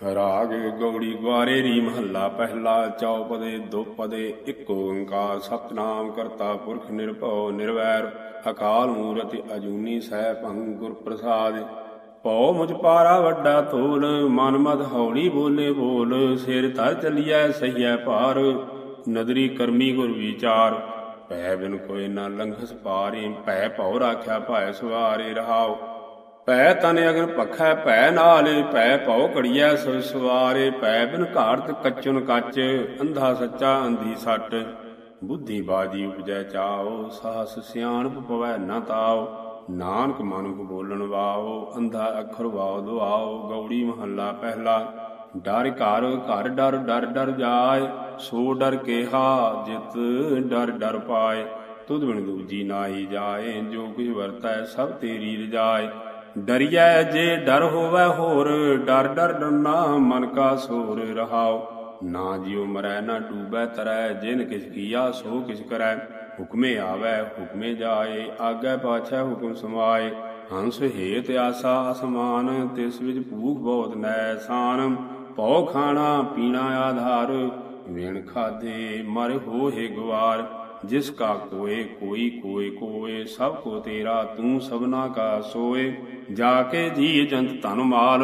ਰਾਗ ਗੌੜੀ ਗਵਾਰੇ ਰੀ ਮਹੱਲਾ, ਪਹਿਲਾ ਚੌਪਦੇ, ਦੁਪਦੇ, ਇੱਕ ਓੰਕਾਰ, ਸਤਨਾਮ ਕਰਤਾ ਪੁਰਖ ਨਿਰਭਉ ਨਿਰਵੈਰ, ਅਕਾਲ ਮੂਰਤ ਅਜੂਨੀ ਸਹਿ ਭੰਗ ਗੁਰ ਪ੍ਰਸਾਦ। ਪਉ ਮੁਝ ਪਾਰਾ ਵੱਡਾ ਤੋਲ ਮਨ ਮਦ ਹੌਲੀ ਬੋਲੇ ਬੋਲ, ਸਿਰ ਧਰ ਚਲੀਐ ਸਹੀਐ ਪਾਰ ਨਦਰੀ ਕਰਮੀ ਗੁਰ ਵਿਚਾਰ। ਭੈ ਬਿਨ ਕੋਈ ਨਾ ਲੰਘਸ ਪਾਰੀ, ਭੈ ਭਉ ਰਾਖਿਆ ਭਾਇ ਸਵਾਰੇ ਰਹਾਓ ਭੈ ਤਨ ਅਗਨ ਪਖੈ ਭੈ ਨਾਲੇ ਭੈ ਭਉ ਕੜੀਐ ਸੋ ਸਵਾਰੇ, ਭੈ ਬਿਨ ਘਾੜਤ ਕੱਚੁਨ ਕੱਚ, ਅੰਧਾ ਸੱਚਾ, ਅੰਧੀ ਸੱਟ। ਬੁੱਧੀ ਬਾਜੀ ਉਪਜੈ ਚਾਓ, ਸਾਹਸ ਸਿਆਣਪ ਪਵੈ ਨਾ ਤਾਓ। ਨਾਨਕ ਮਨੁਖ ਬੋਲਣ ਵਾਓ, ਅੰਧਾ ਅੱਖਰ ਵਾਓ ਦੁਆਓ, ਗੌੜੀ ਮਹੱਲਾ ਪਹਿਲਾ। ਡਰ ਘਰ ਘਰ ਡਰ ਡਰ ਡਰ ਜਾਏ, ਸੋ ਡਰ ਕੇਹਾ, ਜਿਤ ਡਰ ਡਰ ਪਾਏ। ਤੁਧ ਬਿਨ ਦੂਜੀ ਨਾਹੀ ਜਾਏ, ਜੋ ਕੁਛ ਵਰਤੈ ਸਭ ਤੇਰੀ ਰਜਾਏ। ਡਰਿਐ ਜੇ ਡਰ ਹੋਵੇ ਹੋਰ, ਡਰ ਡਰ ਡਰਨਾ ਮਨ ਕਾ ਸੋਰ ਰਹਾਉ। ਨਾ ਜਿਉ ਮਰੈ, ਨਾ ਡੂਬੈ ਤਰੈ, ਜਿਨ ਕਿਛ ਕੀਆ ਸੋ ਕਿਛ ਕਰੈ। ਹੁਕਮੇ ਆਵੈ, ਹੁਕਮੇ ਜਾਏ, ਆਗੇ ਪਾਛੈ ਹੁਕਮ ਸਮਾਏ। ਹੰਸ ਹੇਤ ਆਸਾ ਅਸਮਾਨ, ਤਿਸ ਵਿੱਚ ਭੂਖ ਬਹੁਤ ਨੈ ਸਾਨ। ਭਉ ਖਾਣਾ ਪੀਣਾ ਆਧਾਰ, ਵੇਣ ਖਾਦੇ ਮਰ ਹੋਏ ਗਵਾਰ ਜਿਸ ਕਾ ਕੋਏ, ਕੋਈ ਕੋਏ ਕੋਏ, ਸਭ ਕੋ ਤੇਰਾ, ਤੂੰ ਸਭਨਾ ਕਾ ਸੋਏ। ਜਾ ਕੇ ਜੀ ਜੰਤ ਧਨ ਮਾਲ,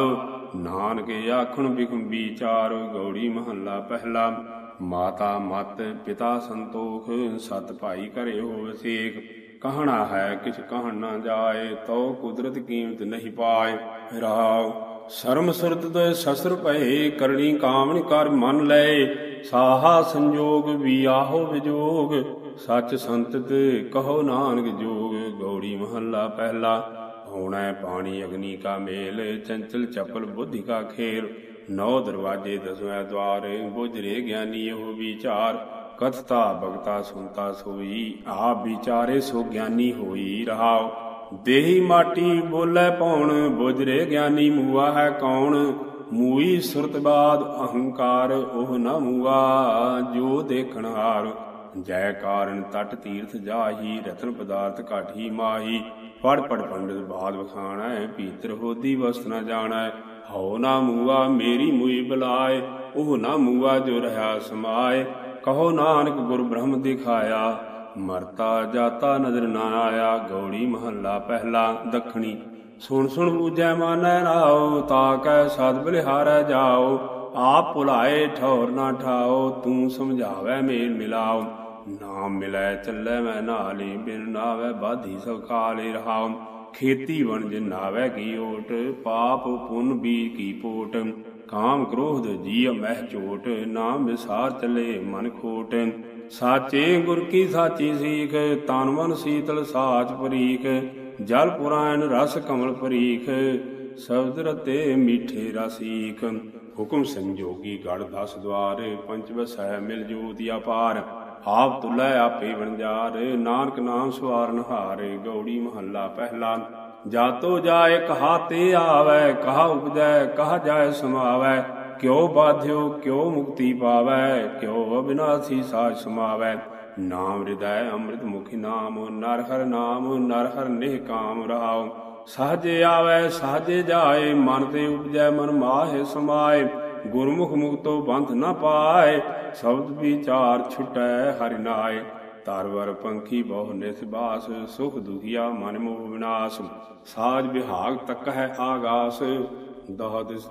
ਨਾਨਕ ਆਖਣ ਬਿਖਮ ਵਿਚਾਰ ਗੌੜੀ ਮਹੱਲਾ ਪਹਿਲਾ। ਮਾਤਾ ਮਤ, ਪਿਤਾ ਸੰਤੋਖ, ਸਤ ਭਾਈ ਘਰੇ ਹੋਵੇ ਸੇਖ ਕਹਣਾ ਹੈ ਕਿਛ ਕਹਿਣ ਨਾ ਜਾਏ, ਤਉ ਕੁਦਰਤ ਕੀਮਤ ਨਹੀਂ ਪਾਏ। ਰਾਵ ਸ਼ਰਮ ਸੁਰਤ ਦੇ ਸਸਰ ਭਏ ਕਰਣੀ ਕਾਮਣ ਕਰ ਮਨ ਲਏ। ਸਾਹਾ ਸੰਜੋਗ ਵਿਆਹੋ ਵਿਜੋਗ, ਸੱਚ ਸੰਤਤ ਕਹੋ ਨਾਨਕ ਜੋਗ। ਗੌੜੀ ਮਹੱਲਾ ਪਹਿਲਾ, ਹੋਣਾ ਪਾਣੀ ਅਗਨੀ ਕਾ ਮੇਲ, ਚੰਚਲ ਚਪਲ ਬੁੱਧੀ ਕਾ ਖੇਲ। ਨੌ ਦਰਵਾਜੇ ਦਸਵੇਂ ਦਵਾਰ ਬੁਝਰੇ ਗਿਆਨੀ ਇਹੋ ਵਿਚਾਰ। ਕਥਤਾ ਭਗਤਾ ਸੁਨਤਾ ਸੋਈ, ਆਪ ਵਿਚਾਰੇ ਸੋ ਗਿਆਨੀ ਹੋਈ ਰਹਾਓ ਦੇਹੀ ਮਾਟੀ ਬੋਲੇ ਪਉਣ ਬੁਝਰੇ ਗਿਆਨੀ ਮੂਆ ਹੈ ਕੌਣ। ਮੂਈ ਸੁਰਤ ਬਾਦ ਅਹੰਕਾਰ ਉਹ ਨਾ ਮੂਆ, ਜੋ ਦੇਖਣ ਹਾਰ। ਜੈ ਕਾਰਨ ਤਟ ਤੀਰਥ ਜਾਹੀ, ਰਤਨ ਪਦਾਰਥ ਘਾਟੀ ਮਾਹੀ। ਪੜ ਪੜ ਪੰਡਿਤ ਬਾਦ ਵਖਾਣਾ ਭੀਤਰ ਹੋਦੀ ਵਸਤ ਨਾ ਜਾਣਾ। ਹਉ ਨਾ ਮੂਆ, ਮੇਰੀ ਮੂਈ ਬੁਲਾਏ, ਉਹ ਨਾ ਮੂਆ ਜੋ ਰਹਾ ਸਮਾਏ। ਕਹੋ ਨਾਨਕ ਗੁਰ ਬ੍ਰਹਮ ਦਿਖਾਇਆ, ਮਰਤਾ ਜਾਤਾ ਨਜ਼ਰ ਨਾ ਆਇਆ, ਗੌੜੀ ਮਹੱਲਾ ਪਹਿਲਾ ਦੱਖਣੀ। ਸੁਣ ਸੁਣ ਬੂਝੈ ਮਾਨੈ ਨਾਉ ਤਾ ਕੈ ਸਦ ਬਲਿਹਾਰੈ ਜਾਓ। ਆਪ ਭੁਲਾਏ ਠੌਰ ਨਾ ਠਾਓ, ਤੂੰ ਸਮਝਾਵੈ ਮੇਲ ਮਿਲਾਓ। ਨਾਮ ਮਿਲੈ ਚੱਲੈ ਮੈਂ ਨਾਲੀ, ਬਿਨ ਨਾਵੈ ਬਾਧੀ ਸਭ ਕਾਲੇ ਰਹਾਉ ਖੇਤੀ ਵਣਜ ਨਾਵੈ ਕੀ ਓਟ, ਪਾਪ ਪੁੰਨ ਬੀਜ ਕੀ ਪੋਟ। ਕਾਮ ਕ੍ਰੋਧ ਜੀ ਮਹਿ ਚੋਟ ਨਾਮ ਵਿਸਾਰ ਚਲੇ ਮਨ ਖੋਟ। ਸਾਚੇ ਗੁਰ ਕੀ ਸਾਚੀ ਸੀਖ, ਤਨ ਮਨ ਸੀਤਲ ਸਾਚ ਪਰੀਖ। ਜਲ ਪੁਰਾਣ ਰਸ ਕਮਲ ਪਰੀਖ ਸ਼ਬਦ ਰਤੇ ਮੀਠੇ ਰਸੀਖ। ਹੁਕਮ ਸੰਜੋਗੀ ਗੜ ਦਸ ਦਵਾਰ ਪੰਚ ਵਸੈ ਮਿਲ ਜੋਤਿ ਅਪਾਰ। ਆਪ ਤੁਲੈ ਆਪੇ ਵਣਜਾਰ, ਨਾਨਕ ਨਾਮ ਸਵਾਰਨ ਹਾਰ ਗੌੜੀ ਮਹੱਲਾ ਪਹਿਲਾ, ਜਾਤੋ ਜਾਏ ਕਹਾ ਤੇ ਆਵੈ, ਕਹਾ ਉਪਜੈ, ਕਹਾ ਜਾਏ ਸਮਾਵੈ। ਕਿਉ ਬਾਧਿਓ, ਕਿਉ ਮੁਕਤੀ ਪਾਵੈ, ਕਿਉ ਅਬਿਨਾਸੀ ਸਾਜ ਸਮਾਵੈ। ਨਾਮ ਹਿਰਦੈ ਅੰਮ੍ਰਿਤ ਮੁਖੀ ਨਾਮ ਨਰ ਹਰ ਨਾਮ ਨਰ ਹਰ ਨਿਹ ਕਾਮ ਰਹਾਉ। ਸਾਜੇ ਆਵੈ, ਸਾਜੇ ਜਾਏ, ਮਨ ਤੇ ਉਪਜੈ, ਮਨ ਮਾਹੇ ਸਮਾਏ। ਗੁਰਮੁਖ ਮੁਕਤੋ ਬੰਧ ਨ ਪਾਏ, ਸ਼ਬਦ ਵਿਚਾਰ ਛੁਟੈ ਹਰਿ ਨਾਏ। ਤਰਵਰ ਪੰਖੀ ਬਹੁ ਨਿਸਬਾਸ, ਸੁਖ ਦੁਖੀਆ ਮਨ ਮੋਹ ਵਿਨਾਸ਼। ਸਾਜ ਵਿਹਾਗ ਤੱਕ ਹੈ ਆਗਾਸ, ਦਹ ਦਿਸ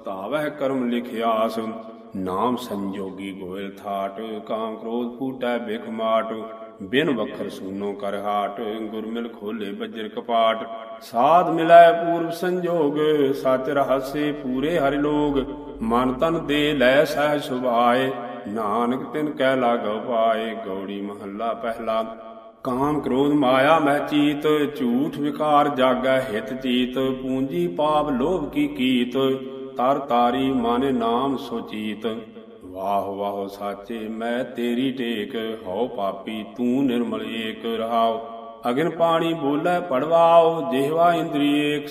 ਕਰਮ ਲਿਖਿਆਸ। ਨਾਮ ਸੰਜੋਗੀ ਗੋਇਲ ਥਾਟ ਕਾਮ ਕ੍ਰੋਧ ਫੂਟੈ ਬਿਖ ਮਾਟ, ਬਿਨ ਵਖਰ ਸੂਨੋ ਕਰ ਹਾਟ ਗੁਰ ਮਿਲ ਖੋਲੇ ਬੱਜਰ ਕਪਾਟ। ਸਾਧ ਮਿਲੈ ਪੂਰਬ ਸੰਜੋਗ, ਸਚ ਰਹਸੇ ਪੂਰੇ ਹਰਿ ਲੋਗ। ਮਨ ਤਨ ਦੇ ਲੈ ਸਹਿ ਸੁਭਾਏ, ਨਾਨਕ ਤਿਨ ਕਹਿ ਲਾਗੋ ਪਾਏ, ਗੌੜੀ ਮਹੱਲਾ ਪਹਿਲਾ। ਕਾਮ ਕ੍ਰੋਧ ਮਾਇਆ ਮਹਿ ਚੀਤ, ਝੂਠ ਵਿਕਾਰ ਜਾਗੈ ਹਿਤ ਚੀਤ ਪੂੰਜੀ ਪਾਪ ਲੋਭ ਕੀ ਕੀਤ। ਤਰ ਤਾਰੀ ਮਨ ਨਾਮ ਸੋਚੀਤ। ਵਾਹ ਵਾਹ ਸਾਚੇ, ਮੈਂ ਤੇਰੀ ਟੇਕ, ਹਉ ਪਾਪੀ, ਤੂੰ ਨਿਰਮਲ ਏਕ ਰਹਾਉ। ਅਗਨ ਪਾਣੀ ਬੋਲੇ ਪੜਵਾਓ ਜਿਹਵਾ ਇੰਦਰੀ ਏਕ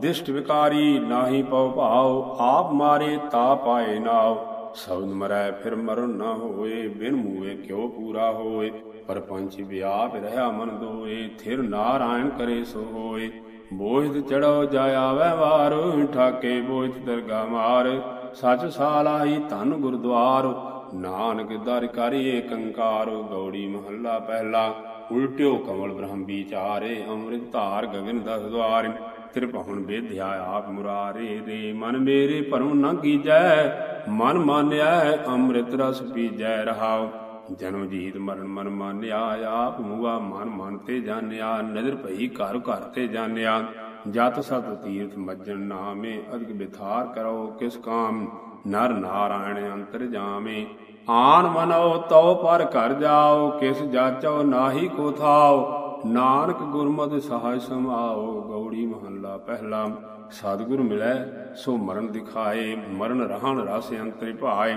ਦਿਸ਼ਟ ਵਿਕਾਰੀ ਨਾਹੀ ਪਉ ਭਾਉ, ਆਪ ਮਾਰੇ ਤਾ ਪਾਏ ਨਾਉ। ਸਬਦ ਮਰੈ ਫਿਰ ਮਰਨ ਨਾ ਹੋਏ, ਬਿਨ ਮੂਏ ਕਿਉ ਪੂਰਾ ਹੋਏ। ਪਰਪੰਚ ਵਿਆਪ ਰਹਾ ਮਨ ਦੋਏ, ਥਿਰ ਨਾਰਾਇਣ ਕਰੇ ਸੋ ਹੋਏ। ਬੋਹਿਤ ਚੜੋ ਜਾ ਆਵੇ ਵਾਰ, ਠਾਕੇ ਬੋਹਿਤ ਦਰਗਾ ਮਾਰ। ਸਚ ਸਾਲਾਹੀ ਧਨ ਗੁਰਦੁਆਰ, ਨਾਨਕ ਦਰ ਕਰੀ ਏਕੰਕਾਰ। ਗੌੜੀ ਮਹੱਲਾ ਪਹਿਲਾ, ਉਲਟਿਓ ਕਮਲ ਬ੍ਰਹਮ ਵਿਚਾਰੇ, ਅੰਮ੍ਰਿਤ ਧਾਰ ਗਗਨ ਦਸ ਦਵਾਰ ਤ੍ਰਿਭਵਨ ਬੇਧਿਆ ਆਪ ਮੁਰਾਰੇ, ਰੇ ਮਨ ਮੇਰੇ ਭਰਮ ਨਾ ਕੀਜੈ, ਮਨ ਮਾਨਿਆ ਅੰਮ੍ਰਿਤ ਰਸ ਪੀਜੈ ਰਹਾਓ ਜਨਮ ਜੀਤ ਮਰਨ ਮਨ ਮਾਨਿਆ ਆਪ ਮੂਆ ਮਨ ਮਨ ਤੇ ਜਾਣਿਆ, ਨਜ਼ਰ ਭਈ ਘਰ ਘਰ ਤੇ ਜਾਣਿਆ। ਜਤ ਸਤ ਤੀਰਥ ਮੱਜਣ ਨਾਮੇ, ਅਧਿਕ ਬਿਥਾਰ ਕਰੋ ਕਿਸ ਕਾਮ, ਨਰ ਨਾਰਾਇਣ ਅੰਤਰ ਜਾਮੇ। ਆਨ ਮਨੋ ਤਉ ਪਰ ਘਰ ਜਾਓ, ਕਿਸ ਜਾਚੋ ਨਾਹੀ ਕੋ ਥਾਓ। ਨਾਨਕ ਗੁਰਮਤਿ ਸਹਾਇ ਸਮਾਓ, ਗੌੜੀ ਮਹੱਲਾ ਪਹਿਲਾ। ਸਤਿਗੁਰ ਮਿਲੈ, ਸੋ ਮਰਨ ਦਿਖਾਏ, ਮਰਨ ਰਹਿਣ ਰਸ ਅੰਤਰਿ ਭਾਏ,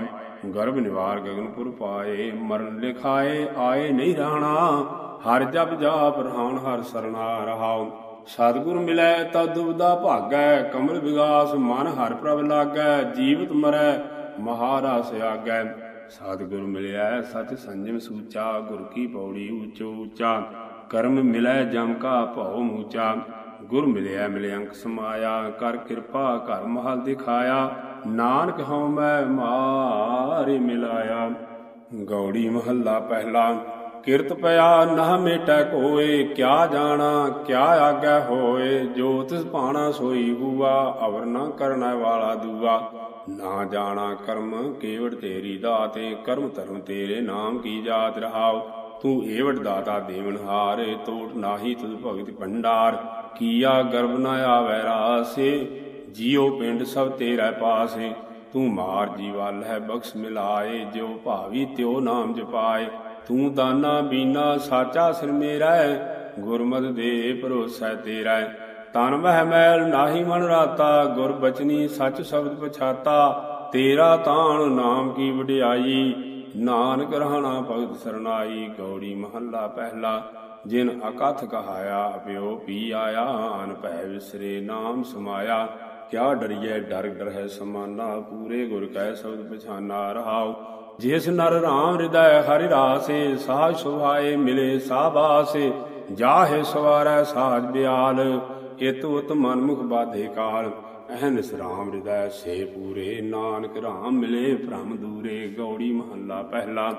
ਗਰਭ ਨਿਵਾਰ ਗਗਨਪੁਰ ਪਾਏ, ਮਰਨ ਲਿਖਾਏ, ਆਏ ਨਹੀਂ ਰਹਿਣਾ ਹਰ ਜਪ ਜਾਪ ਰਹਾਣ ਹਰ ਸਰਣਾ ਰਹਾਉ। ਸਤਿਗੁਰ ਮਿਲੈ ਤਾ ਦੁਬਦਾ ਭਾਗੈ, ਕਮਲ ਵਿਗਾਸ ਮਨ ਹਰ ਪ੍ਰਭ ਲਾਗੈ, ਜੀਵਤ ਮਰੈ, ਮਹਾਰਾਸ ਆਗੈ। ਸਤਿਗੁਰ ਮਿਲਿਆ ਸਚ ਸੰਜਮ ਸੂਚਾ, ਗੁਰ ਕੀ ਪੌੜੀ ਉੱਚੋ ਉੱਚਾ ਕਰਮ ਮਿਲੈ ਜਮ ਕਾ ਭਉ ਮੂਚਾ। ਗੁਰ ਮਿਲਿਆ ਮਿਲੇ ਸਮਾਇਆ ਕਰ ਕਿਰਪਾ ਘਰ ਮਹਲ ਦਿਖਾਇਆ। ਨਾਨਕ ਹਉ ਮੈਂ ਮਾਰੇ ਮਿਲਾਇਆ। ਗੌੜੀ ਮਹੱਲਾ ਪਹਿਲਾ, ਕਿਰਤ ਪਿਆ ਨਾ ਮੇਟੈ ਕੋਏ, ਕਿਆ ਜਾਣਾ, ਕਿਆ ਆਗੈ ਹੋਏ, ਜੋ ਤਿਸ ਪਾਣਾ ਸੋਈ ਹੁਆ ਅਵਰ ਨਾ ਕਰਨਾ ਵਾਲਾ ਦੂਆ। ਨਾ ਜਾਣਾ ਕਰਮ, ਕੇਵੜ ਤੇਰੀ ਦਾਤੇ, ਕਰਮ ਧਰਮ ਤੇਰੇ ਨਾਮ ਕੀ ਜਾਤ ਰਹਾਉ। ਤੂੰ ਏਵਟ ਦਾਤਾ ਦੇਵਨ ਹਾਰ ਤੋਟ ਨਾਹੀ ਤੁਧ ਭਗਤ ਭੰਡਾਰ। ਕੀਆ ਗਰਭ ਨ ਆਵੈ ਰਾਸੇ, ਜੀਉ ਪਿੰਡ ਸਭ ਤੇਰਾ ਪਾਸੇ। ਤੂੰ ਮਾਰ ਜੀਵਲ ਹੈ ਬਖਸ਼ ਮਿਲਾਏ ਜੋ ਭਾਵੀ ਤਿਉ ਨਾਮ ਜਪਾਏ। ਤੂੰ ਦਾਨਾ ਬੀਨਾ ਸਾਚਾ ਸਿਰ ਮੇਰਾ, ਗੁਰਮਤਿ ਦੇ ਭਰੋਸਾ ਤੇਰਾ। ਤਨ ਮਹਿ ਮੈਲ ਨਾਹੀ ਮਨ ਰਾਤਾ, ਗੁਰ ਬਚਨੀ ਸੱਚ ਸ਼ਬਦ ਪਛਾਤਾ। ਤੇਰਾ ਤਾਣ ਨਾਮ ਕੀ ਵਡਿਆਈ ਨਾਨਕ ਰਹਿਣਾ ਭਗਤ ਸਰਨਾਈ ਗੌੜੀ ਮਹੱਲਾ ਪਹਿਲਾ, ਜਿਨ ਅਕਥ ਕਹਾਇਆ, ਅਪਿਓ ਪੀ ਆਇਆ ਅਨ ਭੈ ਵਿਸਰੇ, ਨਾਮ ਸਮਾਇਆ। ਕਿਆ ਡਰੀਏ ਡਰ ਗ੍ਰਹਿ ਸਮਾਨਾ, ਪੂਰੇ ਗੁਰ ਕੈ ਸ਼ਬਦ ਪਛਾਨਾ ਰਹਾਉ। ਜਿਸ ਨਰ ਰਾਮ ਹਿਰਦੈ, ਹਰਿ ਰਾਸੇ, ਸਾਜ ਸੁਭਾਏ ਮਿਲੇ ਸਾਬਾਸੇ। ਜਾਹੇ ਸਵਾਰੈ ਸਾਜ ਬਿਆਲ, ਇਤ ਉਤ ਮਨਮੁਖ ਬਾਧੇ ਕਾਲ। ਅਹਨਿਸ ਰਾਮ ਹਿਰਦੈ ਸੇ ਪੂਰੇ, ਨਾਨਕ ਰਾਮ ਮਿਲੇ, ਭ੍ਰਮ ਦੂਰੇ, ਗੌੜੀ ਮਹੱਲਾ ਪਹਿਲਾ।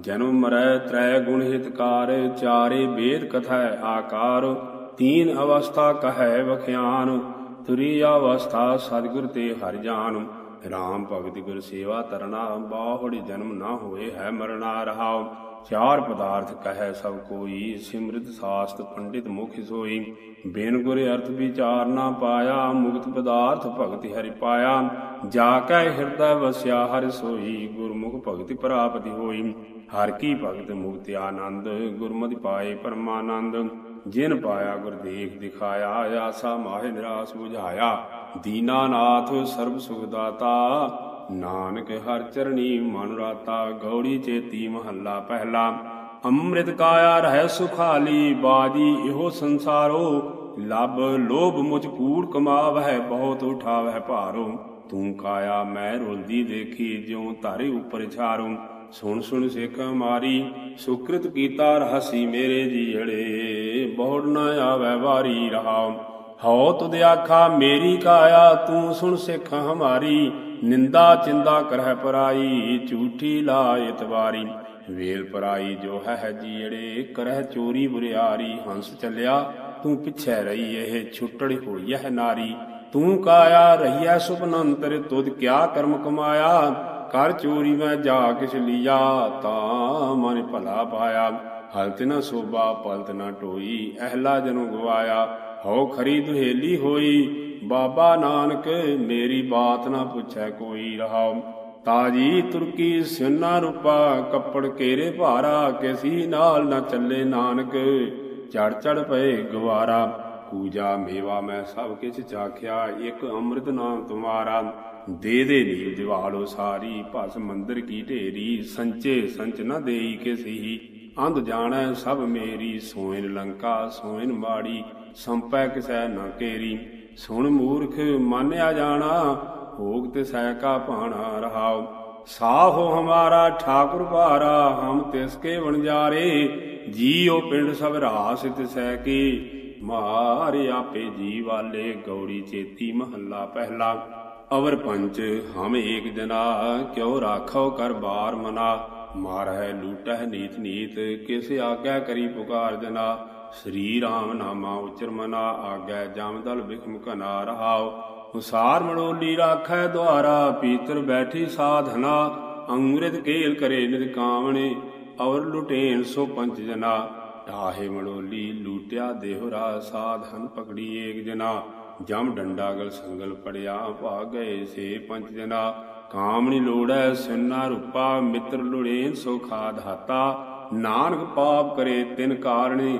ਜਨਮ ਮਰੈ ਤ੍ਰੈ ਗੁਣ ਹਿਤਕਾਰ, ਚਾਰੇ ਵੇਦ ਕਥਾ ਆਕਾਰ। ਤੀਨ ਅਵਸਥਾ ਕਹੈ ਵਖਿਆਨ, ਤੁਰੀ ਅਵਸਥਾ ਸਤਿਗੁਰ ਤੇ ਹਰਿ ਜਾਨ। ਰਾਮ ਭਗਤ ਗੁਰ ਸੇਵਾ ਤਰਨਾ, ਬਾਹੁੜੀ ਜਨਮ ਨਾ ਹੋਏ ਹੈ ਮਰਨਾ ਰਹਾਉ। ਚਾਰ ਪਦਾਰਥ ਕਹੈ ਸਭ ਕੋਈ, ਸਿਮਰਿਤ ਸਾਸਤ ਪੰਡਿਤ ਮੁਖ ਸੋਈ। ਬਿਨ ਗੁਰ ਅਰਥ ਵਿਚਾਰ ਨਾ ਪਾਇਆ, ਮੁਕਤ ਪਦਾਰਥ ਭਗਤਿ ਹਰਿ ਪਾਇਆ। ਜਾ ਕੈ ਹਿਰਦੈ ਵਸਿਆ ਹਰਿ ਸੋਈ, ਗੁਰਮੁਖ ਭਗਤਿ ਪ੍ਰਾਪਤੀ ਹੋਈ। ਹਰ ਕੀ ਭਗਤ ਮੁਕਤੀ ਆਨੰਦ, ਗੁਰਮਤਿ ਪਾਏ ਪਰਮਾਨੰਦ। ਜਿਨ ਪਾਇਆ ਗੁਰ ਦਿਖਾਇਆ, ਆਸਾ ਮਾਹਿ ਨਿਰਾਸ 부ਝਾਇਆ ਦੀਨਾਨਾਥ ਸਰਬ ਸੁਖ ਦਾਤਾ, ਨਾਨਕ ਹਰ ਚਰਣੀ ਮਨ ਰਾਤਾ ਗੌੜੀ ਚੇਤੀ ਮਹੱਲਾ ਪਹਿਲਾ। ਅੰਮ੍ਰਿਤ ਕਾਇਆ ਰਹਿ ਸੁਖਾਲੀ, ਬਾਜੀ ਇਹੋ ਸੰਸਾਰੋ। ਲਬ ਲੋਭ ਮੁਝ ਕੂੜ ਕਮਾਵਹਿ, ਬਹੁਤ ਉਠਾਵਹਿ ਭਾਰੋ। ਤੂੰ ਕਾਇਆ ਮੈਂ ਰੋਲਦੀ ਦੇਖੀ, ਜਿਉ ਧਾਰੇ ਉੱਪਰ ਛਾਰੂ। ਸੁਣ ਸੁਣ ਸਿੱਖ ਮਾਰੀ, ਸੁਕ੍ਰਿਤ ਕੀਤਾ ਰਹਸੀ ਮੇਰੇ ਜੀੜੇ ਬਹੁੜ ਨ ਆਵੈ ਵਾਰੀ ਰਹਾਉ ਹਉ ਤੁਧ ਆਖਾ, ਮੇਰੀ ਕਾਇਆ, ਤੂੰ ਸੁਣ ਸਿੱਖ ਹਮਾਰੀ। ਨਿੰਦਾ ਚਿੰਦਾ ਕਰਹਿ ਪਰਾਈ, ਝੂਠੀ ਲਾ ਇਤਵਾਰੀ। ਵੇਲ ਪਰਾਈ ਜੋ ਹੈ ਜੀੜੇ ਕਰਹਿ ਚੋਰੀ ਬੁਰਿਆਰੀ। ਹੰਸ ਚੱਲਿਆ, ਤੂੰ ਪਿਛੈ ਰਹੀ, ਇਹ ਛੁੱਟੜੀ ਹੋਈ ਹੈ ਨਾਰੀ। ਤੂੰ ਕਾਇਆ ਰਹੀਐ ਸੁਪਨੰਤਰ ਤੁਧ ਕਿਆ ਕਰਮ ਕਮਾਇਆ। ਕਰ ਚੋਰੀ ਮੈਂ ਜਾ ਕਿਛ ਲਿਆ ਤਾਂ ਮਨ ਭਲਾ ਪਾਇਆ। ਹਲਤ ਨਾ ਸੋਭਾ, ਪਲਤ ਨਾ ਟੋਈ, ਅਹਲਾ ਜਨੁ ਗਵਾਇਆ। ਹਉ ਖਰੀ ਦੁਹੇਲੀ ਹੋਈ, ਬਾਬਾ ਨਾਨਕ ਮੇਰੀ ਬਾਤ ਨਾ ਪੁੱਛੈ ਕੋਈ ਰਹਾਉ। ਤਾਜੀ ਤੁਰਕੀ ਸਿਨਾ ਰੂਪਾ, ਕੱਪੜ ਕੇਰੇ ਭਾਰਾ, ਕਿਸੀ ਨਾਲ ਨਾ ਚੱਲੇ ਨਾਨਕ। ਚੜ ਚੜ ਪਏ ਗਵਾਰਾ ਕੂਜਾ ਮੇਵਾ ਮੈਂ ਸਭ ਕਿਛ ਚਾਖਿਆ, ਇਕ ਅੰਮ੍ਰਿਤ ਨਾਮ ਤੁਮਾਰਾ। ਦੇ ਦੇ ਨੀਵ ਦਿਵਾਲੋ ਸਾਰੀ, ਭਸ ਮੰਦਰ ਕੀ ਢੇਰੀ, ਸੰਚੇ ਸੰਚ ਨਾ ਦੇਈ ਕਿਸੀ ਅੰਧ ਜਾਣੈ ਸਭ ਮੇਰੀ, ਸੋਇਨ ਲੰਕਾ, ਸੋਇਨ ਮਾੜੀ, ਸੰਪੈ ਕਿਸੈ ਨ ਕੇਰੀ। ਸੁਣ ਮੂਰਖ ਮਾਨਿਆ ਜਾਣਾ, ਭੋਗ ਤੇ ਸੈ ਕਾ ਭਾਣਾ ਰਹਾਓ ਸਾਹੋ ਹਮਾਰਾ, ਠਾਕੁਰ ਭਾਰਾ, ਹਮ ਤਿਸਕੇ ਵਣਜਾਰੇ ਜੀਉ ਪਿੰਡ ਸਭ ਰਾਸ ਤਿਸੈ ਕੀ। ਮਾਰ ਆਪੇ ਜੀ ਵਾਲੇ ਗੌੜੀ ਚੇਤੀ ਮਹੱਲਾ ਪਹਿਲਾ। ਅਵਰ ਪੰਚ ਹਮ ਏਕ ਜਨਾ, ਕਿਉ ਰਾਖੋ ਕਰ ਬਾਰ ਮਨਾ। ਮਾਰਹਿ ਲੂਟਹਿ ਨੀਤ ਨੀਤ, ਕਿਸ ਆਗਿਆ ਕਰੀ ਪੁਕਾਰ ਜਨਾ। ਸ੍ਰੀ ਰਾਮ ਨਾਮਾ ਉਚਰ ਮਨਾ ਆਗੈ ਜਮਦਲ ਬਿਖਮ ਕਨਾ ਰਹਾਉ। ਹੁਸਾਰ ਮੜੋਲੀ ਰਾਖੈ ਦੁਆਰਾ, ਪੀਤਰ ਬੈਠੀ ਸਾਧਨਾ। ਅੰਮ੍ਰਿਤ ਕੇਲ ਕਰੇ ਨਿਤ ਕਾਮਣੇ ਔਰ ਲੁਟੇਨ ਸੋ ਪੰਚ ਜਨਾ। ਢਾਹੇ ਮੜੋਲੀ ਲੂਟਿਆ ਦੇਹਰਾ, ਸਾਧਨ ਪਕੜੀ ਏਕ ਜਨਾ। ਜਮ ਡੰਡਾ ਗਲ ਸੰਗਲ ਪੜਿਆ ਭਾਗ ਗਏ ਸੇ ਪੰਚ ਜਨਾ ਕਾਮਣੀ ਲੋੜੈ ਸਿੰਨਾ ਰੂਪਾ, ਮਿੱਤਰ ਲੁੜੇਨ ਸੋ ਖਾਦ ਹਾਤਾ ਨਾਨਕ ਪਾਪ ਕਰੇ ਤਿਨ ਕਾਰਣੇ,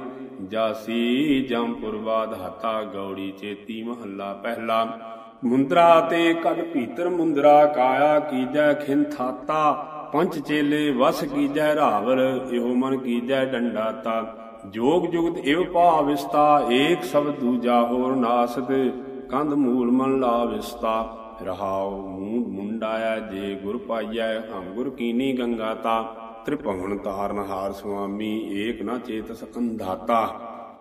ਜਾਸੀ ਜਮਪੁਰ ਬਾਦ ਹਾਤਾ ਗੌੜੀ ਚੇਤੀ ਮਹੱਲਾ ਪਹਿਲਾ। ਮੁੰਦਰਾ ਤੇ ਕਦ ਭੀਤਰ ਮੁੰਦਰਾ, ਕਾਇਆ ਕੀਜੈ ਖਿਨ ਥਾਤਾ। ਪੰਚ ਚੇਲੇ ਵਸ ਕੀਜੈ ਰਾਵਲ ਇਹੋ ਮਨ ਕੀਜੈ ਡੰਡਾ ਤਾ ਜੋਗ ਜੁਗਤ ਇਵ ਭਾਵਿਸਤਾ ਏਕ ਸ਼ਬਦ ਦੂਜਾ ਹੋਰ ਨਾਸਤ ਕੰਧ ਮੂਲ ਮਨ ਲਾਵਿਸਤਾ ਰਹਾਉ ਮੂੰਡ ਮੁੰਡਾਇਆ, ਜੇ ਗੁਰ ਪਾਈਐ, ਹਮ ਗੁਰ ਕੀਨੀ ਗੰਗਾ ਤਾ। ਤ੍ਰਿਭਵਨ ਤਾਰਨ ਹਾਰ ਸੁਆਮੀ, ਏਕ ਨਾ ਚੇਤਸ ਅੰਧਾਤਾ।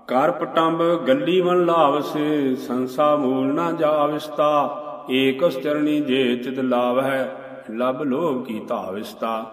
ਕਰ ਪਟੰਬ ਗੱਲੀ ਮਨ ਲਾਵਸ, ਸੰਸਾ ਮੂਲ ਨਾ ਜਾਵਿਸਤਾ ਏਕਸ ਚਰਣੀ ਜੇ ਚਿਤ ਲਾਵਹਿ, ਲਬ ਲੋਭ ਕੀ ਧਾਵਿਸਤਾ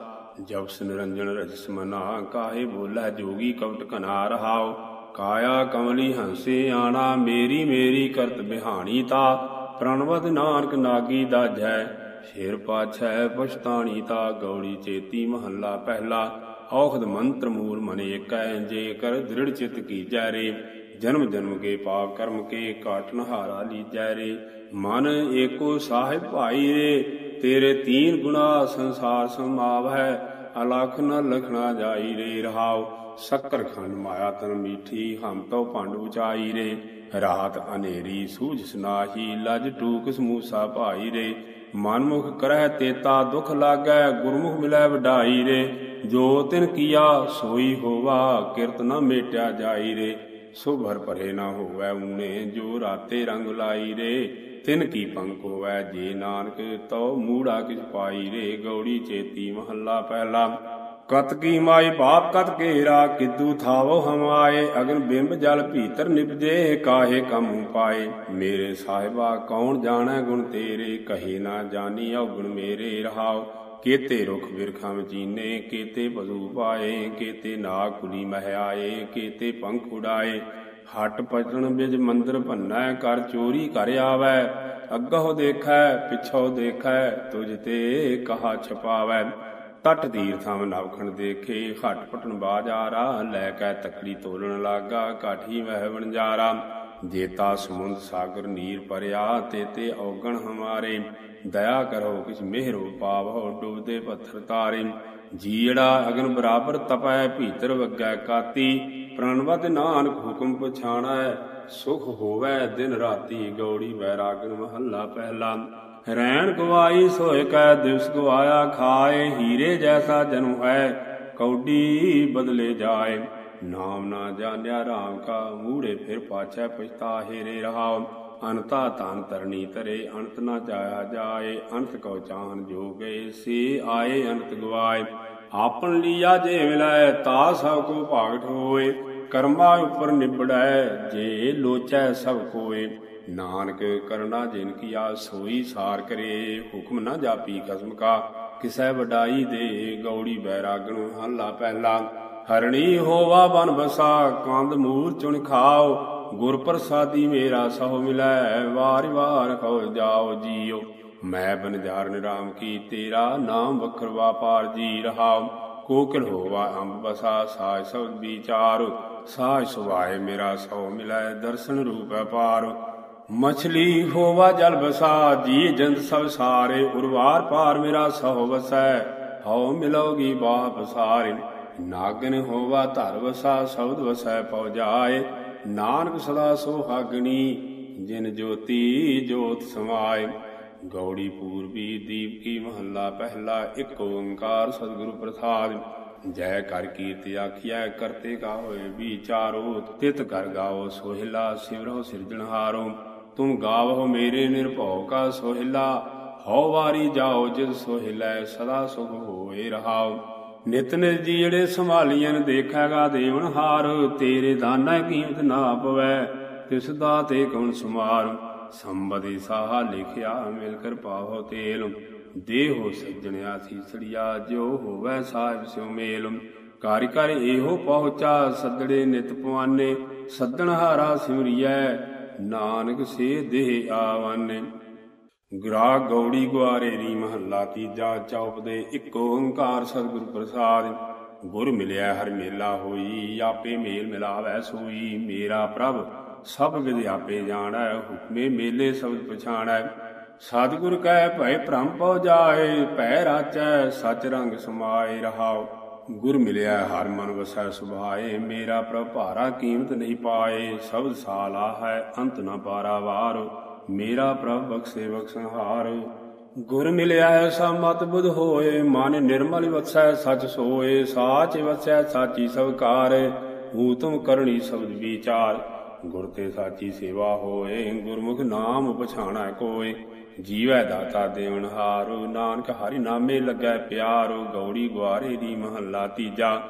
ਜਬਸ ਨਿਰੰਜਨ ਰਜਸ ਮਨਾ, ਕਾਹੇ ਬੋਲੇ ਜੋਗੀ ਕਵਟ ਕਨਾ ਰਹਾਉ ਕਾਇਆ ਕਮਲੀ ਹੰਸੇ ਆਣਾ, ਮੇਰੀ ਮੇਰੀ ਕਰਤ ਬਿਹਾਣੀ ਤਾ। ਪ੍ਰਣਵਦ ਨਾਨਕ ਨਾਗੀ ਦਾਜੈ ਸ਼ੇਰ ਪਾਛੈ ਪਛਤਾਣੀ ਤਾ। ਗੌੜੀ ਚੇਤੀ ਮਹੱਲਾ ਪਹਿਲਾ, ਔਖਦ ਮੰਤਰ ਮੂਲ ਮਨ ਏਕੈ ਜੇ ਕਰ ਦ੍ਰਿੜ ਚਿਤ ਕੀਜੈ ਰੇ। ਜਨਮ ਜਨਮ ਕੇ ਪਾਪ ਕਰਮ ਕੇ ਕਾਟਨ ਹਾਰਾ ਲੀਜੈ ਰੇ। ਮਨ ਏਕੋ ਸਾਹਿਬ ਭਾਈ ਰੇ। ਤੇਰੇ ਤੀਨ ਗੁਣਾ ਸੰਸਾਰ ਸਮਾਵ ਹੈ ਅਲਖ ਨ ਲਖਣਾ ਜਾਈ ਰੇ ਰਹਾਉ। ਸ਼ੱਕਰ ਖੰਡ ਮਾਇਆ ਤਨ ਮੀਠੀ, ਹਮ ਤੋ ਭੰਡ ਉਚਾਈ ਰੇ। ਰਾਤ ਹਨੇਰੀ ਸੂਝ ਸੁਨਾਹੀ, ਲਜ ਟੂਕ ਸਮੂਸਾ ਭਾਈ ਰੇ। ਮਨਮੁਖ ਕਰਹਿ ਤੇਤਾ ਦੁਖ ਲਾਗੈ, ਗੁਰਮੁਖ ਮਿਲੈ ਵਡਾਈ ਰੇ। ਜੋ ਤਿਨ ਕੀਆ ਸੋਈ ਹੋਵਾ, ਕਿਰਤ ਨ ਮੇਟਿਆ ਜਾਈ ਰੇ। ਸੁਭਰ ਭਰੇ ਨਾ ਹੋਵੈ ਊਨੇ, ਜੋ ਰਾਤੇ ਰੰਗ ਲਾਈ ਰੇ। ਤਿਨ ਕੀ ਪੰਖ ਹੋਵੈ ਜੇ ਨਾਨਕ ਤਉ ਮੂੜਾ ਕਿਛ ਪਾਈ ਰੇ, ਗੌੜੀ ਚੇਤੀ ਮਹੱਲਾ ਪਹਿਲਾ। ਕਤ ਕੀ ਮਾਈ ਬਾਪ ਕਤ ਘੇਰਾ ਕਿਦੂ ਥਾਵੋ ਹਮਾਏ, ਅਗਨ ਬਿੰਬ ਜਲ ਭੀਤਰ ਨਿਪਜੇ, ਕਾਹੇ ਕਮੂ ਪਾਏ। ਮੇਰੇ ਸਾਹਿਬਾ ਕੌਣ ਜਾਣੈ ਗੁਣ ਤੇਰੇ, ਕਹੇ ਨਾ ਜਾਣੀ ਔਗਣ ਮੇਰੇ ਰਹਾਉ। ਕੇਤੇ ਰੁਖ ਬਿਰਖਾਂ ਜੀਨੇ ਕੇਤੇ ਬਜ਼ੂ ਪਾਏ, ਕੇਤੇ ਨਾਗ ਕੁਲੀ ਮਹਿ ਆਏ, ਕੇਤੇ ਪੰਖ ਉਡਾਏ। ਹਟ ਪਟਣ ਬਿਜ ਮੰਦਰ ਭੰਨੈ, ਕਰ ਚੋਰੀ ਕਰ ਆਵੈ। ਅੱਗਹੁ ਦੇਖੈ ਪਿਛੋ ਦੇਖੈ, ਤੁਜ ਤੇ ਕਹਾ ਛਪਾਵੈ। ਤਟ ਤੀਰਥਾਂ ਨਵਖਣ ਦੇਖੇ, ਹਟ ਪਟਣ ਬਾਜਾਰਾ, ਲੈ ਕੇ ਤਕੜੀ ਤੋਲਣ ਲਾਗਾ, ਕਾਠੀ ਮਹਿ ਵਣਜਾਰਾ। ਜੇਤਾ ਸਮੁੰਦ ਸਾਗਰ ਨੀਰ ਪਰਿਆ, ਤੇ ਔਗਣ ਹਮਾਰੇ। ਦਇਆ ਕਰੋ, ਕਿਛ ਮਿਹਰੋ ਪਾਵੋ, ਡੁੱਬਦੇ ਪੱਥਰ ਤਾਰੇ। ਜੀੜਾ ਅਗਨ ਬਰਾਬਰ ਤਪੈ, ਭੀਤਰ ਵਗੈ ਕਾਤੀ। ਪ੍ਰਣਵਤ ਨਾਨਕ ਹੁਕਮ ਪਛਾਣੈ, ਸੁਖ ਹੋਵੈ ਦਿਨ ਰਾਤੀ। ਗੌੜੀ ਬੈਰਾਗਨ ਮਹੱਲਾ ਪਹਿਲਾ। ਰੈਣ ਗਵਾਈ ਸੋਇ ਕੈ, ਦਿਵਸ ਗਵਾਇਆ ਖਾਏ, ਹੀਰੇ ਜੈਸਾ ਜਨਮ ਹੈ ਕੌਡੀ ਬਦਲੇ ਜਾਏ। ਨਾਮ ਨਾ ਜਾਣਿਆ ਰਾਮ ਕਾ, ਮੂੜੇ ਫਿਰ ਪਾਛੈ ਪਛਤਾਹੇ ਰੇ ਰਹਾਉ। ਅਨਤਾ ਤਨ ਤਰਣੀ ਤਰੇ ਅੰਤ ਨਾ ਜਾਇਆ ਜਾਏ, ਅੰਤ ਕਉ ਚਾਨ ਜੋ ਗਏ ਸੇ ਆਏ ਅੰਤ ਗਵਾਏ। ਆਪਨ ਲੀਆ ਜੇ ਮਿਲੈ, ਤਾ ਸਭ ਕੋ ਭਾਗਟ ਹੋਏ। ਕਰਮਾ ਉਪਰ ਨਿਬੜੈ, ਜੇ ਲੋਚੈ ਸਭ ਕੋਏ। ਨਾਨਕ ਕਰਨਾ ਜਿਨ ਕੀਆ, ਸੋਈ ਸਾਰ ਕਰੇ। ਹੁਕਮ ਨਾ ਜਾਪੀ ਖਸਮ ਕਾ, ਕਿਸੈ ਵਡਾਈ ਦੇ, ਗੌੜੀ ਬੈਰਾਗਣ ਹੱਲਾ ਪਹਿਲਾ। ਹਰਣੀ ਹੋਵਾ ਬਨ ਬਸਾ ਕੰਦ ਮੂਰ ਚੁਣ ਖਾਓ। ਗੁਰ ਪ੍ਰਸਾਦੀ ਮੇਰਾ ਸਹੁ ਮਿਲੈ, ਵਾਰ ਵਾਰ ਖੋ ਜਾਓ ਜੀਓ। ਮੈਂ ਬਨਜਾਰਨ ਰਾਮ ਕੀ, ਤੇਰਾ ਨਾਮ ਵਖਰ ਵਾਪਾਰ ਜੀ ਰਹਾਉ। ਕੋਕਿਲ ਹੋਵਾ ਅੰਬ ਬਸਾ, ਸਾਜ ਸਬਦ ਵਿਚਾਰ। ਸਾਜ ਸੁਭਾਏ ਮੇਰਾ ਸਹੁ ਮਿਲੈ, ਦਰਸ਼ਨ ਰੂਪ ਅਪਾਰ। ਮਛਲੀ ਹੋਵਾ ਜਲ ਬਸਾ ਜੀ ਜੰਤ ਸਭ ਸਾਰੇ। ਉਰਵਾਰ ਪਾਰ ਮੇਰਾ ਸੋ ਵਸੈ, ਹਉ ਮਿਲੋਗੀ ਬਾਪ ਸਾਰੇ ਨਾਗਨ ਹੋਵਾ ਧਰ ਵਸਾ, ਸ਼ਬਦ ਵਸੈ ਪਉ ਜਾਏ। ਨਾਨਕ ਸਦਾ ਸੁਹਾਗਣੀ, ਜਿਨ ਜੋਤੀ ਜੋਤ ਸਮਾਏ। ਗੌੜੀ ਪੂਰਬੀ ਦੀਪ ਕੀ ਮਹੱਲਾ ਪਹਿਲਾ, ਇੱਕ ਓੰਕਾਰ ਸਤਿਗੁਰੂ ਪ੍ਰਸਾਦ। ਜੈ ਕਰ ਕੀਰਤਿ ਆਖਿਆ ਕਰਤੇ ਕਾ ਹੋਏ ਵਿਚਾਰੋ, ਤਿਤ ਕਰ ਗਾਓ ਸੋਹਿਲਾ, ਸਿਵਰੋ ਸਿਰਜਣਹਾਰੋ ਤੁਮ ਗਾਵੋ ਮੇਰੇ ਨਿਰਭਉ ਕਾ ਸੋਹਿਲਾ, ਹਉ ਵਾਰੀ ਜਾਓ ਜਿਸ ਸੋਹਿਲੈ, ਸਦਾ ਸੁਖ ਹੋਏ ਰਹਾਓ। ਨਿਤ ਨਿਤ ਜੀੜੇ ਸੰਭਾਲੀਆਂ ਦੇਖਾਗਾ ਦੇਵਨ ਹਾਰ, ਤੇਰੇ ਦਾਨਾ ਕੀਮਤ ਨਾ ਪਵੈ, ਤਿਸ ਦਾ ਤੇ ਕੌਣ ਸੁਮਾਰ ਸੰਬਦੀ ਸਾਹਾ ਲਿਖਿਆ ਮਿਲ ਕਰ ਪਾਵੋ ਤੇਲ, ਦੇਹੋ ਸੱਜਣਿਆ ਸੀਸੜੀਆ, ਜੋ ਹੋਵੇ ਸਾਹਿਬ ਸਿਉ ਮੇਲ। ਕਾਰਿ ਕਰ ਇਹੋ ਪਹੁੰਚਾ ਸੱਦੜੇ ਨਿਤ ਪਵਾਨੇ ਸੱਦਣ ਹਾਰਾ ਸਿਮਰਿਐ, ਨਾਨਕ ਸੇ ਦੇਹ ਆਵਾਨੇ। ਗੁਰਾ ਗੌੜੀ ਗੁਆਰੇ ਮਹੱਲਾ ਤੀਜਾ ਚੌਪ ਦੇ ਇੱਕ ਓੰਕਾਰ ਸਤਿਗੁਰ ਪ੍ਰਸਾਦ। ਗੁਰ ਮਿਲਿਆ ਹਰ ਮੇਲਾ ਹੋਈ, ਆਪੇ ਮੇਲ ਮਿਲਾਵੈ ਸੋਈ। ਮੇਰਾ ਪ੍ਰਭ, ਸਭ ਵਿਦ ਆਪੇ ਜਾਣੈ, ਹੁਕਮੇ ਮੇਲੇ ਸਬਦ ਪਛਾਣੈ। ਸਤਿਗੁਰ ਕਹਿ ਭੈ ਭ੍ਰਮ ਪਉ ਜਾਏ, ਭੈ ਰਾਚੈ, ਸਚ ਰੰਗ ਸਮਾਏ ਰਹਾਉ। ਗੁਰ ਮਿਲਿਆ ਹਰ ਮਨ ਵਸੈ ਸੁਭਾਏ, ਮੇਰਾ ਪ੍ਰਭ ਭਾਰਾ ਕੀਮਤ ਨਹੀਂ ਪਾਏ। ਸਬਦ ਸਾਲਾ ਹੈ, ਅੰਤ ਨਾ ਪਾਰਾ ਵਾਰ। ਮੇਰਾ ਪ੍ਰਭ ਬਖਸ਼ੇ ਬਖਸ਼ਹਾਰ ਗੁਰ ਮਿਲਿਆ ਐਸਾ ਮਤ ਬੁਧ ਹੋਏ, ਮਨ ਨਿਰਮਲ ਵਸੈ, ਸਚ ਸੋਏ, ਸਾਚ ਵਸੈ, ਸਾਚੀ ਸਵਕਾਰ। ਹੂ ਤੁਮ ਕਰਨੀ ਸ਼ਬਦ ਵਿਚਾਰ। ਗੁਰ ਤੇ ਸਾਚੀ ਸੇਵਾ ਹੋਏ, ਗੁਰਮੁਖ ਨਾਮ ਪਛਾਣਾ ਕੋਏ। ਜੀਵੈ ਦਾਤਾ ਦੇਵਨ ਹਾਰੋ ਨਾਨਕ ਹਰਿ ਨਾਮੇ ਲੱਗੈ ਪਿਆਰੋ। ਗੌੜੀ ਗਵਾਰੇ ਦੀ ਮਹੱਲਾ ਤੀਜਾ।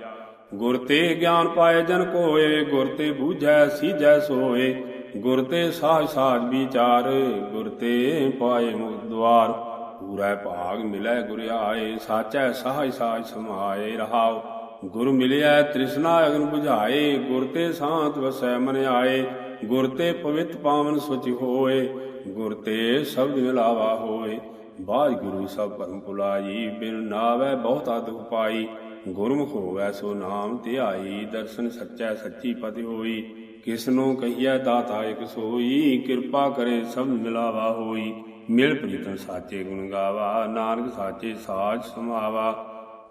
ਗੁਰ ਤੇ ਗਿਆਨ ਪਾਏ ਜਨ ਕੋਏ, ਗੁਰ ਤੇ ਬੂਝੈ ਸੀਜੈ ਸੋਏ। ਗੁਰ ਤੇ ਸਾਜ ਸਾਜ ਵਿਚਾਰ, ਗੁਰ ਤੇ ਪਾਏ ਮੁਕਤ ਦਵਾਰ ਪੂਰਾ ਭਾਗ ਮਿਲੈ ਗੁਰ ਆਏ, ਸਾਚੈ ਸਾਜ ਸਾਜ ਸਮਾਏ ਰਹਾਉ। ਗੁਰ ਮਿਲਿਆ ਤ੍ਰਿਸ਼ਨਾ ਅਗਨ 부ਝਾਏ ਗੁਰ ਤੇ ਸਾਤ ਵਸੈ ਮਨ ਆਏ। ਗੁਰ ਤੇ ਪਵਿੱਤ ਪਾਵਨ ਸੁਚ ਹੋਏ, ਗੁਰ ਤੇ ਸ਼ਬਦ ਮਿਲਾਵਾ ਹੋਏ। ਬਾਜ ਗੁਰੂ ਸਭ ਭਰਮ ਪੁਲਾਈ ਬਿਨ ਨਾਵੈ ਬਹੁਤਾ ਦੁਖ ਪਾਈ। ਗੁਰਮੁਖ ਹੋਵੈ ਸੋ ਨਾਮ ਧਿਆਈ, ਦਰਸ਼ਨ ਸੱਚੈ ਸੱਚੀ ਪਤਿ ਹੋਈ। ਕਿਸ ਨੂੰ ਕਹੀਐ ਦਾਤਾ ਇਕ ਸੋਈ, ਕਿਰਪਾ ਕਰੇ ਸਭ ਮਿਲਾਵਾ ਹੋਈ। ਮਿਲ ਪ੍ਰੀਤਮ ਸਾਚੇ ਗੁਣ ਗਾਵਾ, ਨਾਨਕ ਸਾਚੇ ਸਾਜ ਸਮਾਵਾ।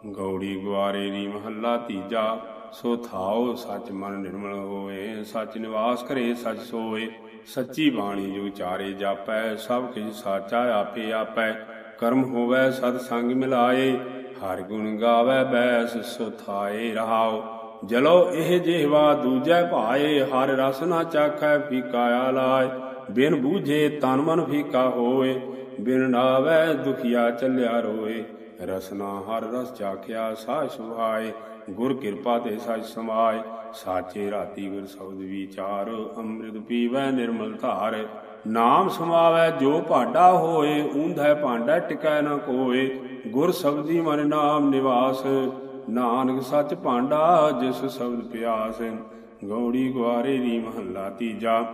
ਗੌੜੀ ਗੁਆਰੇ ਦੀ ਮਹੱਲਾ ਤੀਜਾ, ਸੋ ਥਾਓ ਸੱਚ ਮਨ ਨਿਰਮਲ ਹੋਏ ਸੱਚ ਨਿਵਾਸ ਕਰੇ ਸਚ ਸੋਏ ਸੱਚੀ ਬਾਣੀ ਜੋ ਚਾਰੇ ਜਾਪੈ, ਸਭ ਕਿਛ ਸਾਚਾ ਆਪੇ ਆਪੈ। ਕਰਮ ਹੋਵੈ ਸਤ ਸੰਗ ਮਿਲਾਏ, ਹਰ ਗੁਣ ਗਾਵੇ ਬੈਸ ਸੁਥਾਏ ਰਹਾਓ ਜਲੋ ਇਹ ਜਿਹਵਾ ਦੂਜੈ ਭਾਏ, ਹਰ ਰਸ ਨਾ ਚਾਖੈ ਫੀਕਾ ਆਲਾਇ ਬਿਨ ਬੂਝੇ ਤਨ ਮਨ ਫੀਕਾ ਹੋਏ, ਬਿਨ ਨਾਵੇ ਦੁਖੀਆ ਚੱਲਿਆ ਰੋਏ। ਰਸਨਾ ਹਰ ਰਸ ਚਾਖਿਆ ਸਾਹ ਸੁਹਾਏ, ਗੁਰ ਕਿਰਪਾ ਤੇ ਸਚ ਸਮਾਏ। ਸਾਚੇ ਰਾਤੀ ਗੁਰ ਸ਼ਬਦ ਵਿਚਾਰ, ਅੰਮ੍ਰਿਤ ਪੀਵੈ ਨਿਰਮਲ ਧਾਰ। ਨਾਮ ਸਮਾਵੈ ਜੋ ਭਾਡਾ ਹੋਏ, ਊਂਧੈ ਭਾਂਡਾ ਟਿਕੈ ਨਾ ਕੋਏ। ਗੁਰ ਸ਼ਬਦੀ ਮਨ ਨਾਮ ਨਿਵਾਸ ਨਾਨਕ ਸੱਚ ਭਾਂਡਾ, ਜਿਸ ਸ਼ਬਦ ਪਿਆਸ, ਗੌੜੀ ਗੁਆਰੇ ਦੀ ਮਹੱਲਾ ਤੀਜਾ।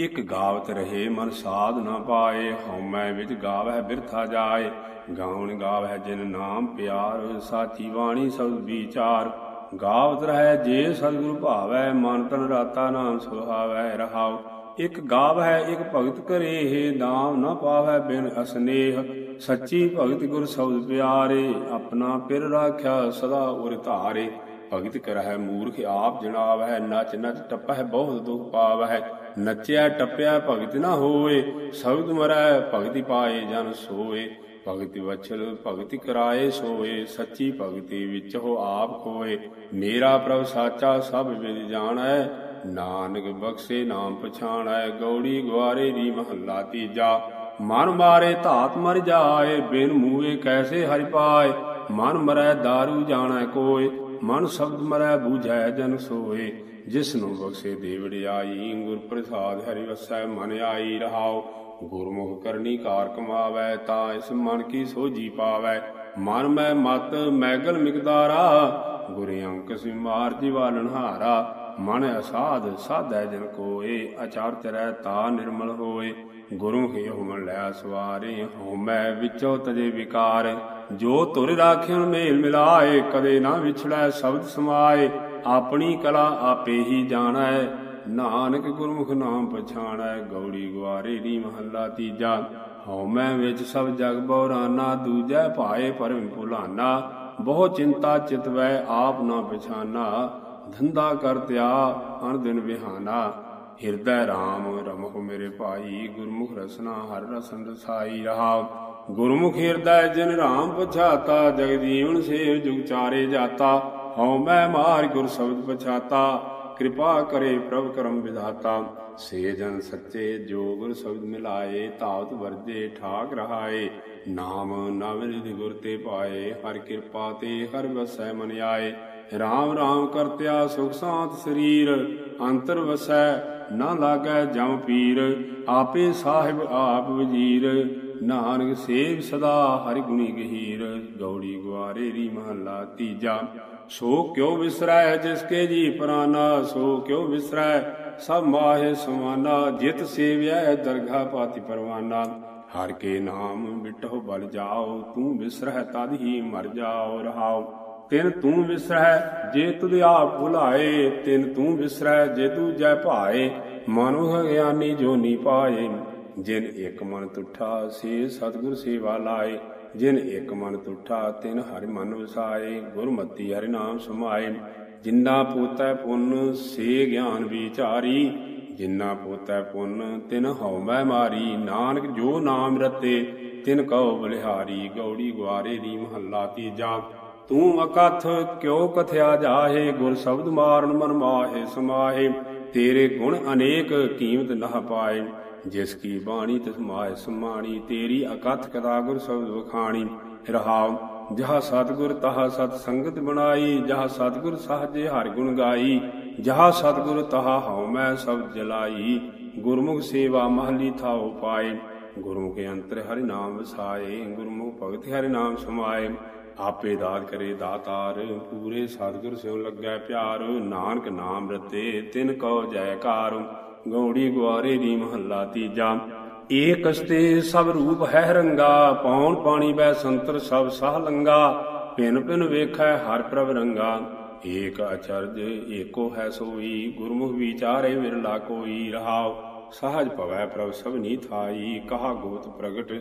ਇਕ ਗਾਵਤ ਰਹੇ, ਮਨ ਸਾਧ ਨਾ ਪਾਏ, ਹਉਮੈ ਵਿੱਚ ਗਾਵੈ ਬਿਰਥਾ ਜਾਏ। ਗਾਉਣ ਗਾਵੈ ਜਿਨ ਨਾਮ ਪਿਆਰ, ਸਾਚੀ ਬਾਣੀ ਸਬਦ ਵਿਚਾਰ। ਗਾਵਤ ਰਹਿ ਜੇ ਸਤਿਗੁਰ ਭਾਵੈ, ਮਨ ਤਨ ਰਾਤਾ ਨਾਮ ਸੁਹਾਵੈ ਰਹਾਉ। ਇਕ ਗਾਵੈ ਇਕ ਭਗਤ ਕਰੇ ਨਾਮ ਨਾ ਪਾਵੈ ਬਿਨ ਅਸਨੇਹ। ਸੱਚੀ ਭਗਤ ਗੁਰ ਸ਼ਬਦ ਪਿਆਰੇ, ਆਪਣਾ ਪਿਰ ਰਾਖਿਆ ਸਦਾ ਉਰ ਧਾਰੇ। ਭਗਤ ਕਰਹਿ ਮੂਰਖ ਆਪ ਜਣਾਵੈ ਨਚ ਨਚ ਟਪਹਿ ਬਹੁਤ ਦੁਖ ਪਾਵੈ ਨਚਿਆ ਟੱਪਿਆ ਭਗਤ ਨਾ ਹੋਏ ਸ਼ਬਦ ਮਰੈ ਭਗਤੀ ਪਾਏ ਜਨ ਸੋਏ। ਭਗਤੀ ਵਛਲ ਭਗਤੀ ਕਰਾਏ ਸੋਏ, ਸੱਚੀ ਭਗਤੀ ਵਿੱਚ ਹੋ ਆਪ ਕੋਏ ਮੇਰਾ ਪ੍ਰਭ ਸਾਚਾ ਸਭ ਵਿਦ ਜਾਣੈ, ਨਾਨਕ ਬਖਸ਼ੇ ਨਾਮ ਪਛਾਣੈ, ਗੌੜੀ ਗਵਾਰੇ ਦੀ ਮਹੱਲਾ ਤੀਜਾ। ਮਨ ਮਾਰੇ ਧਾਤ ਮਰ ਜਾਏ, ਬਿਨ ਮੂਏ ਕੈਸੇ ਹਰਿ ਪਾਏ? ਮਨ ਮਰੈ दारू ਜਾਣੈ ਕੋਏ, ਮਨ ਸ਼ਬਦ ਮਰੈ ਬੂਝੈ ਜਨ ਸੋਏ। ਜਿਸ ਨੂੰ ਬਖਸ਼ੇ ਦੇਵੜਿਆਈ ਗੁਰ ਪ੍ਰਸਾਦ ਹਰਿ ਵਸੈ ਮਨ ਆਈ ਰਹਾਉ। ਗੁਰਮੁਖ ਕਰਨੀ ਕਾਰ ਕਮਾਵੈ, ਤਾਂ ਇਸ ਮਨ ਕੀ ਸੋਜੀ ਪਾਵੈ। ਮਨ ਮੈਂ ਮਤ ਮੈਗਲ ਮਿਕਦਾਰਾ, ਗੁਰ ਅੰਕ ਸਿਮਾਰ ਜੀਵਾਲਨ ਹਾਰਾ। ਮਨ ਅਸਾਧ ਸਾਧੈ ਜਨ ਕੋਏ ਅਚਾਰ ਚਰੈ ਤਾ ਨਿਰਮਲ ਹੋਏ। ਗੁਰੂ ਹੀ ਹੁਮਨ ਲੈ ਸਵਾਰੇ ਹਉਮੈ ਵਿੱਚੋ ਤਜੇ ਵਿਕਾਰ। ਜੋ ਤੁਰ ਰਾਖਿਓ ਮੇਲ ਮਿਲਾਏ, ਕਦੇ ਨਾ ਵਿਛੜੈ ਸ਼ਬਦ ਸਮਾਏ। ਆਪਣੀ ਕਲਾ ਆਪੇ ਹੀ ਜਾਣੈ, ਨਾਨਕ ਗੁਰਮੁਖ ਨਾਮ ਪਛਾਣੈ। ਗੌੜੀ ਗਵਾਰੇ ਦੀ ਮਹੱਲਾ ਤੀਜਾ ਹਉਮੈ ਵਿੱਚ ਸਭ ਜਗ ਬੌਰਾਨਾ, ਦੂਜੈ ਭਾਏ ਪਰਮ ਭੁਲਾਨਾ। ਬਹੁ ਚਿੰਤਾ ਚਿਤਵੈ ਆਪ ਨਾ ਪਛਾਨਾ। ਧੰਦਾ ਕਰ ਤਿਆ ਅਨ ਦਿਨ ਵਿਹਾਨਾ। ਹਿਰਦੈ RAM ਰਮਹੁ ਮੇਰੇ ਭਾਈ, ਗੁਰਮੁਖ ਰਸਨਾ, ਹਰ ਰਸਨ ਰਸਾਈ ਰਹਾ। ਗੁਰਮੁਖ ਹਿਰਦੈ ਜਿਨ RAM ਪਛਾਤਾ, ਜਗ ਜੀਵਨ ਸੇਵ ਜੁਗ ਚਾਰੇ ਜਾਤਾ। ਹਉ ਮੈਂ ਮਾਰ ਗੁਰ ਸ਼ਬਦ ਪਛਾਤਾ, ਕਿਰਪਾ ਕਰੇ ਪ੍ਰਭ ਕਰਮ ਵਿਧਾਤਾ। ਸੇ ਜਨ ਸੱਚੇ ਜੋ ਗੁਰ ਸ਼ਬਦ ਮਿਲਾਏ ਤਾਵਤ ਵਰਜੇ ਠਾਕ ਰਹਾਏ। ਨਾਮ ਨਵ ਨਿਧ ਗੁਰ ਤੇ ਪਾਏ, ਹਰ ਕਿਰਪਾ ਤੇ ਹਰ ਵਸੈ ਮਨ ਆਏ। RAM RAM ਕਰਤਿਆ ਸੁਖ ਸਾਂਤ ਸਰੀਰ, ਅੰਤਰ ਵਸੈ ਨਾ ਲਾਗੈ ਜਮ ਪੀਰ, ਆਪੇ ਸਾਹਿਬ ਆਪ ਵਜੀਰ, ਨਾਨਕ ਸੇਵ ਸਦਾ ਹਰਿ ਗੁਣੀ ਗਹੀਰ, ਗੌੜੀ ਗੁਆਰੇ ਰੀ ਮਹੱਲਾ ਤੀਜਾ। ਸੋ ਕਿਉ ਵਿਸਰੈ ਜਿਸ ਕੇ ਜੀ ਪ੍ਰਾਨਾ, ਸੋ ਕਿਉ ਵਿਸਰੈ ਸਭ ਮਾਹੇ ਸਮਾਨਾ, ਜਿਤ ਸੇਵਿਆ ਦਰਗਾ ਪਾਤੀ ਪਰਵਾਨਾ। ਹਰ ਕੇ ਨਾਮ ਮਿਟੋ ਬਲ ਜਾਓ, ਤੂੰ ਵਿਸਰਹਿ ਤਦ ਹੀ ਮਰ ਜਾਓ ਰਹਾਓ। ਤਿਨ ਤੂੰ ਵਿਸਰਹਿ, ਜੇ ਤੁਧ ਆਪ ਭੁਲਾਏ, ਤਿਨ ਤੂੰ ਵਿਸਰਹਿ, ਜੇ ਤੂੰ ਜੈ ਭਾਏ। ਮਨੁ ਗਿਆਨੀ ਜੋ ਪਾਏ, ਜਿਨ ਇੱਕ ਮਨ ਤੁਠਾ, ਸੇ ਸਤਿਗੁਰ ਸੇਵਾ ਲਾਏ। ਜਿਨ ਇੱਕ ਮਨ ਤੁਠਾ, ਤਿਨ ਹਰਿ ਮਨ ਵਸਾਏ। ਗੁਰਮਤੀ ਹਰਿ ਨਾਮ ਸਮਾਏ। ਜਿੰਨਾ ਪੋਤੈ ਪੁੰਨ, ਸੇ ਗਿਆਨ ਵਿਚਾਰੀ। ਜਿੰਨਾ ਪੋਤੈ ਪੁੰਨ, ਤਿਨ ਹਉ ਮੈਂ ਮਾਰੀ। ਨਾਨਕ ਜੋ ਨਾਮ ਰਤੇ, ਤਿਨ ਕਉ ਬਲਿਹਾਰੀ। ਗੌੜੀ ਗਵਾਰੇ ਦੀ ਮਹੱਲਾ ਤੀਜਾ। ਤੂੰ ਅਕਥ ਕਿਉ ਕਥਿਆ ਜਾਹੇ? ਗੁਰ ਸ਼ਬਦ ਮਾਰਨ ਮਨ ਮਾਹੇ ਸਮਾਹੇ। ਤੇਰੇ ਗੁਣ ਅਨੇਕ ਕੀਮਤ ਨਹ ਪਾਏ। ਜਿਸ ਕੀ ਬਾਣੀ ਤਿਸ ਮਾਏ ਸਮਾਣੀ। ਤੇਰੀ ਅਕਥ ਕਦਾ ਗੁਰ ਸ਼ਬਦ ਵਖਾਣੀ। ਰਹਾਉ, ਜਹ ਸਤਗੁਰ ਤਹ ਸਤ ਸੰਗਤ ਬਣਾਈ। ਜਹ ਸਤਗੁਰ ਸਹਜੇ ਹਰ ਗੁਣ ਗਾਈ। ਜਹ ਸਤਗੁਰ ਤਹ ਹਉ ਮੈਂ ਸਭ ਜਲਾਈ। ਗੁਰਮੁਖ ਸੇਵਾ ਮਹਲੀ ਥਾਉ ਪਾਏ। ਗੁਰੂ ਕੇ ਅੰਤਰ ਹਰਿ ਨਾਮ ਵਸਾਏ। ਗੁਰਮੁਖ ਭਗਤ ਹਰਿ ਨਾਮ ਸਮਾਏ। ਆਪੇ ਦਾਤ ਕਰੇ ਦਾਤਾਰ, ਪੂਰੇ ਸਤਿਗੁਰ ਸਿਉ ਲੱਗੈ ਪਿਆਰ, ਨਾਨਕ ਨਾਮ ਰਤੇ ਤਿਨ ਕਉ ਜੈਕਾਰ ਗੌੜੀ ਗੁਆਰੇ ਦੀ ਮਹੱਲਾ ਤੀਜਾ। ਏਕ ਕਸਤੇ ਸਭ ਰੂਪ ਹੈ ਰੰਗਾ, ਪੌਣ ਪਾਣੀ ਬੈ ਸੰਤਰ ਸਭ ਸਾਹ ਲੰਗਾ, ਭਿਨ ਭਿਨ ਵੇਖੈ ਹਰ ਪ੍ਰਭ ਰੰਗਾ। ਏਕ ਅਚਰਜ ਏਕੋ ਹੈ ਸੋਈ, ਗੁਰਮੁਖ ਵਿਚਾਰੇ ਵਿਰਲਾ ਕੋਈ ਰਹਾਉ। ਸਹਜ ਭਵੈ ਪ੍ਰਭ ਸਭਨੀ ਥਾਈ, ਕਹਾ ਗੋਤ ਪ੍ਰਗਟ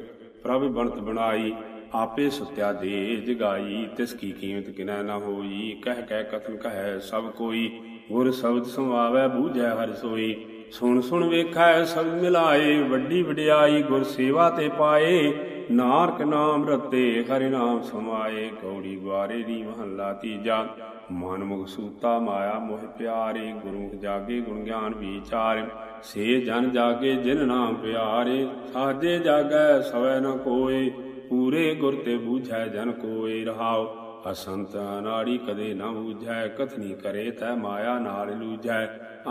ਪ੍ਰਭ ਬਣਤ ਬਣਾਈ। ਆਪੇ ਸੁਤਿਆ ਦੇ ਜਗਾਈ, ਤਿਸ ਕੀ ਕੀਮਤ ਕਿਨੈ ਨਾ ਹੋਈ। ਕਹਿ ਕਹਿ ਕਥਨ ਕਹੈ ਸਭ ਕੋਈ, ਗੁਰ ਸ਼ਬਦ ਸਮਾਵੈ ਬੂਝੈ ਹਰਿ ਸੋਈ। ਸੁਣ ਸੁਣ ਵੇਖੈ ਸਭ ਮਿਲਾਏ, ਵੱਡੀ ਵਡਿਆਈ ਗੁਰ ਸੇਵਾ ਤੇ ਪਾਏ। ਨਾਨਕ ਨਾਮ ਰਤੇ ਹਰਿ ਨਾਮ ਸਮਾਏ ਗੌੜੀ ਗਵਾਰੇ ਦੀ ਮਹੱਲਾ ਤੀਜਾ। ਮਨ ਮੁਖ ਸੂਤਾ ਮਾਇਆ ਮੋਹ ਪਿਆਰੇ, ਗੁਰੂ ਜਾਗੇ ਗੁਣ ਗਿਆਨ ਵਿਚਾਰ। ਸੇ ਜਨ ਜਾਗੇ ਜਿਨ ਨਾਮ ਪਿਆਰੇ, ਸਾਜੇ ਜਾਗੈ ਸਵੈ ਨ ਕੋਏ। ਪੂਰੇ ਗੁਰ ਤੇ ਬੂਝੈ ਜਨ ਕੋਏ ਰਹਾਉ। ਅਸੰਤ ਅਨਾੜੀ ਕਦੇ ਨਾ ਬੂਝੈ, ਕਥਨੀ ਕਰੇ ਤੈ ਮਾਇਆ ਨਾਲ ਲੂਝੈ।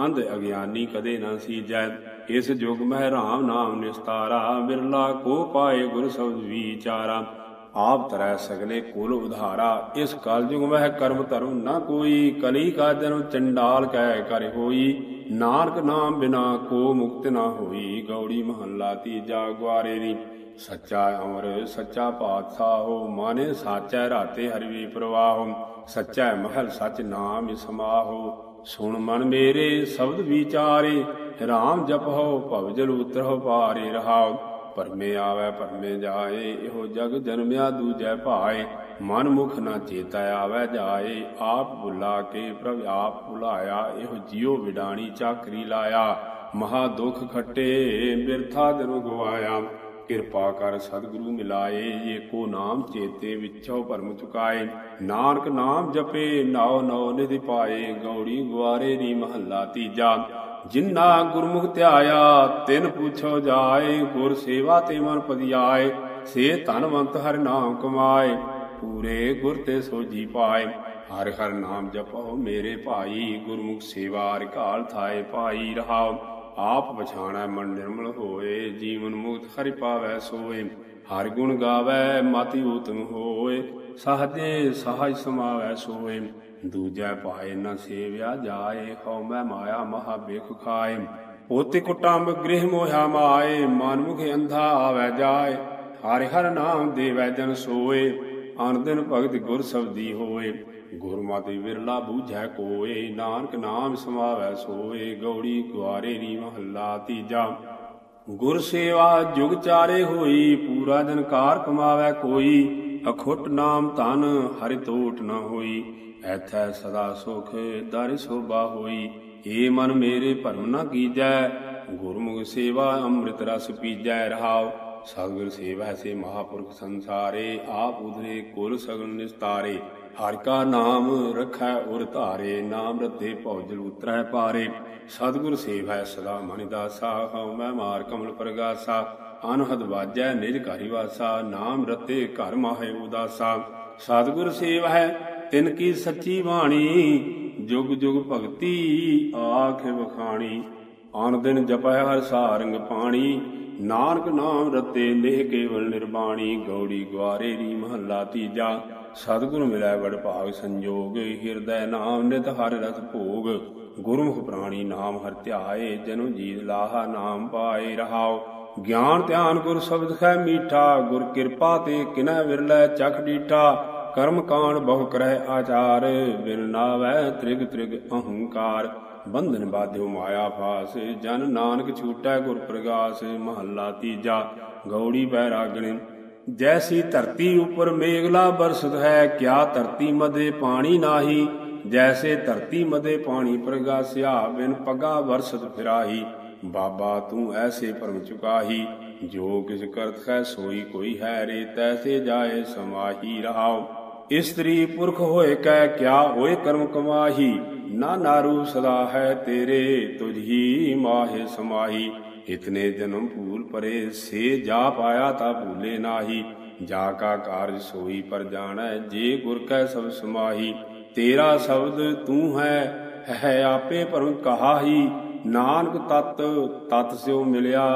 ਅੰਧ ਅਗਿਆਨੀ ਕਦੇ ਨਾ ਸੀਜੈ ਇਸ ਜੁਗ ਮਹਿ ਰਾਮ ਨਾਮ ਨਿਸਤਾਰਾ। ਬਿਰਲਾ ਕੋ ਪਾਏ ਗੁਰ ਸ਼ਬਦ ਵਿਚਾਰਾ। ਆਪ ਤਰੈ ਸਗਲੇ ਕੁਲ ਉਧਾਰਾ। ਇਸ ਕਲਯੁਗ ਮਹਿ ਕਰਮ ਧਰਮ ਨਾ ਕੋਈ। ਕਲੀ ਕਾ ਜਨਮ ਚੰਡਾਲ ਕਹਿ ਕਰ ਹੋਈ। ਨਾਨਕ ਨਾਮ ਬਿਨਾ ਕੋ ਮੁਕਤ ਨਾ ਹੋਈ। ਗੌੜੀ ਮਹੱਲਾ ਤੀਜਾ ਗਵਾਰੇ ਦੀ ਸੱਚਾ ਅਮਰ, ਸੱਚਾ ਪਾਤਸ਼ਾਹੋ ਮਾਨੇ ਸਾਚੈ ਰਾਤੇ ਹਰਿ ਪ੍ਰਵਾਹੋ ਸੱਚਾ ਮਹਲ ਸਚ ਨਾਮ ਸਮਾਹੋ ਸੁਣ ਮਨ ਮੇਰੇ ਸ਼ਬਦ ਵਿਚਾਰੇ। RAM ਜਪਹੁ ਭਵਜਲ ਉਤਰਹੁ ਪਾਰੇ ਰਹਾਉ। ਪਰਮੇ ਆਵੇ, ਪਰਮੇ ਜਾਏ। ਇਹੋ ਜਗ ਜਨਮਿਆ ਦੂਜੈ ਭਾਏ। ਮਨ ਮੁਖ ਨਾ ਚੇਤਾ ਆਵੇ ਜਾਏ, ਆਪ ਬੁਲਾ ਕੇ ਪ੍ਰਭ ਆਪ ਭੁਲਾਇਆ, ਇਹੋ ਜਿਉ ਵਿਡਾਣੀ ਚਾਕਰੀ ਲਾਇਆ। ਮਹਾ ਦੁਖ ਖੱਟੇ, ਬਿਰਥਾ ਦਿਨ ਗਵਾਇਆ। ਕਿਰਪਾ ਕਰ ਸਤਿਗੁਰੂ ਮਿਲਾਏ ਏਕੋ ਨਾਮ ਚੇਤੇ ਵਿਚੋ ਭਰਮ ਚੁਕਾਏ। ਨਾਨਕ ਨਾਮ ਜਪੇ, ਨਾਉ ਨਉ ਨਿਧਿ ਪਾਏ, ਗੌੜੀ ਗਵਾਰੇ ਦੀ ਮਹੱਲਾ ਤੀਜਾ। ਜਿਨ੍ਹਾਂ ਗੁਰਮੁਖ ਧਿਆਇਆ, ਤਿਨ ਪੁੱਛੋ ਜਾਏ, ਗੁਰ ਸੇਵਾ ਤੇ ਮਨ ਪਦਿਆਏ ਸੇ ਧਨਵੰਤ ਹਰਿ ਨਾਮ ਕਮਾਏ। ਪੂਰੇ ਗੁਰ ਤੇ ਸੋਜੀ ਪਾਏ। ਹਰ ਹਰ ਨਾਮ ਜਪੋ ਮੇਰੇ ਭਾਈ, ਗੁਰਮੁਖ ਸੇਵਾ ਰਿਕਾਲ ਥਾਏ ਭਾਈ ਰਹਾਓ। ਆਪ ਪਛਾਣੈ ਮਨ ਨਿਰਮਲ ਹੋਏ, ਜੀਵਨ ਮੁਕਤ ਹਰਿ ਪਾਵੈ ਸੋਏ। ਹਰ ਗੁਣ ਗਾਵੈ, ਮਤਿ ਉਤਮ ਹੋਏ, ਸਹਜੇ ਸਹਜ ਸਮਾਵੈ ਸੋਏ। ਦੂਜੈ ਪਾਏ ਨ ਸੇਵਿਆ ਜਾਏ, ਹਉ ਮੈਂ ਮਾਇਆ ਮਹਾ ਬੇਖ ਖਾਏ। ਪੋਤੇ ਕੁਟੰਬ ਗ੍ਰਹਿ ਮੋਹਾ ਮਾਏ, ਮਨ ਮੁਖ ਅੰਧਾ ਆਵੈ ਜਾਏ। ਹਰਿ ਹਰ ਨਾਮ ਦੇਵੈ ਜਨ ਸੋਏ। ਅਨ ਦਿਨ ਭਗਤ ਗੁਰ ਸਬਦੀ ਹੋਏ। ਗੁਰਮਤਿ ਵਿਰਲਾ ਬੂਝੈ ਕੋਏ, ਨਾਨਕ ਨਾਮ ਸਮਾਵੈ ਸੋਏ, ਗੌੜੀ ਗੁਆਰੇ ਰੀ ਮਹੱਲਾ ਤੀਜਾ। ਗੁਰ ਸੇਵਾ ਜੁਗ ਚਾਰੇ ਹੋਈ, ਪੂਰਾ ਦਿਨ ਕਾਰ ਕਮਾਵੈ ਕੋਈ। ਅਖੁੱਟ ਨਾਮ ਧਨ ਹਰਿ ਤੋਟ ਨ ਹੋਈ, ਐਥੈ ਸਦਾ ਸੁਖ ਦਰ ਸੋਭਾ ਹੋਈ। ਏ ਮਨ ਮੇਰੇ ਭਰਮ ਨ ਕੀਜੈ, ਗੁਰਮੁਖ ਸੇਵਾ ਅੰਮ੍ਰਿਤ ਰਸ ਪੀਜੈ ਰਹਾਉ। ਸਤਿਗੁਰ ਸੇਵਾ ਸੇ ਮਹਾਪੁਰਖ ਸੰਸਾਰੇ, ਆਪ ਉਧਰੇ ਕੁਲ ਸਗਨ ਨਿਸਤਾਰੇ। ਹਰਿ ਕਾ ਨਾਮ ਰਖੈ ਉਰ ਧਾਰੇ, ਨਾਮ ਰਤੇ ਭਉਜਲ ਉਤਰੈ ਪਾਰੇ। ਸਤਿਗੁਰ ਸੇਵੈ ਸਦਾ ਮਨਿ ਦਾਸਾ, ਹਉ ਮੈਂ ਮਾਰ ਕਮਲ ਪ੍ਰਗਾਸਾ। ਅਨਹਦ ਵਾਜੈ ਨਿਜ ਘਰਿ ਵਾਸਾ, ਨਾਮ ਰਤੇ ਘਰ ਮਾਹੇ ਉਦਾਸਾ। ਸਤਿਗੁਰ ਸੇਵ ਹੈ ਤਿਨ ਕੀ ਸੱਚੀ ਬਾਣੀ, ਜੁਗ ਜੁਗ ਭਗਤੀ ਆਖ ਵਖਾਣੀ। ਆਨ ਦਿਨ ਜਪੈ ਹਰ ਸਾਰੰਗ ਪਾਣੀ ਨਾਨਕ ਨਾਮ ਰਤੇ ਨੇਹ ਕੇਵਲ ਨਿਰਬਾਣੀ, ਗੌੜੀ ਗਵਾਰੇ ਦੀ ਮਹੱਲਾ ਤੀਜਾ। ਸਤਿਗੁਰ ਮਿਲੈ ਵਡ ਭਾਗ ਸੰਜੋਗ, ਹਿਰਦੈ ਨਾਮ ਨਿਤ ਹਰਿ ਰਸ ਭੋਗ। ਗੁਰਮੁਖ ਪ੍ਰਾਣੀ ਨਾਮ ਹਰਿ ਧਿਆਏ, ਜਨੁ ਜੀਤ ਲਾਹਾ ਨਾਮ ਪਾਏ ਰਹਾਓ ਗਿਆਨ ਧਿਆਨ ਗੁਰ ਸ਼ਬਦ ਹੈ ਮੀਠਾ, ਗੁਰ ਕਿਰਪਾ ਤੇ ਕਿਨੈ ਵਿਰਲੇ ਚਖ ਡੀਠਾ। ਕਰਮ ਕਾਂਡ ਬਹੁ ਕਰੈ ਆਚਾਰ, ਬਿਨ ਨਾਵੈ ਤ੍ਰਿਗ ਤ੍ਰਿਗ ਅਹੰਕਾਰ। ਬੰਧਨ ਬਾਧਿਓ ਮਾਇਆ ਫਾਸ, ਜਨ ਨਾਨਕ ਛੂਟੈ ਗੁਰ ਪ੍ਰਗਾਸ, ਮਹੱਲਾ ਤੀਜਾ, ਗੌੜੀ ਬੈਰਾਗਣ। ਜੈਸੀ ਧਰਤੀ ਉਪਰ ਮੇਘਲਾ ਬਰਸਤ ਹੈ, ਕਿਆ ਧਰਤੀ ਮਦੇ ਪਾਣੀ ਨਾਹੀ? ਜੈਸੇ ਧਰਤੀ ਮਦੇ ਪਾਣੀ ਪ੍ਰਗਾਸਿਆ, ਬਿਨ ਪਗਾ ਵਰਸਤ ਫਿਰਾਹੀ। ਬਾਬਾ ਤੂੰ ਐਸੇ ਪਰਮ ਚੁਕਾਹੀ, ਜੋ ਕਿਸ ਕਰਤ ਹੈ ਸੋਈ ਕੋਈ ਹੈ ਰੇ, ਤੈਸੇ ਜਾਏ ਸਮਾਹੀ ਰਹਾਓ ਇਸਤਰੀ ਪੁਰਖ ਹੋਏ ਕੈ ਕਿਆ ਹੋਏ ਕਰਮ ਕਮਾਹੀ? ਨਾ ਨਾਰੂ ਸਦਾ ਹੈ ਤੇਰੇ ਤੁਝ ਹੀ ਸਮਾਹੀ। ਇਤਨੇ ਜਨਮ ਭੂਲ ਪਰੇ ਸੇ ਜਾ ਪਾਇਆ ਤਾ ਭੂਲੇ ਨਾਹੀ। ਜਾ ਕਾ ਕਾਰਜ ਸੋਈ ਪਰ ਜਾਣੈ ਜੇ ਗੁਰ ਕੈ ਸਭ ਸਮਾਹੀ। ਤੇਰਾ ਸ਼ਬਦ ਤੂੰ ਹੈ ਹੈ ਆਪੇ ਪਰਮ ਕਹਾਹੀ। ਨਾਨਕ ਤਤ ਤਤ ਸਿਉ ਮਿਲਿਆ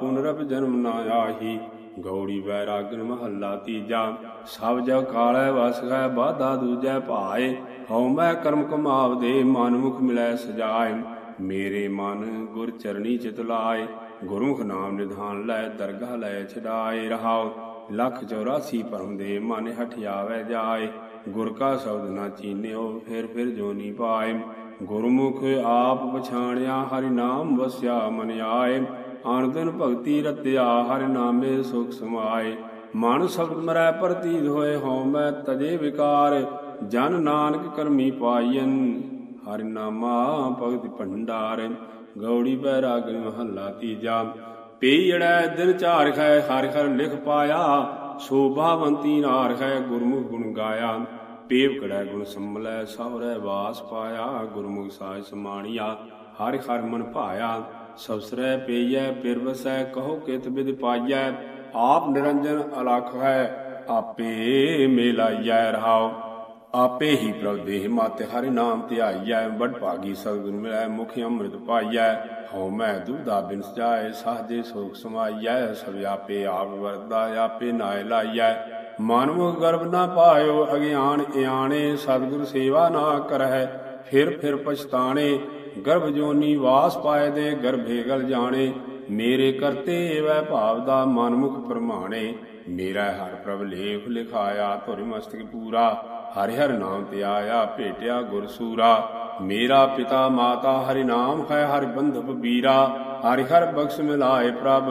ਪੁਨਰਪ ਜਨਮ ਨਾ ਆਹੀ। ਗੌੜੀ ਵੈਰਾਗਨ ਮਹੱਲਾ ਤੀਜਾ, ਸਭ ਜਗ ਕਾਲੈ ਵਸ ਹੈ ਬਾਧਾ ਦੂਜੈ ਭਾਏ। ਹਉ ਮੈਂ ਕਰਮ ਕਮਾਵਦੇ ਮਨ ਮੁਖ ਮਿਲੈ ਸਜਾਏ। ਮੇਰੇ ਮਨ ਗੁਰ ਚਰਣੀ ਚਿਤ ਲਾਏ, ਗੁਰਮੁਖ ਨਾਮ ਨਿਧਾਨ ਲੈ, ਦਰਗਾਹ ਲੈ ਛਡਾਏ ਰਹਾਉ ਲੱਖ 84 ਪਰਮ ਦੇ ਮਨ ਹਠਿਆਵੇ ਜਾਏ। ਗੁਰ ਕਾ ਸ਼ਬਦ ਨਾ ਚੀਨਿਓ, ਫਿਰ ਫਿਰ ਜੋਨੀ ਪਾਏ। ਗੁਰਮੁਖ ਆਪ ਪਛਾਣਿਆ ਹਰਿ ਨਾਮ ਵਸਿਆ ਮਨ ਆਏ। ਆਣ ਭਗਤੀ ਰਤਿਆ ਹਰਿ ਨਾਮੇ ਸੁਖ ਸਮਾਏ। ਮਨ ਸ਼ਬਦ ਮਰੈ ਪ੍ਰਤੀਤ ਹੋਏ ਹਉ ਮੈਂ ਤਜੇ ਵਿਕਾਰ। ਜਨ ਨਾਨਕ ਕਰਮੀ ਪਾਈਨ ਹਰਿ ਨਾਮਾ ਭਗਤ ਭੰਡਾਰ। ਗੌੜੀ ਬੈਰਾਗ ਮਹੱਲਾ ਤੀਜਾ। ਪੀੜੈ ਦਿਨ ਝਾਰ ਖੈ, ਹਰਿ ਹਰਿ ਲਿਖ ਪਾਇਆ। ਸ਼ੋਭਾਵੰਤੀ ਨਾਰ ਹੈ ਗੁਰਮੁਖ ਗੁਣ ਗਾਇਆ। ਪੇਵ ਕੜੈ ਗੁਣ ਸੰਮਲੈ ਸਹੁਰੈ ਵਾਸ ਪਾਇਆ, ਗੁਰਮੁਖ ਸਾਜ ਸਮਾਣੀਆ, ਹਰਿ ਹਰਿ ਮਨ ਭਾਇਆ ਸਬਸਰੈ ਪੇਈਐ ਪਿਰ ਕਹੋ ਕਿਤ ਬਿਦ ਪਾਈਐ, ਆਪ ਨਿਰੰਜਨ ਅਲਖ ਹੈ, ਆਪੇ ਮੇਲਾਈਐ ਰਹਾਓ ਆਪੇ ਹੀ ਪ੍ਰਭ ਦੇਹ ਮਾਤੇ ਹਰਿ ਨਾਮ ਧਿਆਈਐ ਬੜ ਭਾਗੀ ਸਤਿਗੁਰ ਮਿਲੈ, ਮੁਖ ਅੰਮ੍ਰਿਤ ਪਾਈਐ। ਹਉ ਮੈਂ ਦੁਬਦਾ ਬਿਨ ਸਜਾਏ ਸਾਜੇ ਸੋਖ ਸਮਾਈਐ, ਸਭ ਆਪੇ ਆਪ ਵਰਦਾ ਆਪੇ ਨਾਇ ਲਾਈਐ। ਮਨਮੁਖ ਗਰਭ ਨਾ ਪਾਇਓ, ਅਗਿਆਨ ਇਆਣੇ, ਸਤਿਗੁਰ ਸੇਵਾ ਨਾ ਕਰਹਿ, ਫਿਰ ਫਿਰ ਪਛਤਾਣੇ, ਗਰਭ ਜੋਨੀ ਵਾਸ ਪਾਏ ਦੇ ਗਰਭੇ ਗਲ ਜਾਣੇ, ਮੇਰੇ ਕਰਤੇ ਵੈ ਭਾਵ ਦਾ ਮਨਮੁਖ ਪ੍ਰਮਾਣੇ, ਮੇਰਾ ਹਰ ਪ੍ਰਭ ਲੇਖ ਲਿਖਾਇਆ, ਧੁਰ ਮਸਤਕ ਪੂਰਾ, ਹਰਿ ਹਰਿ ਨਾਮ ਤੇ ਆਇਆ, ਭੇਟਿਆ ਗੁਰ ਸੂਰਾ। ਮੇਰਾ ਪਿਤਾ ਮਾਤਾ ਹਰਿ ਨਾਮ ਹੈ, ਹਰਿ ਬੰਧਪ ਬੀਰਾ ਹਰਿ ਹਰ ਬਖਸ਼ ਮਿਲਾਏ ਪ੍ਰਭ,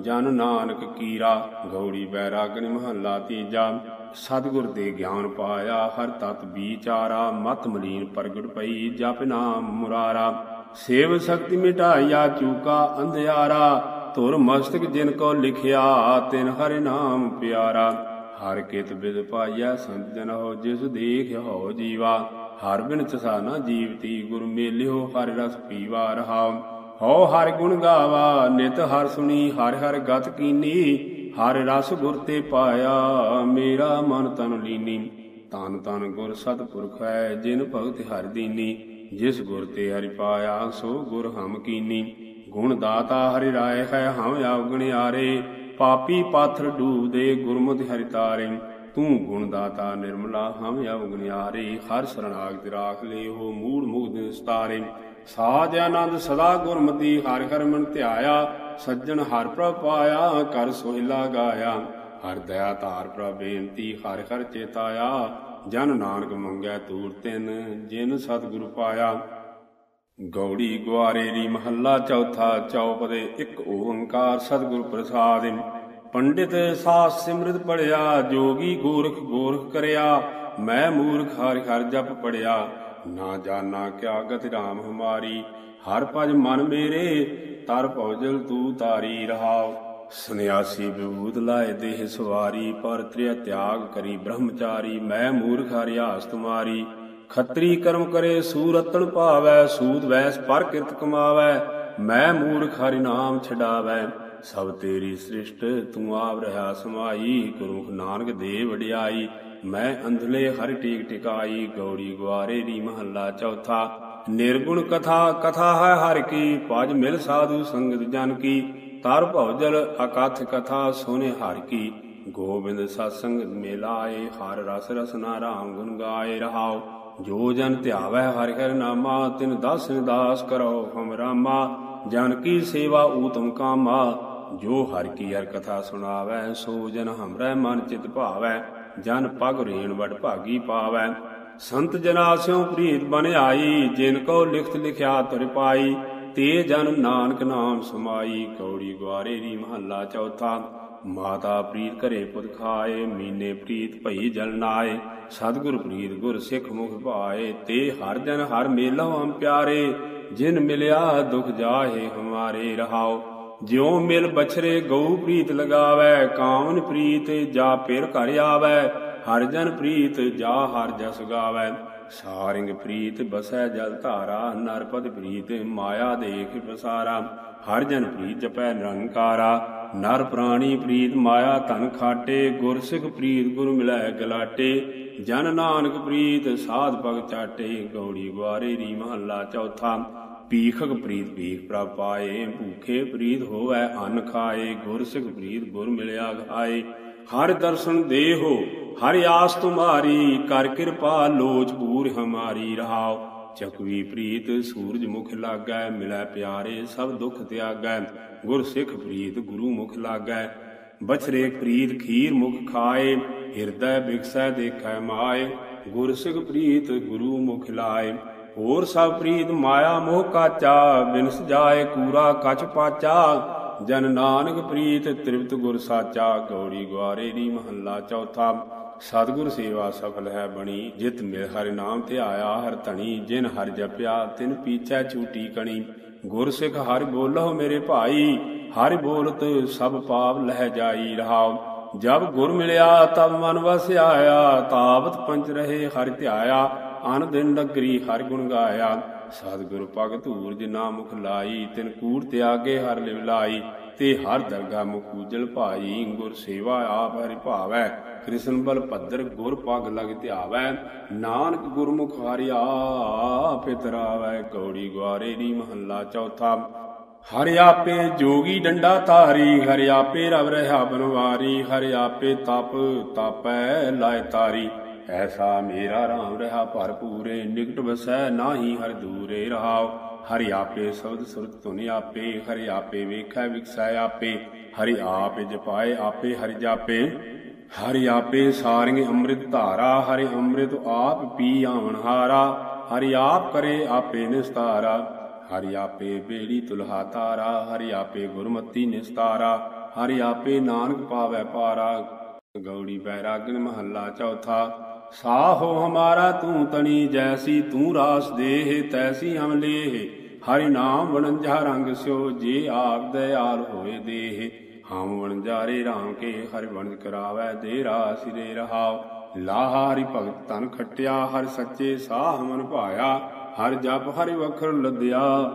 ਜਨ ਨਾਨਕ ਕੀਰਾ। ਗੌੜੀ ਬੈਰਾਗਨ ਮਹੱਲਾ ਤੀਜਾ, ਸਤਿਗੁਰ ਦੇ ਗਿਆਨ ਪਾਇਆ, ਹਰ ਤਤ ਵਿਚਾਰਾ, ਮਤ ਮਲੀਨ ਪ੍ਰਗਟ ਪਈ, ਜਪ ਨਾਮ ਮੁਰਾਰਾ। ਸੇਵ ਸ਼ਕਤੀ ਮਿਟਾਇਆ ਚੂਕਾ ਅੰਧਿਆਰਾ, ਧੁਰ ਮਸਤਕ ਜਿਨ ਕੋ ਲਿਖਿਆ, ਤਿਨ ਹਰਿ ਨਾਮ ਪਿਆਰਾ। ਹਰ ਕਿਤ ਬਿਦ ਪਾਈਐ ਸੰਤ ਜਨ ਹੋ, ਜਿਸ ਦੇਖ ਹੋ ਜੀਵਾ। ਹਰ ਬਿਨ ਤਸਾ ਨਾ ਜੀਵਤੀ, ਗੁਰ ਮੇਲਿਓ ਹਰ ਰਸ ਪੀਵਾ ਰਹਾ। ਹੋ ਹਰ ਗੁਣ ਗਾਵਾ, ਨਿਤ ਹਰ ਸੁਣੀ, ਹਰ ਹਰ ਗਤ ਕੀਨੀ, ਹਰ ਰਸ ਗੁਰ ਤੇ ਪਾਇਆ, ਮੇਰਾ ਮਨ ਤਨ ਲੀਨੀ। ਤਨ ਤਨ ਗੁਰ ਸਤਪੁਰਖ ਹੈ, ਜਿਨ ਭਗਤ ਹਰ ਦੀਨੀ। ਜਿਸ ਗੁਰ ਤੇ ਹਰਿ ਪਾਇਆ, ਸੋ ਗੁਰ ਹਮ ਕੀਨੀ। ਗੁਣ ਦਾਤਾ ਹਰਿ ਰਾਏ ਹੈ, ਹਮ ਆਵਗਣਿਆਰੇ ਪਾਪੀ ਪਾਥਰ ਡੂਬਦੇ ਗੁਰਮਤਿ ਹਰਿ ਤਾਰੇ। ਤੂੰ ਗੁਣ ਦਾਤਾ ਨਿਰਮਲਾ, ਹਮ ਅਵਗੁਣਿਆਰੇ, ਹਰ ਸਰਣਾਗਤ ਰਾਖ ਲੈ ਹੋ ਮੂੜ ਮੁਗਦ ਸਤਾਰੇ। ਸਾਜ ਆਨੰਦ ਸਦਾ ਗੁਰਮਤੀ, ਹਰਿ ਹਰਿ ਮਨ ਧਿਆਇਆ, ਸੱਜਣ ਹਰ ਪ੍ਰਭ ਪਾਇਆ, ਕਰ ਸੋਹਿਲਾ ਗਾਇਆ। ਹਰ ਦਇਆ ਧਾਰ ਪ੍ਰਭ ਬੇਨਤੀ, ਹਰਿ ਹਰਿ ਚੇਤਾਇਆ, ਜਨ ਨਾਨਕ ਮੰਗੈ ਤੂਰ ਤਿਨ, ਜਿਨ ਸਤਿਗੁਰ ਪਾਇਆ। ਗੌੜੀ ਗੁਆਰੇ ਦੀ ਮਹੱਲਾ ਚੌਥਾ ਚੌਪਦੇ, ਇੱਕ ਓੰਕਾਰ ਸਤਿਗੁਰ ਪ੍ਰਸਾਦਿ। ਪੰਡਿਤ ਸਾਸ ਸਿਮਰਤ ਪੜਿਆ, ਜੋਗੀ ਗੋਰਖ ਗੋਰਖ ਕਰਿਆ, ਮੈਂ ਮੂਰਖ ਹਰਿ ਹਰਿ ਜਪ ਪੜਿਆ। ਨਾ ਜਾਣਾ ਕਿਆ ਗਤਿ ਰਾਮ ਹਮਾਰੀ, ਹਰ ਭਜ ਮਨ ਮੇਰੇ, ਤਰ ਭਉਜਲ ਤੂ ਤਾਰੀ ਰਹਾਉ। ਸੰਨਿਆਸੀ ਵਿਭੂਤ ਲਾਏ ਦੇਹ ਸਵਾਰੀ, ਪਰ ਤ੍ਰਿਆ ਤਿਆਗ ਕਰੀ ਬ੍ਰਹਮਚਾਰੀ, ਮੈਂ ਮੂਰਖ ਹਰਿਆਸ ਤੁਮਾਰੀ ਖੱਤਰੀ ਕਰਮ ਕਰੇ ਸੂਰਤਨ ਭਾਵੈ ਸੂਦ ਵੈਸ ਪਰ ਕਿਰਤ ਕਮਾਵੈ, ਮੈਂ ਮੂਰਖ ਹਰਿ ਨਾਮ ਛਡਾਵੈ। ਸਭ ਤੇਰੀ ਸ੍ਰਿਸ਼ਟ, ਤੂੰ ਆਪ ਰਹਾ ਸਮਾਈ, ਗੁਰਮੁਖ ਨਾਨਕ ਦੇ ਵਡਿਆਈ। ਮੈਂ ਅੰਧਲੇ ਹਰ ਟੀਕ ਟਿਕਾਈ ਗੌੜੀ ਗਵਾਰੇ ਦੀ ਮਹੱਲਾ ਚੌਥਾ। ਨਿਰਗੁਣ ਕਥਾ ਕਥਾ ਹੈ ਹਰ ਕੀ, ਭਜ ਮਿਲ ਸਾਧੂ ਸੰਗਤ ਜਨ ਕੀ। ਤਰ ਭਉਜਲ ਅਕਥ ਕਥਾ ਸੁਨੇ ਹਰ ਕੀ। ਗੋਬਿੰਦ ਸਤਸੰਗ ਮੇਲਾਏ, ਹਰ ਰਸ ਰਸਨਾ ਰਾਮ ਗੁਣ ਗਾਏ ਰਹਾਓ। ਜੋ ਜਨ ਧਿਆਵੈ ਹਰਿ ਹਰਿ ਨਾਮਾ, ਤਿਨ ਦਸ ਦਾਸ ਕਰੋ ਹਮ ਰਾਮਾ। ਜਨ ਕੀ ਸੇਵਾ ਊਤਮ ਕਾਮਾ ਜੋ ਹਰ ਕੀ ਹਰ ਕਥਾ ਸੁਣਾਵੈ, ਸੋ ਜਨ ਹਮਰੈ ਮਨ ਚਿਤ ਭਾਵੈ, ਜਨ ਪਗ ਰੇਣ ਵਡ ਭਾਗੀ ਪਾਵੈ। ਸੰਤ ਜਨਾ ਸਿਉ ਪ੍ਰੀਤ ਬਨ ਆਈ, ਜਿਨ ਕੋ ਲਿਖਤ ਲਿਖਿਆ ਤੁਰ ਪਾਈ, ਤੇ ਜਨ ਨਾਨਕ ਨਾਮ ਸਮਾਈ, ਕੌੜੀ ਗਵਾਰੇ ਦੀ ਮਹੱਲਾ ਚੌਥਾ। ਮਾਤਾ ਪ੍ਰੀਤ ਘਰੇ ਪੁੱਤ ਖਾਏ, ਮੀਨੇ ਪ੍ਰੀਤ ਭਈ ਜਲ ਨਾਏ। ਸਤਿਗੁਰ ਪ੍ਰੀਤ ਗੁਰ ਸਿੱਖ ਮੁਖ ਭਾਏ, ਤੇ ਹਰ ਜਨ ਹਰ ਮੇਲਾ ਹਮ ਪਿਆਰੇ। ਜਿਨ ਮਿਲਿਆ ਦੁਖ ਜਾਹੇ ਹਮਾਰੇ ਰਹਾਓ। ਜਿਉ ਮਿਲ ਬਛਰੇ ਗਊ ਪ੍ਰੀਤ ਲਗਾਵੇ, ਕਾਮਨ ਪ੍ਰੀਤ ਜਾ ਪੇਰ ਘਰ ਆਵੇ, ਹਰ ਜਨ ਪ੍ਰੀਤ ਜਾ ਹਰ ਜਸ ਗਾਵੇ। ਸਾਰਿੰਗ ਪ੍ਰੀਤ ਬਸੈ ਜਲ ਧਾਰਾ, ਨਰਪਦ ਪ੍ਰੀਤ ਮਾਇਆ ਦੇਖ ਪਸਾਰਾ। ਹਰ ਜਨ ਪ੍ਰੀਤ ਜਪੈ ਨਿਰੰਕਾਰਾ, ਨਰ ਪ੍ਰਾਣੀ ਪ੍ਰੀਤ ਮਾਇਆ ਧਨ ਖਾਟੇ ਗੁਰ ਸਿੱਖ ਪ੍ਰੀਤ ਗੁਰ ਮਿਲੈ ਗਲਾਟੇ। ਜਨ ਨਾਨਕ ਪ੍ਰੀਤ ਸਾਧ ਭਗ ਚਾਟੇ, ਗੌੜੀ ਗਵਾਰੇ ਦੀ ਮਹੱਲਾ ਚੌਥਾ। ਪੀਖਕ ਪ੍ਰੀਤ ਭੀਖ ਪ੍ਰਭ ਪਾਏ, ਭੂਖੇ ਪ੍ਰੀਤ ਹੋਵੈ, ਅੰਨ ਖਾਏ, ਗੁਰ ਸਿੱਖ ਪ੍ਰੀਤ ਗੁਰ ਮਿਲਿਆ ਖਾਏ। ਹਰ ਦਰਸ਼ਨ ਦੇਹੋ, ਹਰ ਆਸ ਤੁਮਾਰੀ, ਕਰ ਕਿਰਪਾ ਲੋਚ ਪੂਰ ਹਮਾਰੀ ਰਹਾਓ। ਚਕਵੀ ਪ੍ਰੀਤ, ਸੂਰਜ ਮੁਖ ਲਾਗੈ, ਮਿਲੈ ਪਿਆਰੇ, ਸਭ ਦੁਖ ਤਿਆਗੈ। ਗੁਰ ਸਿੱਖ ਪ੍ਰੀਤ, ਗੁਰੂ ਮੁਖ ਲਾਗੈ। ਬਛਰੇ ਪ੍ਰੀਤ, ਖੀਰ ਮੁਖ ਖਾਏ, ਹਿਰਦੈ ਬਿਕਸੈ ਦੇਖੈ ਮਾਏ। ਗੁਰ ਸਿੱਖ ਪ੍ਰੀਤ, ਗੁਰੂ ਮੁਖ ਲਾਏ। ਹੋਰ ਸਭ ਪ੍ਰੀਤ ਮਾਇਆ ਮੋਹ ਕਾਚਾ, ਬਿਨਸ ਜਾਏ ਕੂਰਾ ਕਛ ਪਾਚਾ। ਜਨ ਨਾਨਕ ਪ੍ਰੀਤ ਤ੍ਰਿਪਤ ਗੁਰ ਸਾਚਾ ਗੌੜੀ ਗਵਾਰੇ ਦੀ ਮਹੱਲਾ ਚੌਥਾ। ਸਤਿਗੁਰ ਸੇਵਾ ਸਫਲ ਹੈ ਬਣੀ, ਜਿਤ ਮਿਲ ਹਰਿ ਨਾਮ ਤੇ ਆਇਆ, ਹਰ ਧਣੀ, ਜਿਨ ਹਰ ਜਪਿਆ, ਤਿਨ ਪੀਛੈ ਛੂਟੀ ਕਣੀ। ਗੁਰ ਸਿੱਖ ਹਰਿ ਬੋਲੋ ਮੇਰੇ ਭਾਈ, ਹਰਿ ਬੋਲਤ ਸਭ ਪਾਪ ਲਹਿ ਜਾਈ ਰਹਾਉ। ਜਬ ਗੁਰ ਮਿਲਿਆ, ਤਬ ਮਨ ਵਸ ਆਇਆ ਪੰਚ ਰਹੇ ਹਰਿ ਧਿਆਇਆ। ਅਨ ਦਿਨ ਨਗਰੀ ਹਰ ਗੁਣ ਗਾਇਆ। ਸਤਿਗੁਰ ਭਗ ਧੂਰ ਜਿਨਾ ਮੁਖ ਲਾਈ, ਤਿਨ ਕੂੜ ਤਿਆਗੇ ਹਰ ਲਿਵ ਲਾਈ, ਤੇ ਹਰ ਦਰਗਾ ਮੁਕੂਜਲ ਭਾਈ, ਗੁਰ ਸੇਵਾ ਆਪ ਹਰਿ ਭਾਵੈ। ਕ੍ਰਿਸ਼ਨ ਬਲ ਭੱਦਰ ਗੁਰ ਪਗ ਲਗ ਧਿਆਵੈ। ਨਾਨਕ ਗੁਰਮੁਖ ਹਰਿਆ ਪਿਤਰਾਵੈ ਕੌੜੀ ਗਵਾਰੇ ਦੀ ਮਹੱਲਾ ਚੌਥਾ। ਹਰਿ ਆਪੇ ਜੋਗੀ ਡੰਡਾ ਧਾਰੀ, ਹਰਿ ਆਪੇ ਰਵ ਰਹਾ ਬਨਵਾਰੀ, ਹਰਿ ਆਪੇ ਤਪ ਤਾਪੈ ਲਾਇ ਤਾਰੀ। ਐਸਾ ਮੇਰਾ ਰਾਮ ਰਹਾ ਭਰਪੂਰੇ, ਨਿਕਟ ਵਸੈ ਨਾਹੀ ਹਰ ਦੂਰੇ ਰਹਾਉ। ਹਰਿ ਆਪੇ ਸਬਦ ਸੁਰਤ ਧੁਨ ਆਪੇ, ਹਰਿ ਆਪੇ ਵੇਖੈ ਵਿਕਸੈ ਆਪੇ। ਹਰਿ ਆਪੇ ਜਪਾਏ ਆਪੇ ਹਰਿ ਜਾਪੇ। ਹਰਿ ਆਪੇ ਸਾਰਿੰਗ ਅੰਮ੍ਰਿਤ ਧਾਰਾ, ਹਰਿ ਅੰਮ੍ਰਿਤ ਆਪ ਪੀ ਆਵਣ ਹਾਰਾ। ਹਰਿ ਆਪ ਕਰੇ ਆਪੇ ਨਿਸਤਾਰਾ। ਹਰਿ ਆਪੇ ਬੇੜੀ ਤੁਲਹਾ ਤਾਰਾ, ਹਰਿ ਆਪੇ ਗੁਰਮਤੀ ਨਿਸਤਾਰਾ। ਹਰਿ ਆਪੇ ਨਾਨਕ ਪਾਵੈ ਪਾਰਾ। ਗੌੜੀ ਬੈਰਾਗਨ ਮਹੱਲਾ ਚੌਥਾ। ਸਾਹੋ ਹਮਾਰਾ ਤੂੰ ਤਣੀ, ਜੈਸੀ ਤੂੰ ਰਾਸ ਦੇਹ, ਤੈਸੀ ਹਮ ਲੇਹ। ਹਰਿ ਨਾਮ ਵਣੰਜਾ ਰੰਗ ਸਿਓ, ਜੇ ਆਪ ਦਇਆਲ ਹੋਏ ਦੇਹ। ਹਮ ਵਣਜਾਰੇ ਰਾਮ ਕੇ, ਹਰਿ ਵਣਜ ਕਰਾਵੈ ਦੇ ਰਾਸ ਰੇ ਰਹਾਉ। ਲਾਹਾ ਹਰਿ ਭਗਤ ਤਨ ਖਟਿਆ, ਹਰ ਸੱਚੇ ਸਾਹ ਮਨ ਭਾਇਆ। ਹਰ ਜਪ, ਹਰਿ ਵਖਰ ਲਦਿਆ।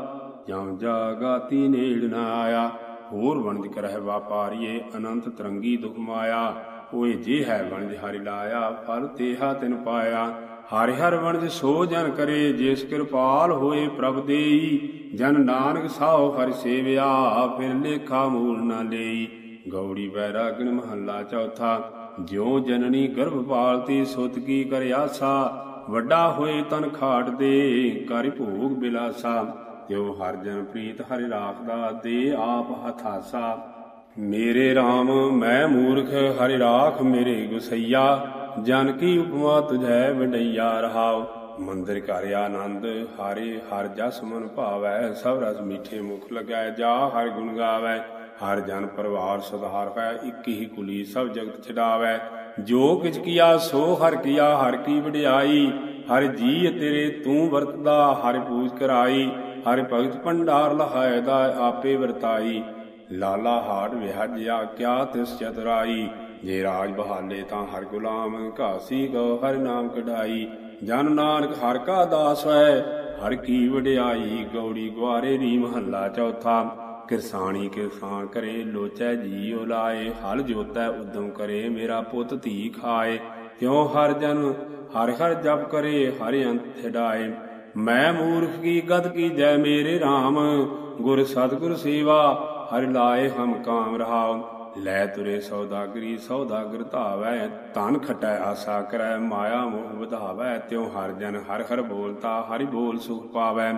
ਜਮ ਜਾਗਾਤੀ ਨੇੜ ਨਾ ਆਇਆ। ਹੋਰ ਵਣਜ ਕਰਹਿ ਵਾਪਾਰੀਏ, ਅਨੰਤ ਤਰੰਗੀ ਦੁਖ ਮਾਇਆ। ਓਏ ਜੇ ਹੈ ਵਣਜ ਹਰਿ ਲਾਇਆ, ਫਲ ਤੇਹਾ ਤਿਨ ਪਾਇਆ। ਹਰਿ ਹਰ ਵਣਜ ਸੋ ਜਨ ਕਰੇ, ਜਿਸ ਕਿਰਪਾਲ ਹੋਏ ਪ੍ਰਭ ਦੇਈ। ਜਨ ਨਾਨਕ ਸਾਉ ਹਰਿ ਸੇਵਿਆ, ਫਿਰ ਲੇਖਾ ਮੂਲ ਨਾ ਲਈ। ਗੌੜੀ ਬੈਰਾਗਣ ਮਹੱਲਾ ਚੌਥਾ, ਜਿਉ ਜਨਨੀ ਗਰਭ ਪਾਲਤੀ, ਸੁਤ ਕੀ ਕਰ ਆਸਾ। ਵੱਡਾ ਹੋਏ ਤਨ ਖਾਟ ਦੇ, ਕਰ ਭੋਗ ਬਿਲਾਸਾ। ਤਿਉ ਹਰ ਜਨ ਪ੍ਰੀਤ, ਹਰਿ ਰਾਖਦਾ ਦੇ, ਆਪ ਹਥਾਸਾ। ਮੇਰੇ RAM ਮੈਂ ਮੂਰਖ, ਹਰਿ ਰਾਖ ਮੇਰੇ ਗੁਸਈਆ। ਜਨ ਕੀ ਉਪਮਾ ਤੁਝੈ ਵਡਈਆ ਰਹਾਉ। ਮੰਦਰ ਘਰ ਆਨੰਦ, ਹਰਿ ਹਰ ਜਸ ਮਨ ਭਾਵੈ। ਸਭ ਰਸ ਮੀਠੇ ਮੁਖ ਲਗੈ ਜਾ, ਹਰ ਗੁਣ ਗਾਵੈ। ਹਰ ਜਨ ਪਰਵਾਰ ਸੁਧਾਰ ਹੈ ਇੱਕ ਹੀ ਕੁਲੀ ਸਭ ਜਗਤ ਛਡਾਵੈ। ਜੋ ਕਿਛ ਕੀਆ ਸੋ ਹਰ ਕੀਆ, ਹਰ ਕੀ ਵਡਿਆਈ। ਹਰ ਜੀ ਤੇਰੇ ਤੂੰ ਵਰਤਦਾ, ਹਰ ਪੂਜ ਕਰਾਈ। ਹਰ ਭਗਤ ਭੰਡਾਰ ਲਹਾਇ ਦਾ ਆਪੇ ਵਰਤਾਈ। ਲਾਲਾ ਹਾੜ ਵਿਹਜਿਆ, ਕਿਆ ਤਿਸ ਚਤੁਰਾਈ? ਜੇ ਰਾਜ ਬਹਾਲੇ ਤਾਂ ਹਰ ਗੁਲਾਮ ਘਾਸੀ ਗੋ ਹਰ ਨਾਮ ਕਢਾਈ। ਜਨ ਨਾਨਕ ਹਰ ਕਾ ਦਾਸ ਹੈ, ਹਰ ਕੀ ਵਡਿਆਈ। ਗੌੜੀ ਗਵਾਰੇ ਦੀ ਮਹੱਲਾ ਚੌਥਾ। ਕਿਰਸਾਣੀ ਕਿਰਸਾਨ ਕਰੇ, ਲੋਚੈ ਜੀਉ ਲਾਏ। ਹਲ ਜੋਤੈ ਉਦਮ ਕਰੇ, ਮੇਰਾ ਪੁੱਤ ਧੀ ਖਾਏ। ਤਿਉ ਹਰ ਜਨ, ਹਰ ਹਰ ਜਪ ਕਰੇ, ਹਰਿ ਅੰਤ ਛਡਾਏ। ਮੈਂ ਮੂਰਖ ਕੀ ਗਤ ਕੀ ਜੈ ਮੇਰੇ RAM ਗੁਰ ਸਤਗੁਰ ਸੇਵਾ ਹਰਿ ਲਾਏ ਹਮ ਕਾਮ ਰਹਾਉ, ਲੈ ਤੁਰੇ ਸੌਦਾਗਰੀ, ਸੌਦਾਗਰ ਧਾਵੈ ਤਨ ਖਟੈ ਆਸਾ ਕਰੈ, ਮਾਇਆ ਮੋਹ ਵਧਾਵੈ, ਤਿਉ ਹਰ ਜਨ ਹਰ ਹਰ ਬੋਲਤਾ, ਹਰਿ ਬੋਲ ਸੁਖ ਪਾਵੈ।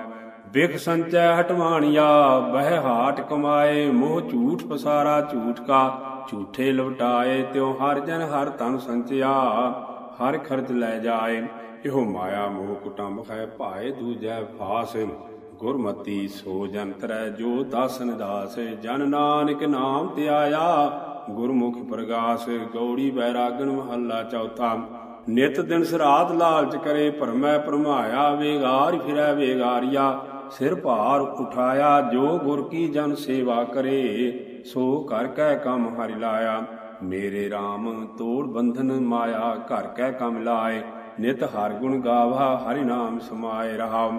ਬਿਖ ਸੰਚੈ ਹਟਵਾਣਿਆ, ਬਹਿ ਹਾਟ ਕਮਾਏ, ਮੋਹ ਝੂਠ ਪਸਾਰਾ ਝੂਠ ਕਾ, ਝੂਠੇ ਲਵਟਾਏ ਤਿਉ ਹਰ ਜਨ ਹਰ ਤਨ ਸੰਚਿਆ, ਹਰ ਖਰਚ ਲੈ ਜਾਏ। ਇਹੋ ਮਾਇਆ ਮੋਹ ਕੁਟੰਬ ਹੈ, ਭਾਏ ਦੂਜੈ ਫਾਸ। ਗੁਰਮਤੀ ਸੋ ਜੰਤਰੈ ਜੋ ਦਸ ਨਿਦਾਸ, ਜਨ ਨਾਨਕ ਨਾਮ ਧਿਆਇਆ। ਗੁਰਮੁਖ ਪ੍ਰਗਾਸ, ਗੌੜੀ ਵੈਰਾਗਣ ਮਹੱਲਾ ਚੌਥਾ। ਨਿਤ ਦਿਨ ਸਰਾਧ ਲਾਲਚ ਕਰੇ ਭਰਮੈ ਭਰਮਾਇਆ ਵੇਗਾਰ ਫਿਰੈ ਵੇਗਾਰੀਆ। ਸਿਰ ਭਾਰ ਉਠਾਇਆ, ਜੋ ਗੁਰ ਕੀ ਜਨ ਸੇਵਾ ਕਰੇ, ਸੋ ਕਰ ਕੈ ਕੰਮ ਹਰਿ ਲਾਇਆ। ਮੇਰੇ RAM ਤੋੜ ਬੰਧਨ ਮਾਇਆ, ਘਰ ਕੈ ਕੰਮ ਲਾਏ। ਨਿਤ ਹਰ ਗੁਣ ਗਾਵਾ, ਹਰਿ ਨਾਮ ਸਮਾਏ ਰਹਾ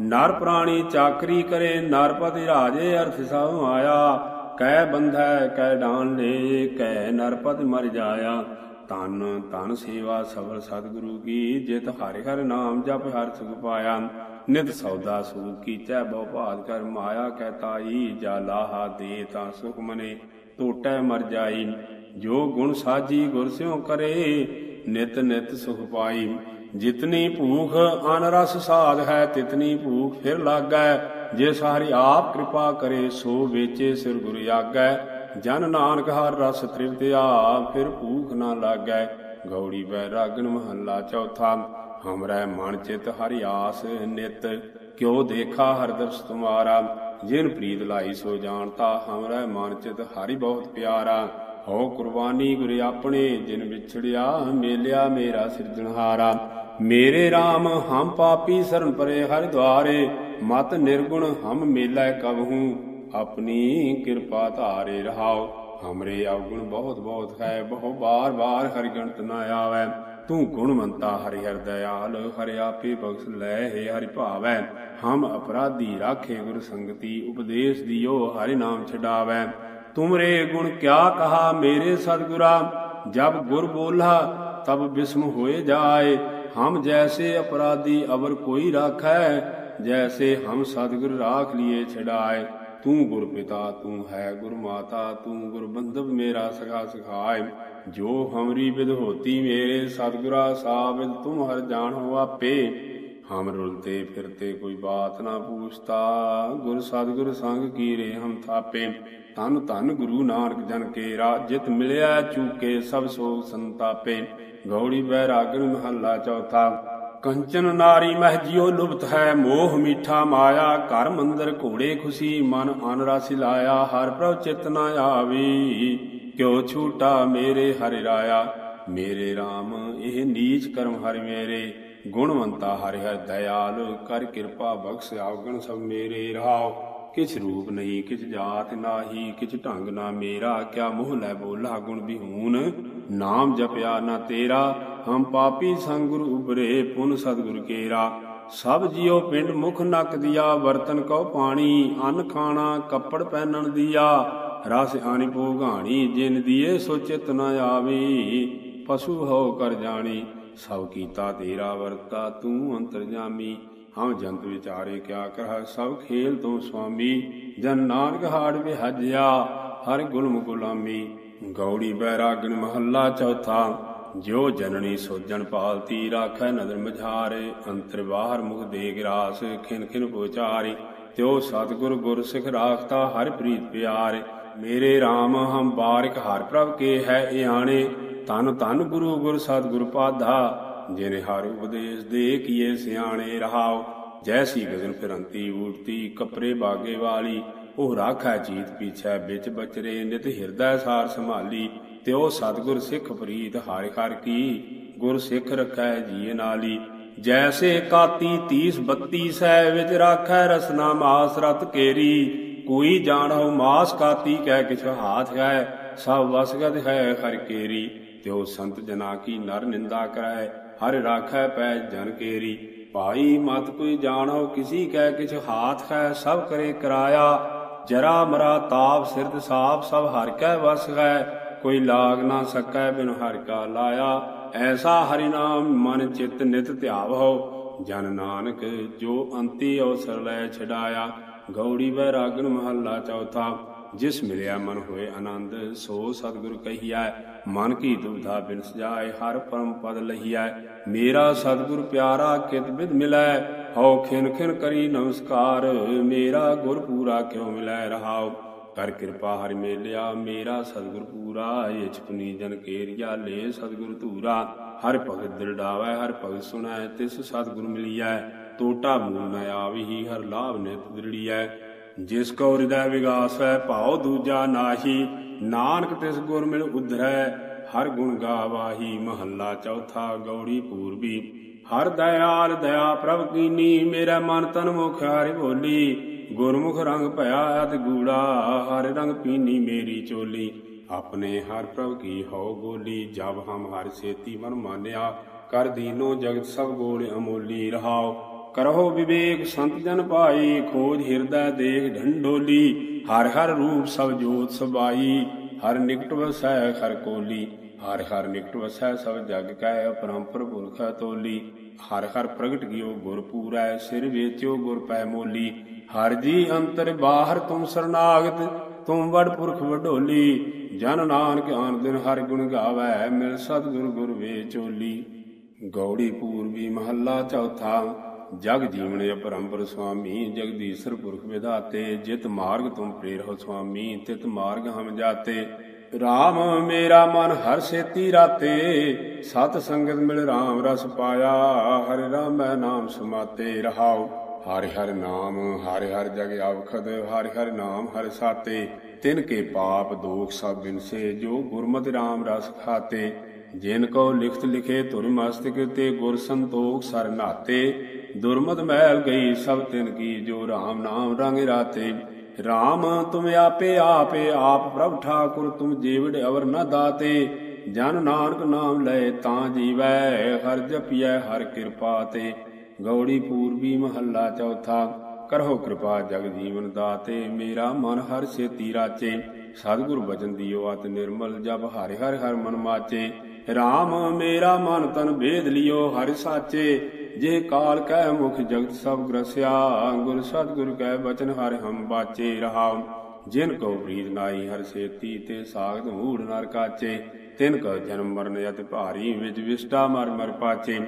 ਨਰ ਪ੍ਰਾਣੀ ਚਾਕਰੀ ਕਰੇ, ਨਰਪਤੀ ਰਾਜੇ ਅਰਥ ਸਭ ਆਇਆ। ਕਹਿ ਬੰਧੈ, ਕਹਿ ਡਾਨ ਲੈ ਕਹਿ ਨਰਪਤ ਮਰ ਜਾਇਆ। ਤਨ ਤਨ ਸੇਵਾ ਸਬਰ ਸਤਿਗੁਰੂ ਕੀ, ਜਿਤ ਹਰਿ ਹਰਿ ਨਾਮ ਜਪ ਹਰ ਸੁਖ ਪਾਇਆ। ਨਿਤ ਸੌਦਾ ਸੂਖ ਕੀਚੈ, ਬਹੁ ਭਾਦ ਕਰ ਮਾਇਆ, ਕਹਿ ਤਾਈ, ਜਾ ਲਾਹਾ ਦੇ ਤਾਂ ਸੁਖ ਮਨੇ, ਟੋਟੈ ਮਰ ਜਾਈ। ਜੋ ਗੁਣ ਸਾਜੀ ਗੁਰ ਸਿਉ ਕਰੇ, ਨਿਤ ਨਿਤ ਸੁਖ ਪਾਈ। ਜਿਤਨੀ ਭੂਖ ਅਨਰਸ ਸਾਧ ਹੈ, ਤਿਤਨੀ ਭੂਖ ਫਿਰ ਲਾਗੈ। ਜੇ ਸਾਰੀ ਆਪ ਕਿਰਪਾ ਕਰੇ, ਸੋ ਵੇਚੇ ਸਿਰ ਗੁਰ ਆਗੈ ਜਨ ਨਾਨਕ ਹਰ ਰਸ ਤ੍ਰਿਪਤਿਆ ਫਿਰ ਭੂਖ ਨਾ ਲਾਗੈ। ਗੌੜੀ ਬੈ ਮਹੱਲਾ ਚੌਥਾ, ਹਮਰੈ ਮਨ ਚਿਤ ਹਰਿ ਆਸ ਨਿਤ। ਕਿਉ ਦੇਖਾ ਹਰ ਦਰਸ ਤੁਮਾਰਾ, ਜਿਨ ਪ੍ਰੀਤ ਲਾਈ ਸੋ ਜਾਣਤਾ, ਹਮਰੈ ਮਨ ਚਿਤ ਹਰਿ ਬਹੁਤ ਪਿਆਰਾ। ਹੋ ਕੁਰਬਾਨੀ ਗੁਰ ਆਪਣੇ, ਜਿਨ ਵਿਛੜਿਆ, ਮੇਲਿਆ ਮੇਰਾ ਸਿਰਜਣਹਾਰਾ। ਮੇਰੇ RAM ਹਮ ਪਾਪੀ ਸਰਨ ਪਰੇ ਹਰਿ ਦੁਆਰੇ ਮਤ ਨਿਰਗੁਣ ਹਮ ਮੇਲਾ ਕਬਹੂ, ਆਪਣੀ ਕਿਰਪਾ ਧਾਰੇ ਰਹਾਓ। ਹਮਰੇ ਅਵਗੁਣ ਬਹੁਤ ਬਹੁਤ ਹੈ, ਬਹੁ ਬਾਰ ਬਾਰ ਹਰਿ ਗਣਤ ਨਾ ਆਵੈ। ਤੂੰ ਗੁਣਵੰਤਾ ਹਰਿ ਹਰਿ ਦਇਆਲ, ਹਰਿ ਆਪੇ ਬਖਸ਼ ਲੈ, ਹੈ ਹਰਿ ਭਾਵੈ। ਹਮ ਅਪਰਾਧੀ ਰਾਖੇ ਗੁਰ ਸੰਗਤੀ, ਉਪਦੇਸ਼ ਦਿਓ ਹਰਿ ਨਾਮ ਛਡਾਵੈ। ਤੁਮਰੇ ਗੁਣ ਕਿਆ ਕਹਾ ਮੇਰੇ ਸਤਗੁਰਾ, ਜਬ ਗੁਰ ਬੋਲਾ, ਤਬ ਬਿਸਮ ਹੋਏ ਜਾਏ। ਹਮ ਜੈਸੇ ਅਪਰਾਧੀ ਅਵਰ ਕੋਈ ਰਾਖੈ ਜੈਸੇ ਹਮ ਸਤਿਗੁਰ ਰਾਖ ਲਿਏ ਛਡਾਏ ਤੂੰ ਗੁਰ ਪਿਤਾ ਤੂੰ ਹੈ ਗੁਰ ਮਾਤਾ ਤੂੰ ਗੁਰ ਬੰਧਵ ਮੇਰਾ ਸਖਾ ਸਖਾਏ ਜੋ ਹਮਰੀ ਵਿਦ ਹੋਤੀ ਮੇਰੇ ਸਤਿਗੁਰਾ ਸਾਬਿਦ ਤੁਮ ਹਰ ਜਾਣੋ ਆਪੇ ਹਮ ਰੁਲਤੇ ਫਿਰਤੇ ਕੋਈ ਬਾਤ ਨਾ ਪੂਛਤਾ। ਗੁਰ ਸਤਿਗੁਰ ਸੰਗ ਕੀਰੇ ਹਮ ਥਾਪੇ। ਤਨ ਧਨ ਗੁਰੂ ਨਾਨਕ ਜਨ ਕੇ ਜਿਤ ਮਿਲਿਆ ਚੂਕੇ ਸਭ ਸੋਗ ਸੰਤਾਪੇ। ਗੌੜੀ ਬੈਰਾਗਨ ਮਹੱਲਾ ਚੌਥਾ। ਕੰਚਨ ਨਾਰੀ ਮਹਿ ਜਿਉ ਲੁਭਤ ਹੈ, ਮੋਹ ਮੀਠਾ ਮਾਇਆ। ਘਰ ਮੰਦਰ ਘੋੜੇ ਖੁਸ਼ੀ, ਮਨ ਅਨ ਰਸ ਲਾਇਆ। ਹਰ ਪ੍ਰਭ ਚਿਤ ਨ ਆਵੀ, ਕਿਉ ਛੂਟਾ ਮੇਰੇ ਹਰਿ ਰਾਇਆ। ਮੇਰੇ RAM ਇਹ ਨੀਚ ਕਰਮ ਹਰਿ ਮੇਰੇ। ਗੁਣਵੰਤਾ ਹਰਿ ਹਰਿ ਦਇਆਲ, ਕਰ ਕਿਰਪਾ ਬਖਸ਼ ਆਵਗਣ ਸਭ ਮੇਰੇ ਰਹਾਓ ਕਿਛ ਰੂਪ ਨਹੀਂ, ਕਿਛ ਜਾਤ ਨਾਹੀ, ਕਿਛ ਢੰਗ ਨਾ ਮੇਰਾ। ਕਿਆ ਮੋਹ ਲੈ ਬੋਲਾ ਗੁਣ ਬਿਹੂਨ, ਨਾਮ ਜਪਿਆ ਨਾ ਤੇਰਾ। ਹਮ ਪਾਪੀ ਸੰਗੁਰ ਉਬਰੇ ਪੁਨ ਸਤਗੁਰ ਕੇਰਾ। ਸਭ ਜਿਉ ਪਿੰਡ ਮੁਖ ਨਕ ਦਿਆ ਬਰਤਨ ਕਉ ਪਾਣੀ। ਅੰਨ ਖਾਣਾ ਕੱਪੜ ਪਹਿਨਣ ਦਿਆ। ਰਸ ਆਣੀ ਭੋਗਾਣੀ, ਜਿਨ ਦੀਏ ਸੋ ਚਿਤ ਨ ਆਵੀ। ਪਸ਼ੂ ਹੋ ਕਰ ਜਾਣੀ। ਸਭ ਕੀਤਾ ਤੇਰਾ ਵਰਤਾ, ਤੂੰ ਅੰਤਰਜਾਮੀ। ਹਮ ਜੰਤ ਵਿਚਾਰੇ ਕਿਆ ਕਰਹ, ਸਭ ਖੇਲ ਤੋਂ ਸੁਆਮੀ। ਜਨ ਨਾਨਕ ਹਾੜ ਵਿਹਜਿਆ, ਹਰ ਗੁਲਮ ਗੁਲਾਮੀ। ਗੌੜੀ ਬੈਰਾਗਨ ਮਹੱਲਾ ਚੌਥਾ ਜੋ ਜਨਨੀ ਸੋਜਣ ਪਾਲਤੀ ਰਾਖੈ ਨਦਰ ਮਝਾਰੇ। ਅੰਤਰ ਬਾਹਰ ਮੁਖ ਦੇ ਗਰਾਸ ਖਿਨ ਖਿਨ ਪੋਚਾਰੀ। ਤਿਉ ਸਤਗੁਰ ਗੁਰ ਸਿਖ ਰਾਖਤਾ, ਹਰ ਪ੍ਰੀਤ ਪਿਆਰੇ। ਮੇਰੇ RAM ਹਮ ਬਾਰਿਕ ਹਰ ਪ੍ਰਭ ਕੇ ਹੈ ਇਆਣੇ ਤਨ ਤਨ ਗੁਰੂ ਗੁਰ ਸਤਿਗੁਰ ਪਾਧਾ ਜਿਨੇ ਹਰ ਉਪਦੇਸ਼ ਦੇ ਕੀਏ ਸਿਆਣੇ ਰਹਾਓ। ਜੈਸੀ ਗਗਨ ਫਿਰੰਤੀ ਊਟਤੀ ਕਪਰੇ ਬਾਗੇ ਵਾਲੀ, ਉਹ ਰਾਖਾ ਜੀਤ ਪੀਛੈ ਵਿੱਚ ਬਚਰੇ, ਨਿਤ ਹਿਰਦੈ ਸਾਰ ਸੰਭਾਲੀ। ਤਿਉ ਸਤਗੁਰ ਸਿੱਖ ਪ੍ਰੀਤ ਹਰਿ ਹਰ ਕੀ, ਗੁਰ ਸਿੱਖ ਰਖੈ ਜੀ ਨਾਲੀ। ਜੈਸੇ ਕਾਤੀ 30 32 ਸੈ ਵਿੱਚ ਰਾਖੈ ਰਸਨਾ ਮਾਸ ਰਤ ਕੇਰੀ। ਕੋਈ ਜਾਣੋ ਮਾਸ ਕਾਤੀ ਕਹਿ ਕਿਛ ਹਾਥ ਹੈ, ਸਭ ਵਸਗਤ ਹੈ ਹਰ ਕੇਰੀ। ਤਿਉ ਸੰਤ ਜਨਾ ਕੀ ਨਰ ਨਿੰਦਾ ਕਰੈ, ਹਰ ਰਾਖੈ ਪੈ ਜਨ ਕੇਰੀ। ਭਾਈ ਮਤ ਕੋਈ ਜਾਣੋ, ਕਿਸੀ ਕਹਿ ਕਿਛ ਹਾਥ ਹੈ, ਸਭ ਕਰੇ ਕਰਾਇਆ। ਜਰਾ ਮਰਾ ਤਾਪ ਸਿਰਦ ਸਾਪ, ਸਭ ਹਰ ਕੈ ਵਸ ਹੈ। ਕੋਈ ਲਾਗ ਨਾ ਸਕੈ, ਬਿਨ ਹਰ ਕਾ ਲਾਇਆ। ਐਸਾ ਹਰਿ ਨਾਮ ਮਨ ਚਿਤ ਨਿਤ ਧਿਆਵੋ ਜਨ ਨਾਨਕ ਜੋ ਅੰਤੀ ਅਵਸਰ ਲੈ ਛਡਾਇਆ। ਗੌੜੀ ਵੈਰਾਗਨ ਮਹੱਲਾ ਚੌਥਾ। ਜਿਸ ਮਿਲਿਆ ਮਨ ਹੋਏ ਆਨੰਦ, ਸੋ ਸਤਿਗੁਰ ਕਹੀਐ, ਮਨ ਕੀ ਦੁਬਿਧਾ ਬਿਨਸ ਜਾਏ, ਹਰ ਪਰਮ ਪਦ ਲਹੀਐ। ਮੇਰਾ ਸਤਿਗੁਰ ਪਿਆਰਾ ਕਿਤ ਬਿਦ ਮਿਲੈ? ਹਉ ਖਿਨ ਖਿਨ ਕਰੀ ਨਮਸਕਾਰ, ਮੇਰਾ ਗੁਰ ਪੂਰਾ ਕਿਉ ਮਿਲੈ ਰਹਾਉ? ਕਰ ਕਿਰਪਾ ਹਰਿ ਮੇਲਿਆ, ਮੇਰਾ ਸਤਿਗੁਰ ਪੂਰਾ, ਇਛ ਪੁਨੀ ਜਨ ਕੇਰੀਆ, ਲੈ ਸਤਿਗੁਰ ਧੂਰਾ। ਹਰ ਭਗਤ ਦਿਲ ਡਾਵੈ, ਹਰ ਭਗਤ ਸੁਣੈ, ਤਿਸ ਸਤਿਗੁਰ ਮਿਲੀਐ। ਟੋਟਾ ਮੂਲ ਨ ਆਵਹੀ, ਹਰ ਲਾਭ ਨਿਤ ਦ੍ਰਿੜੀਐ। ਜਿਸ ਕੋ ਹਿਰਦੈ ਵਿਗਾਸ ਹੈ, ਭਾਉ ਦੂਜਾ ਨਾਹੀ। ਨਾਨਕ ਤਿਸ ਗੁਰ ਮਿਲ ਉਧਰੈ, ਹਰ ਗੁਣ ਗਾਵਾਹੀ। ਮਹੱਲਾ ਚੌਥਾ ਗੌੜੀ ਪੂਰਬੀ। ਹਰ ਦਇਆਲ ਦਇਆ ਪ੍ਰਭ ਕੀਨੀ, ਮੇਰਾ ਮਨ ਤਨ ਮੁਖ ਹਰਿ ਬੋਲੀ। ਗੁਰਮੁਖ ਰੰਗ ਭਇਆ ਅਤ ਗੂੜਾ, ਹਰ ਰੰਗ ਪੀਨੀ ਮੇਰੀ ਚੋਲੀ। ਆਪਣੇ ਹਰ ਪ੍ਰਭ ਕੀ ਹਉ ਗੋਲੀ ਜਬ ਹਮ ਹਰ ਸੇਤੀ ਮਨ ਮਾਨਿਆ। ਕਰ ਦੀਨੋ ਜਗਤ ਸਭ ਗੋਲ ਅਮੋਲੀ ਰਹਾਓ ਕਰਹੁ ਵਿਵੇਕ ਸੰਤ ਜਨ ਭਾਈ, ਖੋਜ ਹਿਰਦਾ ਦੇਖ ਢੰਡੋਲੀ ਹਰ ਹਰ ਰੂਪ ਸਭ ਜੋਤ ਸਬਾਈ, ਹਰ ਨਿਕਟ ਵਸੈ ਹਰ ਕੋਲੀ, ਹਰ ਹਰ ਨਿਕਟ ਵਸੈ ਸਭ ਜਗ ਕੈ ਅਪਰੰਪਰ ਪੁਰਖ ਤੋਲੀ ਹਰ ਹਰ ਪ੍ਰਗਟ ਗਿਓ ਗੁਰ ਪੂਰੈ, ਸਿਰ ਵੇਚਿਓ ਗੁਰ ਪੈ ਮੋਲੀ, ਹਰ ਜੀ ਅੰਤਰ ਬਾਹਰ ਤੁਮ ਸਰਨਾਗਤ, ਤੁਮ ਵਡ ਪੁਰਖ ਵਡੋਲੀ, ਜਨ ਨਾਨਕ ਆਨ ਦਿਨ ਹਰ ਗੁਣ ਗਾਵੈ, ਮਿਲ ਸਤਿਗੁਰ ਗੁਰ ਵੇਚੋਲੀ। ਗੌੜੀ ਪੂਰਬੀ ਮਹੱਲਾ ਚੌਥਾ ਜਗ ਜੀਵਨ ਅਪਰੰਪਰ ਸੁਆਮੀ, ਜਗਦੀਸ਼ਰ ਪੁਰਖ ਵਿਧਾਤੇ, ਜਿਤ ਮਾਰਗ ਤੁਮ ਪ੍ਰੇਰਹੁ ਸੁਆਮੀ, ਤਿਤ ਮਾਰਗ ਹਮ ਜਾਤੇ। RAM ਮੇਰਾ ਮਨ ਹਰ ਸੇਤੀ ਰਾਤੇ, ਸਤ ਸੰਗਤ ਮਿਲ RAM ਰਸ ਪਾਇਆ, ਹਰਿ ਰਾਮੈ ਨਾਮ ਸਮਾਤੇ ਰਹਾਉ। ਹਰਿ ਹਰਿ ਨਾਮ, ਹਰਿ ਹਰਿ ਜਗ ਆਵਖਦ, ਹਰਿ ਹਰਿ ਨਾਮ ਹਰਿ ਸਾਤੇ। ਤਿਨ ਕੇ ਪਾਪ ਦੋਖ ਸਭ ਬਿਨਸੇ, ਜੋ ਗੁਰਮਤਿ RAM ਰਸ ਖਾਤੇ। ਜਿਨ ਕੋ ਲਿਖਤ ਲਿਖੇ ਧੁਰ ਮਸਤਕ ਤੇ ਗੁਰ ਸੰਤੋਖ ਸਰ ਨਾਤੇ। ਦੁਰਮਤ ਮਹਿਲ ਗਈ, ਸਭ ਤਿਨ ਕੀ ਜੋ RAM ਨਾਮ ਰੰਗ ਰਾਤੇ। RAM ਤੁਮ ਆਪੇ ਆਪੇ ਆਪ ਪ੍ਰਭ ਠਾਕੁਰ, ਤੁਮ ਜੀਵੜ ਅਵਰ ਨ ਦਾਤੇ। ਜਨ ਨਾਨਕ ਨਾਮ ਲਏ ਤਾਂ ਜੀਵੈ, ਹਰ ਜਪੀਐ, ਹਰ ਕਿਰਪਾ ਤੇ। ਗੌੜੀ ਪੂਰਬੀ ਮਹੱਲਾ ਚੌਥਾ, ਕਰਹੁ ਕਿਰਪਾ ਜਗ ਜੀਵਨ ਦਾਤੇ। ਮੇਰਾ ਮਨ ਹਰ ਸੇਤੀ ਰਾਚੇ, ਸਤਿਗੁਰ ਬਚਨ ਦਿਓ ਅਤ ਨਿਰਮਲ ਜਬ ਹਰਿ ਹਰਿ ਹਰ ਮਨ ਮਾਚੇ। RAM ਮੇਰਾ ਮਨ ਤਨ ਭੇਦ ਲਿਓ ਹਰਿ ਸਾਚੇ। ਜੇ ਕਾਲ ਕਹਿ ਮੁਖ ਜਗਤ ਸਭ ਗ੍ਰਸਿਆ, ਗੁਰ ਸਤਿਗੁਰ ਕਹਿ ਬਚਨ ਹਰਿ ਹਮ ਬਾਚੇ ਰਹਾਉ ਜਿਨ ਕੋ ਪ੍ਰੀਤ ਨਾਈ ਹਰ ਸੇਤੀ, ਤੇ ਸਾਗਤ ਮੂੜ ਨਰ ਕਾਚੇ। ਤਿਨ ਕੋ ਜਨਮ ਮਰਨ ਅਤਿ ਭਾਰੀ, ਵਿਚ ਵਿਸ਼ਟਾ ਮਰ ਮਰ ਪਾਚੇ।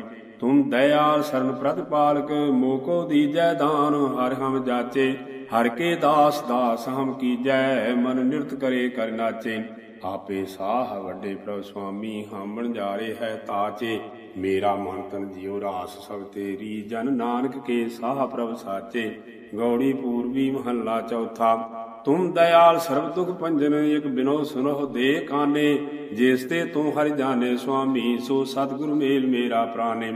ਤੁਮ ਦਇਆਲ ਸਰਨ ਪ੍ਰਤਪਾਲਕ ਮੋਕੋ ਦੀਜੈ ਦਾਨ, ਹਰਿ ਹਮ ਜਾਚੇ। ਹਰ ਕੇ ਦਾਸ ਦਾਸ ਹਮ ਕੀਜੈ, ਮਨ ਨਿਰਤ ਕਰੇ ਕਰ ਨਾਚੇ। ਆਪੇ ਸਾਹ ਵੱਡੇ ਪ੍ਰਭ ਸੁਆਮੀ, ਹਾਮਣ ਜਾਰੇ ਹੈ ਤਾਚੇ। ਮੇਰਾ ਮਨ ਤਨ ਜਿਉ ਰਾਸ ਸਭ ਤੇਰੀ, ਜਨ ਨਾਨਕ ਕੇ ਸਾਹ ਪ੍ਰਭ ਸਾਚੇ। ਗੌੜੀ ਪੂਰਬੀ ਮਹੱਲਾ ਚੌਥਾ, ਤੁਮ ਦਇਆਲ ਸਰਬ ਦੁਖ ਭੰਜਨ, ਇਕ ਬਿਨੋ ਸੁਨੋ ਦੇ ਕਾਨੇ। ਜਿਸ ਤੇ ਤੂੰ ਹਰਿ ਜਾਣੇ ਸੁਆਮੀ, ਸੋ ਸਤਿਗੁਰ ਮੇਲ ਮੇਰਾ ਪ੍ਰਾਨੇ।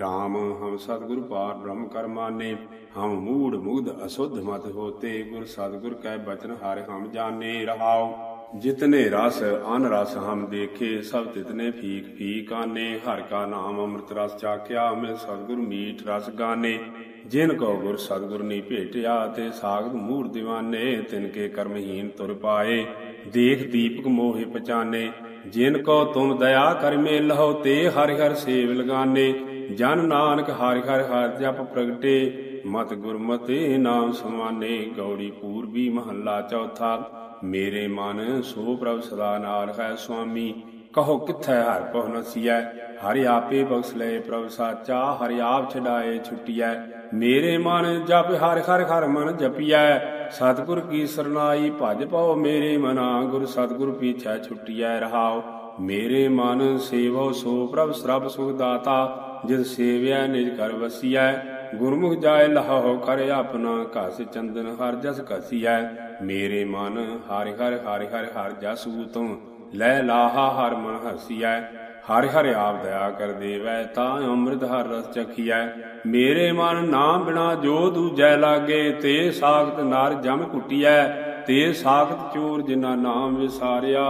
ਰਾਮ, ਹਮ ਸਤਿਗੁਰ ਪਾਰ ਬ੍ਰਹਮ ਕਰਮਾਨੇ ਹਮ ਮੂੜ ਮੁਗਧ ਅਸੁੱਧ ਮਤ ਹੋਤੇ, ਗੁਰ ਸਤਿਗੁਰ ਕੈ ਬਚਨ ਹਰਿ ਹਮ ਜਾਣੇ। ਰਹਾਓ ਜਿਤਨੇ ਰਸ ਅਨ ਰਸ ਹਮ ਦੇਖੇ, ਸਭ ਤਿਤਨੇ ਫੀਕ ਫੀਕ ਆਨੇ। ਹਰ ਕਾ ਨਾਮ ਅੰਮ੍ਰਿਤ ਰਸ ਚਾਖਿਆ ਮੈਂ ਸਤਿਗੁਰ ਮੀਠ ਰਸ ਗਾਨੇ। ਜਿਨ ਕੋ ਗੁਰ ਸਤਿਗੁਰ ਨੀ ਭੇਟਿਆ ਤੇ ਸਾਗਤ ਮੂਰ ਦੀਵਾਨੇ, ਤਿਨ ਕੇ ਕਰਮਹੀਨ ਤੁਰ ਪਾਏ। ਦੇਖ ਦੀਪਕ ਮੋਹਿ ਪਛਾਨੇ, ਜਿਨ ਕੋ ਤੁਮ ਦਇਆ ਕਰ ਮੇਲਹੁ ਤੇ ਹਰਿ ਹਰਿ ਸੇਵ ਲਗਾਨੇ। ਜਨ ਨਾਨਕ ਹਰਿ ਹਰਿ ਹਰਿ ਜਪ ਪ੍ਰਗਟੇ, ਮਤ ਗੁਰਮਤਿ ਨਾਮ ਸਮਾਨੇ। ਗੌੜੀ ਪੂਰਬੀ ਮਹੱਲਾ ਚੌਥਾ ਮੇਰੇ ਮਨ, ਸੋ ਪ੍ਰਭ ਸਦਾ ਨਾਲ ਹੈ ਸੁਆਮੀ। ਕਹੋ, ਕਿੱਥੈ ਹਰ ਪਹੁ ਨਸੀਐ? ਹਰਿ ਆਪੇ ਬਖਸ਼ ਲਏ ਪ੍ਰਭ ਸਾਚਾ, ਹਰਿ ਆਪ ਛਡਾਏ ਛੁਟਿਐ। ਮੇਰੇ ਮਨ ਜਪ ਹਰ ਹਰ ਹਰ ਮਨ ਜਪੀਐ। ਸਤਿਗੁਰ ਕੀ ਸਰਨਾਈ, ਭਜ ਪਾਓ ਮੇਰੇ ਮਨਾ। ਗੁਰ ਸਤਿਗੁਰ ਪੀਛੈ ਛੁਟਿਐ ਰਹਾਓ। ਮੇਰੇ ਮਨ ਸੇਵੋ ਸੋ ਪ੍ਰਭ ਸਰਬ ਸੁਖ ਦਾਤਾ, ਜਿਸ ਸੇਵਿਆ ਨਿਜ ਕਰ ਵਸੀਐ। ਗੁਰਮੁਖ ਜਾਏ ਲਹਾਉ ਕਰ ਆਪਣਾ ਘਸ ਚੰਦਨ, ਹਰ ਜਸ ਘਸੀਐ। ਮੇਰੇ ਮਨ ਹਰਿ ਹਰਿ ਹਰਿ ਹਰਿ ਹਰ ਜਸੂ ਤੂੰ ਲੈ ਲਾਹਾ ਹਰ ਮਨ ਹਸੀਐ। ਹਰਿ ਹਰਿ ਆਪ ਦਇਆ ਕਰ ਦੇਵੈ, ਤਾਂ ਅੰਮ੍ਰਿਤ ਹਰ ਰਸ ਚਖੀਐ। ਮੇਰੇ ਮਨ ਨਾਮ ਬਿਨਾ ਜੋ ਦੂਜੈ ਲਾਗੇ, ਤੇ ਸਾਖਤ ਨਾਰ ਜਮ ਕੁਟੀਐ ਤੇ ਸਾਖਤ ਚੋਰ ਜਿਨਾ ਨਾਮ ਵਿਸਾਰਿਆ,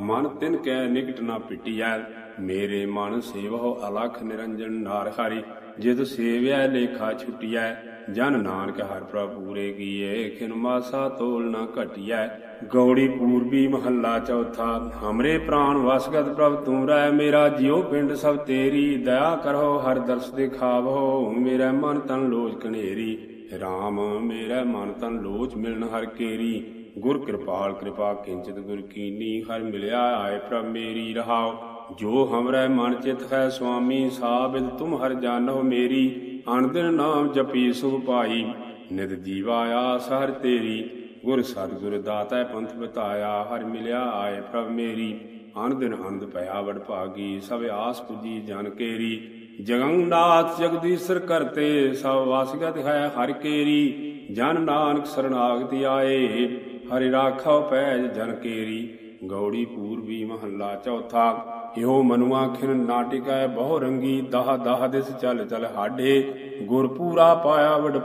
ਮਨ ਤਿਨ ਕੈ ਨਿਕਟ ਨਾ ਪਿਟੀਐ। ਮੇਰੇ ਮਨ ਸੇਵਹੁ ਅਲਖ ਨਿਰੰਜਨ ਨਾਰ ਹਰੀ। ਜਿਤ ਸੇਵਿਆ ਲੇਖਾ ਛੁਟਿਐ, ਜਨ ਨਾਨਕ ਹਰ ਪ੍ਰਭ ਪੂਰੇ ਕੀਏ ਖਿਨ ਮਾਸਾ ਤੋਲ ਨ ਘਟਿਐ। ਗੌੜੀ ਪੂਰਬੀ ਮਹੱਲਾ ਚੌਥਾ, ਹਮਰੇ ਪ੍ਰਾਨ ਵਸਗਤ ਪ੍ਰਭ ਤੂੰ ਰਹਿ, ਮੇਰਾ ਜਿਉ ਪਿੰਡ ਸਭ ਤੇਰੀ, ਦਇਆ ਕਰੋ, ਹਰ ਦਰਸ ਦਿਖਾਵੋ, ਮੇਰਾ ਮਨ ਤਨ ਲੋਚ ਕਨੇਰੀ। RAM ਮੇਰਾ ਮਨ ਤਨ ਲੋਚ ਮਿਲਨ ਹਰ ਕੇਰੀ। ਗੁਰ ਕਿਰਪਾਲ ਕਿਰਪਾ ਕਿੰਚਿਤ ਗੁਰ ਕੀਨੀ, ਹਰ ਮਿਲਿਆ ਆਏ ਪ੍ਰਭ ਮੇਰੀ ਰਹਾਓ। ਜੋ ਹਮਰੈ ਮਨ ਚਿਤ ਹੈ ਸੁਆਮੀ ਸਾਬਿਦ ਤੁਮ ਹਰ ਜਾਣੋ ਮੇਰੀ ਅਨੰਦਿਨ ਨਾਮ ਜਪੀ ਸੁਖ ਪਾਈ ਨਿਤ ਜੀਵਾ ਆਸ ਹਰ ਤੇਰੀ, ਗੁਰ ਸਤਿਗੁਰ ਦਾਤਾ ਪੰਥ ਬਤਾਇਆ, ਹਰ ਮਿਲਿਆ ਆਏ ਪ੍ਰਭ ਮੇਰੀ। ਅਨੰਦਿਨ ਆਨੰਦ ਭਇਆ ਵਡ ਭਾਗੀ, ਸਭ ਆਸ ਪੁਜੀ ਜਨ ਕੇਰੀ। ਜਗੰਨਾਥ ਜਗਦੀਸ਼ਰ ਕਰਤੇ, ਸਭ ਵਾਸਿਗਤ ਹੈ ਹਰ ਕੇਰੀ। ਜਨ ਨਾਨਕ ਸਰਣਾਗਤੀ ਆਏ, ਹਰਿ ਰਾਖਾਉ ਪੈਜ ਜਨ ਕੇਰੀ। ਗੌੜੀ ਪੂਰਬੀ ਮਹੱਲਾ ਚੌਥਾ। ਇਹੋ ਮਨੁਆ ਖਿਨ ਨਾਟਿਕੈ ਬਹੁ ਰੰਗੀ ਦਹ ਦਹ ਦਿਸ ਚਲ ਚਲ ਹਾਡੇ। ਗੁਰ ਪੂਰਾ ਪਾਇਆ ਵਡ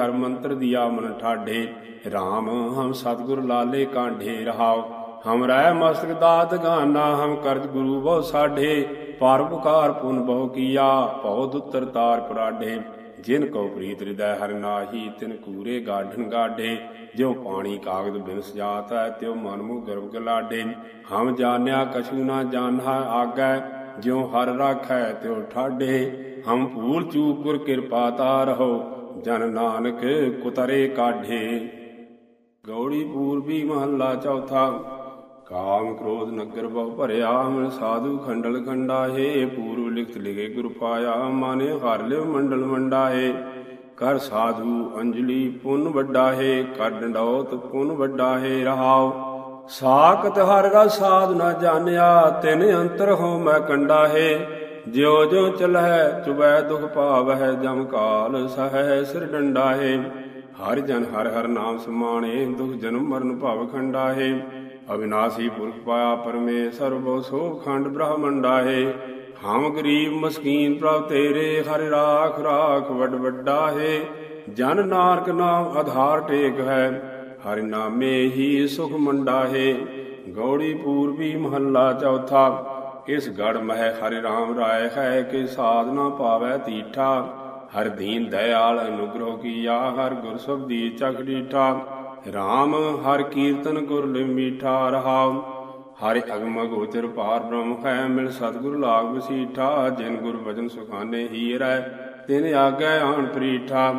ਹਰ ਮੰਤਰ ਦੀਆ ਮਨ ਠਾਡੇ। RAM ਹਮ ਸਤਗੁਰ ਲਾਲੇ ਕਾਂਢੇ ਰਹਾਓ। ਹਮ ਰਹਿ ਮਸਤਕ ਦਾਤ ਗਾਨਾ, ਹਮ ਕਰਜ ਗੁਰੂ ਬਹੁ ਸਾਢੇ। ਪਰਉਪਕਾਰ ਪੁਨ ਬਹੁ ਕੀਆ, ਭਉ ਦੁੱਤਰ ਤਾਰ ਪਰਾਢੇ। ਜਿਨ ਕੋ ਪ੍ਰੀਤ ਹਿਰਦੈ ਹਰਿ ਨਾਹੀ, ਤਿਨ ਕੂਰੇ ਗਾਢਨ ਗਾਢੇ। ਜਿਉ ਪਾਣੀ ਕਾਗਦ ਬਿਨ ਸਜਾਤ ਹੈ, ਤਿਉ ਮਨ ਮੁ ਗਰਭ ਗਲਾਡੇ ਹਮ ਜਾਣਿਆ ਕਛੂ ਨਾ ਜਾਣਾ ਆਗੈ, ਜਿਉ ਹਰ ਰਾਖੈ ਤਿਉ ਠਾਡੇ ਹਮ ਭੂਲ ਚੂਕ ਗੁਰ ਕਿਰਪਾ ਤਾਰਹੁ ਜਨ ਨਾਨਕ ਕੁਤਰੇ ਕਾਢੇ। ਗੌੜੀ ਪੂਰਬੀ ਮਹੱਲਾ ਚੌਥਾ। ਕਾਮ ਕ੍ਰੋਧ ਨਗਰ ਬਹੁ ਭਰਿਆ ਮਿਲ ਸਾਧੂ ਖੰਡਲ ਖੰਡਾਹੇ, ਪੂਰਵ ਲਿਖਤ ਲਿਖੇ ਗੁਰ ਪਾਇਆ, ਮਾਨੇ ਹਰ ਲਿਵ ਮੰਡਲ ਮੰਡਾਹੇ। ਕਰ ਸਾਧੂ ਅੰਜਲੀ ਪੁੰਨ ਵੱਡਾ ਹੈ ਕਰ ਡੰਡੌਤ ਪੁੰਨ ਵੱਡਾ ਹੈ ਰਹਾਉ। ਸਾਖਤ ਹਰ ਰਸ ਸਾਧ ਨਾ ਜਾਣਿਆ, ਤਿਨ ਅੰਤਰ ਹੋ ਮੈਂ ਕੰਡਾ ਹੈ ਜਿਉ ਜਿਉ ਚਲਹਿ ਚੁਬੈ ਦੁਖ ਭਾਵਹਿ, ਜਮ ਕਾਲ ਸਹਿ ਸਿਰ ਡੰਡਾ ਹੈ ਹਰ ਜਨ ਹਰ ਹਰ ਨਾਮ ਸਮਾਣੇ, ਦੁਖ ਜਨਮ ਮਰਨ ਭਵ ਖੰਡਾ ਹੈ ਅਵਿਨਾਸੀ ਪੁਰਖ ਪਾਇਆ ਪਰਮੇਸ਼ਰ ਬੋ ਸੋ ਖੰਡ ਬ੍ਰਹਮੰਡਾ ਹੈ ਹਮ ਗਰੀਬ ਮਸਕੀਨ ਪ੍ਰਭ ਤੇਰੇ, ਹਰਿ ਰਾਖ ਰਾਖ ਵੱਡ ਵੱਡਾ ਹੈ ਜਨ ਨਾਨਕ ਨਾਮ ਆਧਾਰ ਟੇਕ ਹੈ, ਹਰਿ ਨਾਮੇ ਹੀ ਸੁਖ ਮੰਡਾ ਹੈ ਗੌੜੀ ਪੂਰਬੀ ਮਹੱਲਾ ਚੌਥਾ, ਇਸ ਗੜ ਮਹਿ ਹਰਿ ਰਾਮ ਰਾਏ ਹੈ, ਕਿ ਸਾਧਨਾ ਪਾਵੈ ਤੀਠਾ। ਹਰ ਦੀਨ ਦਇਆਲ ਅਨੁਗ੍ਰਹ ਕੀਆ, ਹਰ ਗੁਰ ਸਬਦੀ ਚਖ ਡੀਠਾ। RAM ਹਰ ਕੀਰਤਨ ਗੁਰ ਲਿ ਮੀਠਾ ਰਹਾਉ। ਹਰਿ ਅਗਮ ਗੋਚਰ ਪਾਰ ਬ੍ਰਹਮ ਹੈ ਮਿਲ ਸਤਿਗੁਰ ਲਾਗ ਵਸੀਠਾ। ਜਿਨ ਗੁਰ ਵਚਨ ਸੁਖਾਨੇ ਹੀਰੈ ਤਿਨ ਆਗੈ ਆਣ ਪ੍ਰੀਠਾ।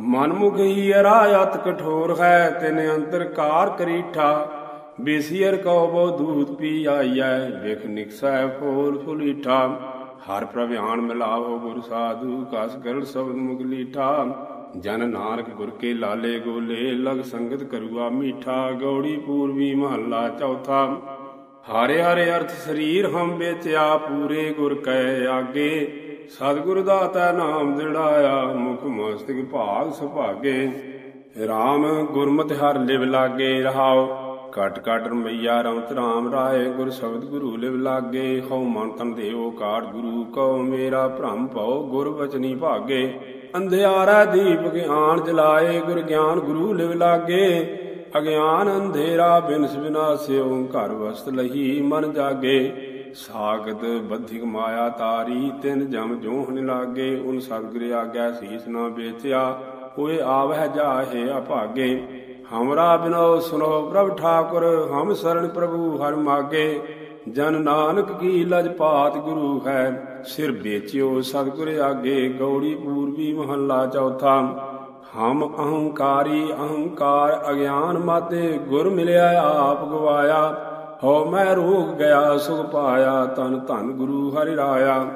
ਮਨ ਮੁਖ ਹੀਰਾ ਅਤ ਕਠੋਰ ਹੈ, ਤਿਨ ਅੰਤਰ ਕਾਰ ਕਰੀਠਾ। ਬੇਸੀਰ ਕਉ ਬੋ ਦੂਤ ਪੀ ਆਈਐ ਵਿਖ ਨਿਕਸੈ ਫੋਲ ਫੁਲੀਠਾ ਹਰ ਪ੍ਰਭਿਆਨ ਮਿਲਾਵੋ ਗੁਰ ਸਾਧੂ, ਕਸ ਗਰਲ ਸਬਦ ਮੁਗਲੀਠਾ ਜਨ ਨਾਨਕ ਗੁਰ ਕੇ ਲਾਲੇ ਗੋਲੇ, ਲਗ ਸੰਗਤ ਕਰੂਆ ਮੀਠਾ, ਗੌੜੀ ਪੂਰਬੀ ਮਹੱਲਾ ਚੌਥਾ। ਹਾਰੇ ਹਾਰੇ ਅਰਥ ਸਰੀਰ ਹਮ ਵੇਚਿਆ, ਪੂਰੇ ਗੁਰ ਕੈ ਆਗੇ। ਸਤਿਗੁਰ ਦਾਤਾ ਨਾਮ ਦਿੜਾਇਆ ਮੁਖ ਮਸਤਿਕ ਭਾਗ ਸੁਭਾਗੇ। RAM ਗੁਰਮਤਿ ਹਰ ਲਿਵ ਲਾਗੇ, ਰਹਾਉ। ਕਟ ਕਟ ਰਮਈਆ ਰਮਤ ਰਾਮ ਰਾਏ, ਗੁਰ ਸ਼ਬਦ ਗੁਰੂ ਲਿਵ ਲਾਗੇ। ਹਉ ਮਨ ਤਨ ਦੇਵੋ ਕਾਟ ਗੁਰੂ ਕਉ, ਮੇਰਾ ਭ੍ਰਮ ਪਾਓ ਗੁਰ ਬਚਨੀ ਭਾਗੇ। ਅੰਧਿਆਰਾ ਦੀਪ ਗਿਆਨ ਜਲਾਏ, ਗੁਰ ਗਿਆਨ ਗੁਰੂ ਲਿਵ ਲਾਗੇ। ਅਗਿਆਨ ਅੰਧੇਰਾ ਬਿਨਸ ਬਿਨਾਸਿਓ ਘਰ ਵਸਤ ਲਹੀ ਮਨ ਜਾਗੇ। ਸਾਗਤ ਬੱਧਿਕ ਮਾਇਆ ਤਾਰੀ, ਤਿਨ ਜਮ ਜੋਹਨ ਲਾਗੇ। ਉਨ ਸਤਿਗੁਰ ਆਗਿਆ ਸੀਸ ਨਾ ਵੇਚਿਆ, ਹੋਏ ਆਵਹਿ ਜਾਹੇ ਅਭਾਗੇ। ਹਮਰਾ ਬਿਨੋ ਸੁਨੋ ਪ੍ਰਭ ਠਾਕੁਰ, ਹਮ ਸਰਣ ਪ੍ਰਭੂ ਹਰ ਮਾਗੇ। ਜਨ ਨਾਨਕ ਕੀ ਲਜ ਪਾਤ ਗੁਰੂ ਹੈ, ਸਿਰ ਵੇਚਿਓ ਸਤਿਗੁਰ ਆਗੇ ਗੌੜੀ ਪੂਰਬੀ ਮਹੱਲਾ ਚੌਥਾ। ਹਮ ਅਹੰਕਾਰੀ ਅਹੰਕਾਰ ਅਗਿਆਨ ਮਾਤੇ, ਗੁਰ ਮਿਲਿਆ ਆਪ ਗਵਾਇਆ। ਹੋ ਮੈਂ ਰੋਗ ਗਿਆ, ਸੁਖ ਪਾਇਆ, ਤਨ ਧਨ ਗੁਰੂ ਹਰਿ ਰਾਇਆ।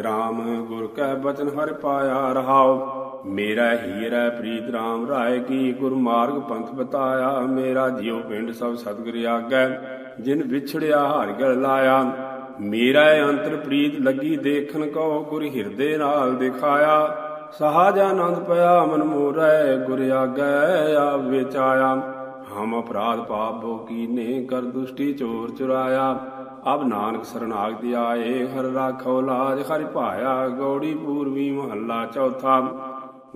RAM ਗੁਰ ਕੈ ਬਚਨ ਹਰਿ ਪਾਇਆ ਰਹਾਓ ਮੇਰਾ ਹੀਰਾ ਪ੍ਰੀਤ RAM ਰਾਏ ਕੀ ਗੁਰ ਮਾਰਗ ਪੰਥ ਬਤਾਇਆ। ਮੇਰਾ ਜਿਉ ਪਿੰਡ ਸਭ ਸਤਿਗੁਰ ਆਗੈ। ਜਿਨ ਵਿਛੜਿਆ ਹਰਿ ਗਲ ਲਾਇਆ, ਮੇਰਾ ਅੰਤਰ ਪ੍ਰੀਤ ਲੱਗੀ ਦੇਖਣ ਕੋ ਗੁਰ ਹਿਰਦੇ ਨਾਲ ਦਿਖਾਇਆ। ਸਹਾਜ ਆਨੰਦ ਪਿਆ, ਮਨ ਮੋਰੈ ਗੁਰ ਆਗੈ ਆਪ ਵਿੱਚ ਹਮ ਅਪਰਾਧ ਪਾਪ ਭੋ ਕੀਨੇ ਕਰ ਦੁਸ਼ਟੀ ਚੋਰ ਚੁਰਾਇਆ। ਅਬ ਨਾਨਕ ਸਰਨਾਗਤਿ ਆਏ, ਹਰ ਰਾਖੋ ਲਾਜ, ਹਰਿ ਭਾਇਆ, ਗੌੜੀ ਪੂਰਵੀ ਮਹੱਲਾ ਚੌਥਾ।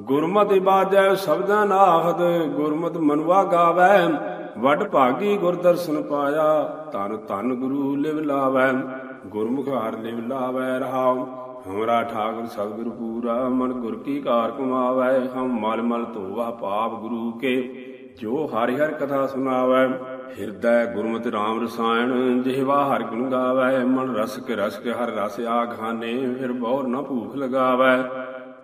ਗੁਰਮਤਿ ਬਾਜੈ, ਸ਼ਬਦਾਂ ਨਾਹਦ, ਗੁਰਮਤਿ ਮਨਵਾ ਗਾਵੈ। ਵੱਡ ਭਾਗੀ ਗੁਰ ਦਰਸ਼ਨ ਪਾਇਆ ਤਨ ਤਨ ਗੁਰੂ ਲਿਵ ਲਾਵੈ ਗੁਰਮੁਖ ਹਰ ਲਿਵ ਲਾਵੈ ਰਹਾਉ। ਹਮਰਾ ਠਾਕੁਰ ਸਤਿਗੁਰ ਪੂਰਾ, ਮਨ ਗੁਰ ਕੀ ਕਾਰ ਕਮਾਵੈ ਹਮ ਮਲ ਮਲ ਧੋਵਾ ਪਾਪ ਗੁਰੂ ਕੇ। ਜੋ ਹਰਿ ਹਰ ਕਥਾ ਸੁਣਾਵੈ, ਹਿਰਦੈ ਗੁਰਮਤਿ ਰਾਮ ਰਸਾਇਣ, ਜਿਹਵਾ ਹਰ ਗੁਣ ਗਾਵੈ ਮਨ ਰਸਕ ਰਸਕ ਹਰ ਰਸ ਆਘਾਨੇ ਫਿਰ ਬਹੁ ਨਾ ਭੂਖ ਲਗਾਵੈ।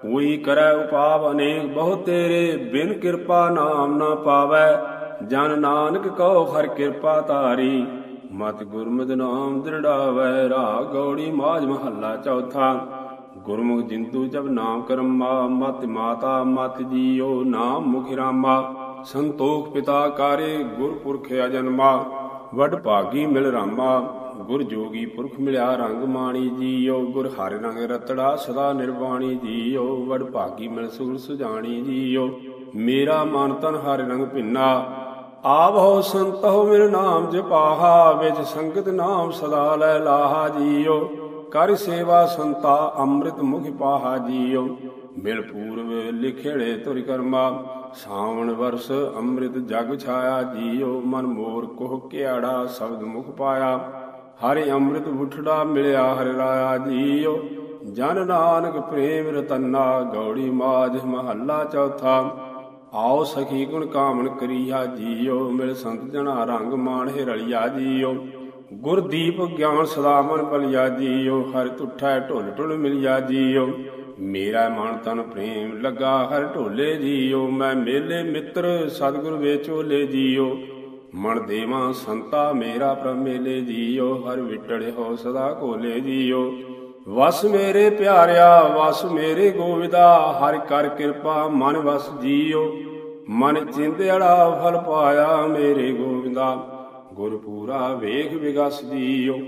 ਕੋਈ ਕਰੈ ਉਪਾਵ ਅਨੇਕ, ਬਹੁ ਤੇਰੇ ਬਿਨ ਕਿਰਪਾ ਨਾਮ ਨਾ ਪਾਵੈ। ਜਨ ਨਾਨਕ ਕਉ ਹਰ ਕਿਰਪਾ ਧਾਰੀ। ਮਤ ਗੁਰਮਤਿ ਨਾਮ ਦ੍ਰਿੜਾਵੈ ਰਾਗ ਗੌੜੀ ਮਾਜ ਮਹੱਲਾ ਚੌਥਾ। ਗੁਰਮੁਖ ਜਿੰਦੂ ਜਬ ਨਾਮ ਕਰਮਾ, ਮਤ ਮਾਤਾ ਮਤ ਜੀਓ ਨਾਮ ਮੁਖ ਰਾਮਾ। ਸੰਤੋਖ ਪਿਤਾ ਕਾਰੇ ਗੁਰ ਪੁਰਖ ਅਜਨਮਾ ਵਡ ਭਾਗੀ ਮਿਲ ਰਾਮਾ। ਗੁਰ ਜੋਗੀ ਪੁਰਖ ਮਿਲਿਆ ਰੰਗ ਮਾਣੀ ਜੀਓ ਗੁਰ ਹਰਿ ਰੰਗ ਰਤੜਾ ਸਦਾ ਨਿਰਵਾਣੀ ਜੀਓ ਵਡ ਭਾਗੀ ਮਿਲ ਸੁਰ ਸੁਜਾਣੀ ਜੀਓ ਮੇਰਾ ਮਨ ਤਨ ਹਰਿ ਰੰਗ ਭਿੰਨਾ। ਆਵਹੁ ਸੰਤਹੁ ਮਿਲ ਨਾਮ ਜਪਾਹਾ ਵਿੱਚ ਸੰਗਤ ਨਾਮ ਸਦਾ ਲੈ ਲਾਹਾ ਜੀਓ। ਕਰ ਸੇਵਾ ਸੰਤਾ ਅੰਮ੍ਰਿਤ ਮੁਖ ਪਾਹਾ ਜੀਓ। ਮਿਲ ਪੂਰਵ ਲਿਖੇੜੇ ਤੁਰ ਕਰਮਾ, ਸਾਵਣ ਵਰਸ ਅੰਮ੍ਰਿਤ ਜਗ ਛਾਇਆ ਜੀਓ। ਮਨ ਮੋਰ ਕੋਹ ਕਿਆੜਾ ਸ਼ਬਦ ਮੁਖ ਪਾਇਆ, ਹਰਿ ਅੰਮ੍ਰਿਤ ਉਠੜਾ ਮਿਲਿਆ ਹਰਿ ਰਾਇਆ ਜੀਓ। ਜਨ ਨਾਨਕ ਪ੍ਰੇਮ ਰਤਨਾ, ਗੌੜੀ ਮਾਝ ਮਹੱਲਾ ਚੌਥਾ ਆਓ ਸਖੀ ਗੁਣ ਕਾਮਣ ਕਰੀਆ ਜੀਓ, ਮਿਲ ਸੰਤ ਜਨਾ ਰੰਗ ਮਾਣ ਰਲਿਆ ਜੀਓ। ਗੁਰਦੀਪ ਗਿਆਨ ਸਦਾ ਮਨ ਬਲਿਆ ਜੀਓ, ਹਰ ਤੁਠੈ ਢੁਲ ਢੁਲ ਮਿਲਿਆ ਜੀਓ। ਮੇਰਾ ਮਨ ਤਨ ਪ੍ਰੇਮ ਲੱਗਾ, ਹਰ ਢੋਲੇ ਜੀਓ। ਮੈਂ ਮੇਲੇ ਮਿੱਤਰ, ਸਤਿਗੁਰ ਵੇਚੋਲੇ ਜੀਓ। ਮਨ ਦੇਵਾ ਸੰਤਾ, ਮੇਰਾ ਪ੍ਰਭ ਮੇਲੇ ਜੀਓ। ਹਰ ਵਿਟੜੇ ਹੋ ਸਦਾ ਕੋਲੇ ਜੀਓ। ਵਸ ਮੇਰੇ ਪਿਆਰਿਆ, ਵਸ ਮੇਰੇ ਗੋਵਿੰਦਾ, ਹਰ ਕਰ ਕਿਰਪਾ ਮਨ ਵਸ ਜੀਓ। ਮਨ ਚਿੰਦੜਾ ਫਲ ਪਾਇਆ ਮੇਰੇ ਗੋਵਿੰਦਾ ਗੁਰ ਪੂਰਾ ਵੇਖ ਵਿਗਸ ਜੀਓ।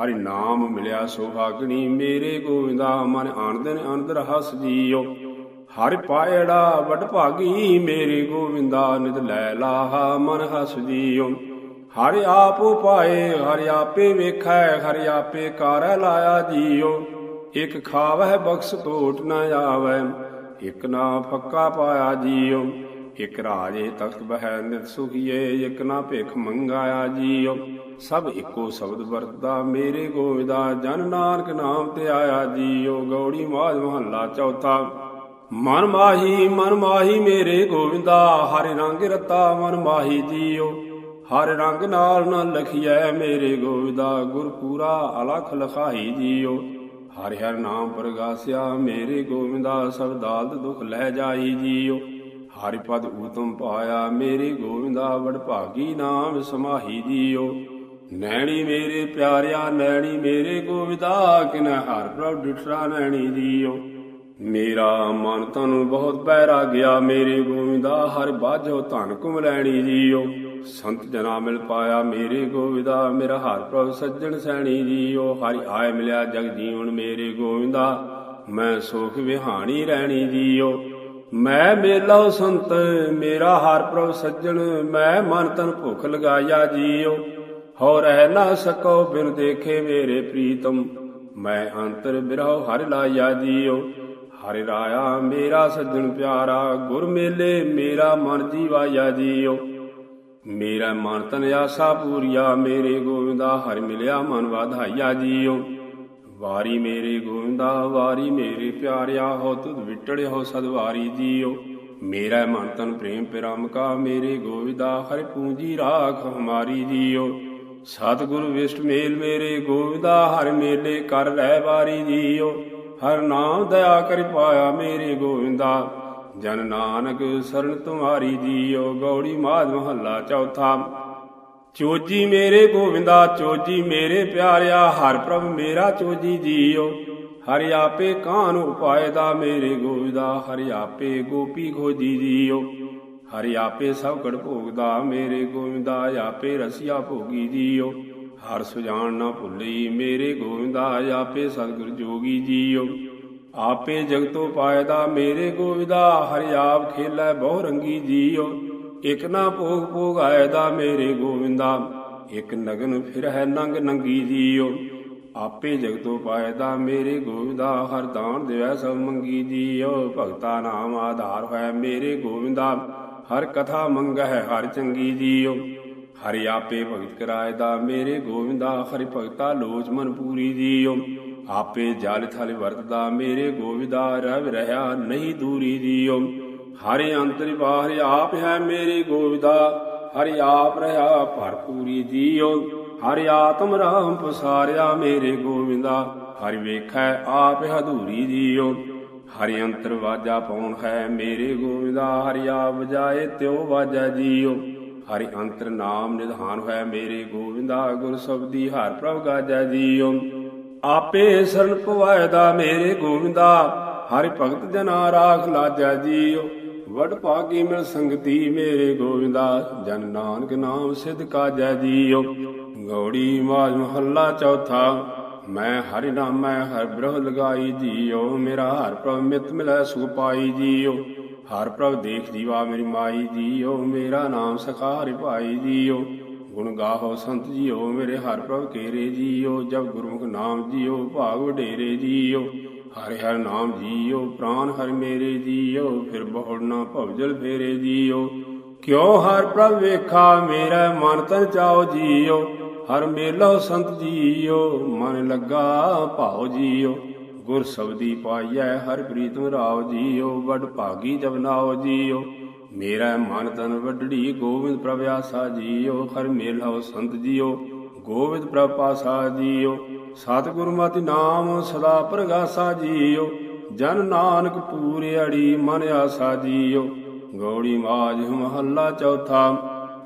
ਹਰਿ ਨਾਮ ਮਿਲਿਆ ਸੁਹਾਗਣੀ ਮੇਰੇ ਗੋਵਿੰਦਾ, ਮਨ ਆਨੰਦਨ ਅੰਦਰ ਹਸ ਜੀਓ। ਹਰਿ ਪਾਇੜਾ ਵਡ ਭਾਗੀ ਮੇਰੇ ਗੋਵਿੰਦਾ ਨਿਤ ਲੈ ਲਾਹਾ ਮਨ ਹਸ ਜੀਓ। ਹਰਿ ਆਪ ਉਪਾਏ, ਹਰਿ ਆਪੇ ਵੇਖੈ, ਹਰਿ ਆਪੇ ਕਾਰੈ ਲਾਇਆ ਜੀਓ ਇਕ ਖਾਵਹਿ ਬਖਸ਼ ਟੋਟ ਨ ਆਵੈ, ਇਕ ਨਾ ਫੱਕਾ ਪਾਇਆ ਜੀਓ ਇਕ ਰਾਜੇ ਤਖਤ ਬਹਿ ਨਿਤ ਸੁਖੀਏ, ਇਕ ਨਾ ਭਿਖ ਮੰਗਾਇਆ ਜੀਓ ਸਭ ਇੱਕੋ ਸ਼ਬਦ ਵਰਤਦਾ, ਮੇਰੇ ਗੋਵਿੰਦਾ, ਜਨ ਨਾਨਕ ਨਾਮ ਤੇ ਆਇਆ ਜੀਓ ਗੌੜੀ ਮਾਜ ਮਹੱਲਾ ਚੌਥਾ, ਮਨ ਮਾਹੀ ਮਨ ਮਾਹੀ ਮੇਰੇ ਗੋਵਿੰਦਾ, ਹਰਿ ਰੰਗ ਰਤਾ ਮਨ ਮਾਹੀ ਜੀਓ ਹਰ ਰੰਗ ਨਾਲ ਨ ਲਖੀਐ ਮੇਰੇ ਗੋਵਿੰਦਾ ਗੁਰ ਪੂਰਾ ਅਲਖ ਲਖਾਈ ਜੀਓ। ਹਰਿ ਹਰ ਨਾਮ ਪ੍ਰਗਾਸਿਆ ਮੇਰੇ ਗੋਵਿੰਦਾ, ਸਭ ਦਾਲਤ ਦੁਖ ਲੈ ਜਾਈ ਜੀਓ। ਹਰਿ ਪਦ ਊਤਮ ਪਾਇਆ ਮੇਰੇ ਗੋਵਿੰਦਾ, ਵਡ ਭਾਗੀ ਨਾਮ ਸਮਾਹੀ ਜੀਓ। ਨੈਣੀ ਮੇਰੇ ਪਿਆਰਿਆ, ਨੈਣੀ ਮੇਰੇ ਗੋਵਿੰਦਾ, ਕਿਨ ਹਰ ਪ੍ਰਭ ਡਿਠਰਾ ਨੈਣੀ ਜੀਓ। ਮੇਰਾ ਮਨ ਤਨ ਬਹੁਤ ਬਹਿਰਾ ਗਿਆ ਮੇਰੇ ਗੋਵਿੰਦਾ, ਹਰ ਬਾਝੋ ਧਨ ਕੁਮ ਲੈਣੀ ਜੀਓ। ਸੰਤ ਜਨਾ ਮਿਲ ਪਾਇਆ, ਮੇਰੇ ਗੋਵਿੰਦਾ, ਮੇਰਾ ਹਰ ਪ੍ਰਭ ਸੱਜਣ ਸੈਣੀ ਜੀਓ ਹਰਿ ਆਏ ਮਿਲਿਆ, ਜਗ ਜੀਵਨ ਮੇਰੇ ਗੋਵਿੰਦਾ, ਮੈਂ ਸੁਖ ਵਿਹਾਣੀ ਰਹਿਣੀ ਜੀਓ। ਮੈਂ ਮੇਲਾ ਸੰਤ, ਮੇਰਾ ਹਰ ਪ੍ਰਭ ਸੱਜਣ, ਮੈਂ ਮਨ ਤਨ ਭੁਖ ਲਗਾਇਆ ਜੀਓ। ਹੋ ਰਹਿ ਨਾ ਸਕੋ ਬਿਨ ਦੇਖੇ ਮੇਰੇ ਪ੍ਰੀਤਮ, ਮੈਂ ਅੰਤਰ ਬਿਰਹੁ ਹਰ ਲਾਇਆ ਜੀਓ। ਹਰਿ ਰਾਇਆ, ਮੇਰਾ ਸੱਜਣ ਪਿਆਰਾ, ਗੁਰ ਮੇਲੇ, ਮੇਰਾ ਮਨ ਜੀਵਾਇਆ ਜੀਓ। ਮੇਰਾ ਮਨ ਤਨ ਆਸਾ ਪੂਰੀਆ, ਮੇਰੇ ਗੋਵਿੰਦਾ ਹਰ ਮਿਲਿਆ, ਮਨ ਵਾਧਾਈਆ ਜੀਓ। ਵਾਰੀ ਮੇਰੇ ਗੋਵਿੰਦਾ, ਵਾਰੀ ਮੇਰੇ ਪਿਆਰਿਆ, ਹੋ ਤੁਧ ਵਿਟੜਿ ਹੋ ਸਦਵਾਰੀ ਜੀਓ। ਮੇਰਾ ਮਨ ਤਨ ਪ੍ਰੇਮ ਪਿਰਮ ਕਾ ਮੇਰੇ ਗੋਵਿੰਦਾ ਹਰ ਪੂੰਜੀ ਰਾਖ ਹਮਾਰੀ ਜੀਓ। ਸਤਿਗੁਰ ਵਿਸ਼ਟ ਮੇਲ, ਮੇਰੇ ਗੋਵਿੰਦਾ ਹਰ ਮੇਲੇ, ਕਰ ਰਹਿ ਵਾਰੀ ਜੀਓ। ਹਰ ਨਾਮ ਦਇਆ ਕਰਿ ਪਾਇਆ ਮੇਰੇ ਗੋਵਿੰਦਾ। ਜਨ ਨਾਨਕ ਸਰਨ ਤੁਮਾਰੀ ਜੀਓ, ਗੌੜੀ ਮਾਧ ਮਹੱਲਾ ਚੌਥਾ। ਚੋਜੀ ਮੇਰੇ ਗੋਵਿੰਦਾ, ਚੋਜੀ ਮੇਰੇ ਪਿਆਰਿਆ, ਹਰ ਪ੍ਰਭ ਮੇਰਾ ਚੋਜੀ ਜੀਓ। ਹਰਿ ਆਪੇ ਕਾਨ ਉਪਾਏ ਦਾ ਮੇਰੇ ਗੋਵਿੰਦਾ, ਹਰਿ ਆਪੇ ਗੋਪੀ ਖੋਜੀ ਜੀਓ। ਹਰਿ ਆਪੇ ਸਭ ਕੜ ਭੋਗਦਾ ਮੇਰੇ ਗੋਵਿੰਦਾ, ਆਪੇ ਰਸੀਆ ਭੋਗੀ ਜੀਓ। ਹਰ ਸੁਜਾਨ ਨਾ ਭੁੱਲੀ ਮੇਰੇ ਗੋਵਿੰਦਾ, ਆਪੇ ਸਤਿਗੁਰ ਜੋਗੀ ਜੀਓ। ਆਪੇ ਜਗਤੋ ਪਾਇਦਾ ਮੇਰੇ ਗੋਵਿੰਦਾ, ਹਰਿ ਆਪ ਖੇਲੇ ਬਹੁ ਰੰਗੀ ਜੀਓ ਇਕ ਨਾ ਭੋਗ ਭੋਗ ਆਇਦਾ ਮੇਰੇ ਗੋਵਿੰਦਾ, ਇਕ ਨਗਨ ਫਿਰ ਹੈ ਨੰਗ ਨੰਗੀ ਜੀਓ ਆਪੇ ਜਗਤੋ ਪਾਇਦਾ ਮੇਰੇ ਗੋਵਿੰਦਾ, ਹਰ ਦਾਨ ਦੇਵੈ ਸਭ ਮੰਗੀ ਜੀਓ ਭਗਤਾ ਨਾਮ ਆਧਾਰ ਹੈ ਮੇਰੇ ਗੋਵਿੰਦਾ, ਹਰ ਕਥਾ ਮੰਗਹਿ ਹਰ ਚੰਗੀ ਜੀਓ ਹਰਿ ਆਪੇ ਭਗਤ ਕਰਾਇਦਾ ਮੇਰੇ ਗੋਵਿੰਦਾ, ਹਰਿ ਭਗਤਾ ਲੋਚ ਮਨ ਪੂਰੀ ਜੀਓ ਆਪੇ ਜਲ ਥਲ ਵਰਤਦਾ, ਮੇਰੇ ਗੋਵਿੰਦਾ ਰਵ ਰਹਾ ਨਹੀਂ ਦੂਰੀ ਜੀਉ ਹਰਿ ਅੰਤਰ ਬਾਹਰ ਆਪ ਹੈ ਮੇਰੇ ਗੋਵਿਦਾ ਹਰਿ ਆਪ ਰਹਾ ਭਰਪੂਰੀ ਜੀਉ ਹਰਿ ਆਤਮ ਰਾਮ ਪਸਾਰਿਆ ਮੇਰੇ ਗੋਵਿੰਦਾ ਹਰਿ ਵੇਖੈ ਆਪ ਹਧੂਰੀ ਜੀਉ ਹਰਿ ਅੰਤਰ ਵਾਜਾ ਪਾਉਣ ਹੈ ਮੇਰੇ ਗੋਵਿੰਦਾ ਹਰਿ ਆਪ ਵਜਾਏ ਤਿਉ ਵਾਜਾ ਜੀਉ ਹਰਿ ਅੰਤਰ ਨਾਮ ਨਿਧਾਨ ਹੈ ਮੇਰੇ ਗੋਵਿੰਦਾ ਗੁਰ ਸਬਦੀ ਹਰ ਪ੍ਰਭ ਗਾਜਾ ਜੀਉ ਆਪੇ ਸਰਨ ਪਵਾਇਦਾ ਮੇਰੇ ਗੋਵਿੰਦਾ, ਹਰਿ ਭਗਤ ਜਨਾ ਰਾਖ ਲਾਜਾ ਜੀਉ। ਵਡ ਭਾਗੀ ਮਿਲ ਸੰਗਤੀ ਮੇਰੇ ਗੋਵਿੰਦਾ, ਜਨ ਨਾਨਕ ਨਾਮ ਸਿਧ ਕਾਜੈ ਜੀਉ। ਗੌੜੀ ਮਾਜ ਮਹੱਲਾ ਚੌਥਾ, ਮੈਂ ਹਰਿ ਨਾਮੈ ਹਰ ਬ੍ਰਹ ਲਗਾਈ ਜੀਉ। ਮੇਰਾ ਹਰ ਪ੍ਰਭ ਮਿਤ ਮਿਲੈ ਸੁਖ ਪਾਈ ਜੀਉ। ਹਰ ਪ੍ਰਭ ਦੇਖ ਜੀਵਾ ਮੇਰੀ ਮਾਈ ਜੀਉ। ਮੇਰਾ ਨਾਮ ਸਖਾ ਹਰਿ ਭਾਈ ਜੀਉ। ਗੁਣ ਗਾਹੋ ਸੰਤ ਜੀਓ, ਮੇਰੇ ਹਰ ਪ੍ਰਭ ਕੇਰੇ ਜੀਉ ਜਬ ਗੁਰਮੁਖ ਨਾਮ ਜੀਓ, ਭਾਗ ਵਡੇਰੇ ਜੀਉ ਹਰਿ ਹਰਿ ਨਾਮ ਜੀਓ, ਪ੍ਰਾਨ ਹਰਿ ਮੇਰੇ ਜੀਉ ਫਿਰ ਬਹੁੜ ਨਾ ਭਵਜਲ ਫੇਰੇ ਜੀਓ। ਕਿਉ ਹਰ ਪ੍ਰਭ ਵੇਖਾ, ਮੇਰਾ ਮਨ ਤਨ ਚਾਓ ਜੀਓ। ਹਰ ਮੇਲੋ ਸੰਤ ਜੀਓ, ਮਨ ਲੱਗਾ ਭਾਉ ਜੀਓ। ਗੁਰ ਸਬਦੀ ਪਾਈਐ, ਹਰ ਪ੍ਰੀਤਮ ਰਾਵ ਜੀਓ, ਵਡ ਭਾਗੀ ਜਬ ਨਾਉ ਜੀਓ। ਮੇਰਾ ਮਨ ਤਨ ਵੱਡੜੀ ਗੋਬਿੰਦ ਪ੍ਰਭ ਆਸਾ ਜੀਓ, ਹਰ ਮੇਲੋ ਸੰਤ ਜੀਓ ਗੋਬਿੰਦ ਪ੍ਰਭ ਪਾਸਾ ਜੀਓ, ਸਤਿਗੁਰ ਮਤਿ ਨਾਮ ਸਦਾ ਪ੍ਰਗਾਸਾ ਜੀਓ, ਜਨ ਨਾਨਕ ਪੂਰੇ ਅੜੀ ਮਨ ਆਸਾ ਜੀਓ, ਗੌੜੀ ਮਾਜ ਮਹੱਲਾ ਚੌਥਾ,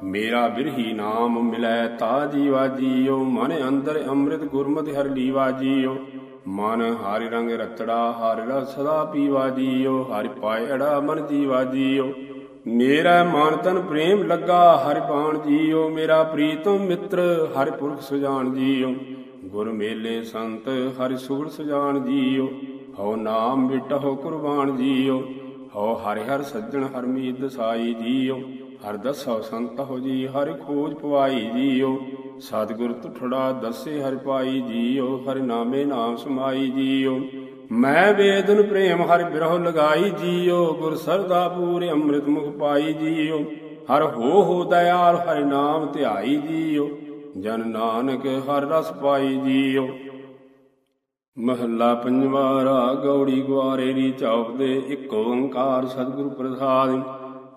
ਮੇਰਾ ਬਿਰਹੀ ਨਾਮ ਮਿਲੈ ਤਾ ਜੀਵਾ ਜੀਓ, ਮਨ ਅੰਦਰ ਅੰਮ੍ਰਿਤ ਗੁਰਮਤਿ ਹਰ ਲੀਵਾ ਜੀਓ, ਮਨ ਹਰਿ ਰੰਗ ਰਤੜਾ, ਹਰਿ ਰਸ ਸਦਾ ਪੀਵਾ ਜੀਓ, ਹਰਿ ਪਾਏ ਅੜਾ ਮਨ ਜੀਵਾ ਜੀਓ ਮੇਰਾ ਮਨ ਤਨ ਪ੍ਰੇਮ ਲੱਗਾ, ਹਰਿ ਬਾਣ ਜੀਉ ਮੇਰਾ ਪ੍ਰੀਤਮ ਮਿੱਤਰ, ਹਰਿ ਪੁਰਖ ਸੁਜਾਨ ਜੀਓ। ਗੁਰ ਮੇਲੇ ਸੰਤ, ਹਰਿ ਸੁਗੜ ਸੁਜਾਨ ਜੀਓ। ਹਉ ਨਾਮ ਮਿਟਹੁ ਕੁਰਬਾਨ ਜੀਓ। ਹਉ ਹਰਿ ਹਰ ਸੱਜਣ ਹਰਮੀਤ ਦਸਾਈ ਜੀਓ। ਹਰ ਦਸੋ ਸੰਤ ਹੋ ਜੀ, ਹਰ ਖੋਜ ਪਵਾਈ ਜੀਓ। ਸਤਿਗੁਰ ਤੁਠੜਾ ਦਸੇ, ਹਰਿ ਪਾਈ ਜੀਓ। ਹਰਿ ਨਾਮੇ ਨਾਮ ਸਮਾਈ ਜੀਓ। ਮੈਂ ਵੇਦਨ ਪ੍ਰੇਮ ਹਰਿ ਬਿਰਹ ਲਗਾਈ ਜੀਓ, ਗੁਰ ਸਰਦਾ ਪੂਰੇ ਅੰਮ੍ਰਿਤ ਮੁਖ ਪਾਈ ਜੀਓ। ਹਰ ਹੋ ਹੋ ਦਇਆਲ ਹਰਿ ਨਾਮ ਧਿਆਈ ਜੀਓ, ਜਨ ਨਾਨਕ ਹਰ ਰਸ ਪਾਈ ਜੀਓ। ਮਹੱਲਾ ਪੰਜਵਾ ਰਾਗ ਗੌੜੀ ਗਵਾਰੇ ਰੀ ਚੌਪ ਦੇ ਇੱਕ ਓੰਕਾਰ ਸਤਿਗੁਰ ਪ੍ਰਸਾਦਿ।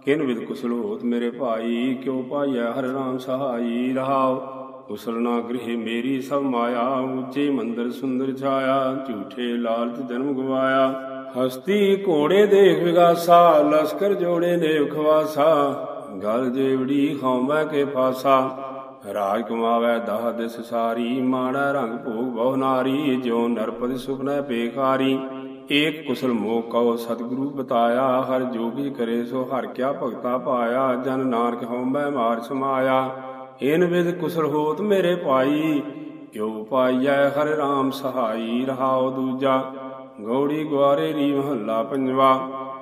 ਕਿਨ ਵਿਦ ਕੁਸਲ ਹੋਤ ਮੇਰੇ ਭਾਈ, ਕਿਉ ਪਾਈਐ ਹਰਿ ਨਾਮ ਸਹਾਈ ਰਹਾਓ ਕੁਸਲ ਨਾ ਗ੍ਰਹਿ ਮੇਰੀ ਸਭ ਮਾਇਆ, ਉੱਚੇ ਮੰਦਰ ਸੁੰਦਰ ਛਾਇਆ, ਝੂਠੇ ਲਾਲਚ ਜਨਮ ਗਵਾਇਆ। ਹਸਤੀ ਘੋੜੇ ਦੇਖ ਵਿਗਾਸਾ, ਲਸ਼ਕਰ ਜੋੜੇ ਨੇ ਖਵਾਸਾ। ਗਲ ਜੇਵੜੀ ਹਉਮੈ ਕੇ ਫਾਸਾ ਰਾਜ ਕਮਾਵੇ ਦਹ ਦਿਸ ਸਾਰੀ, ਮਾੜਾ ਰੰਗ ਭੋਗ ਬਹੁ ਨਾਰੀ, ਜਿਉ ਨਰਪਤਿ ਸੁਪਨੈ ਪੇਖਾਰੀ ਏਕ ਕੁਸਲ ਮੋਹ ਕਉ ਸਤਿਗੁਰੂ ਬਤਾਇਆ, ਹਰ ਜੋਗੀ ਕਰੇ ਸੋ ਹਰ ਕਿਆ ਭਗਤਾ ਪਾਇਆ। ਜਨ ਨਾਨਕ ਹਉਮੈ ਮਾਰ ਸਮਾਇਆ। ਇਨ ਵਿਦ ਕੁਸਲ ਹੋਤ ਮੇਰੇ ਪਾਈ, ਕਿਉ ਪਾਈਐ ਹਰਿ ਰਾਮ ਸਹਾਈ, ਰਹਾਉ ਦੂਜਾ। ਗੌੜੀ ਗੁਆਰੇ ਰੀ ਮਹੱਲਾ ਪੰਜਵਾ,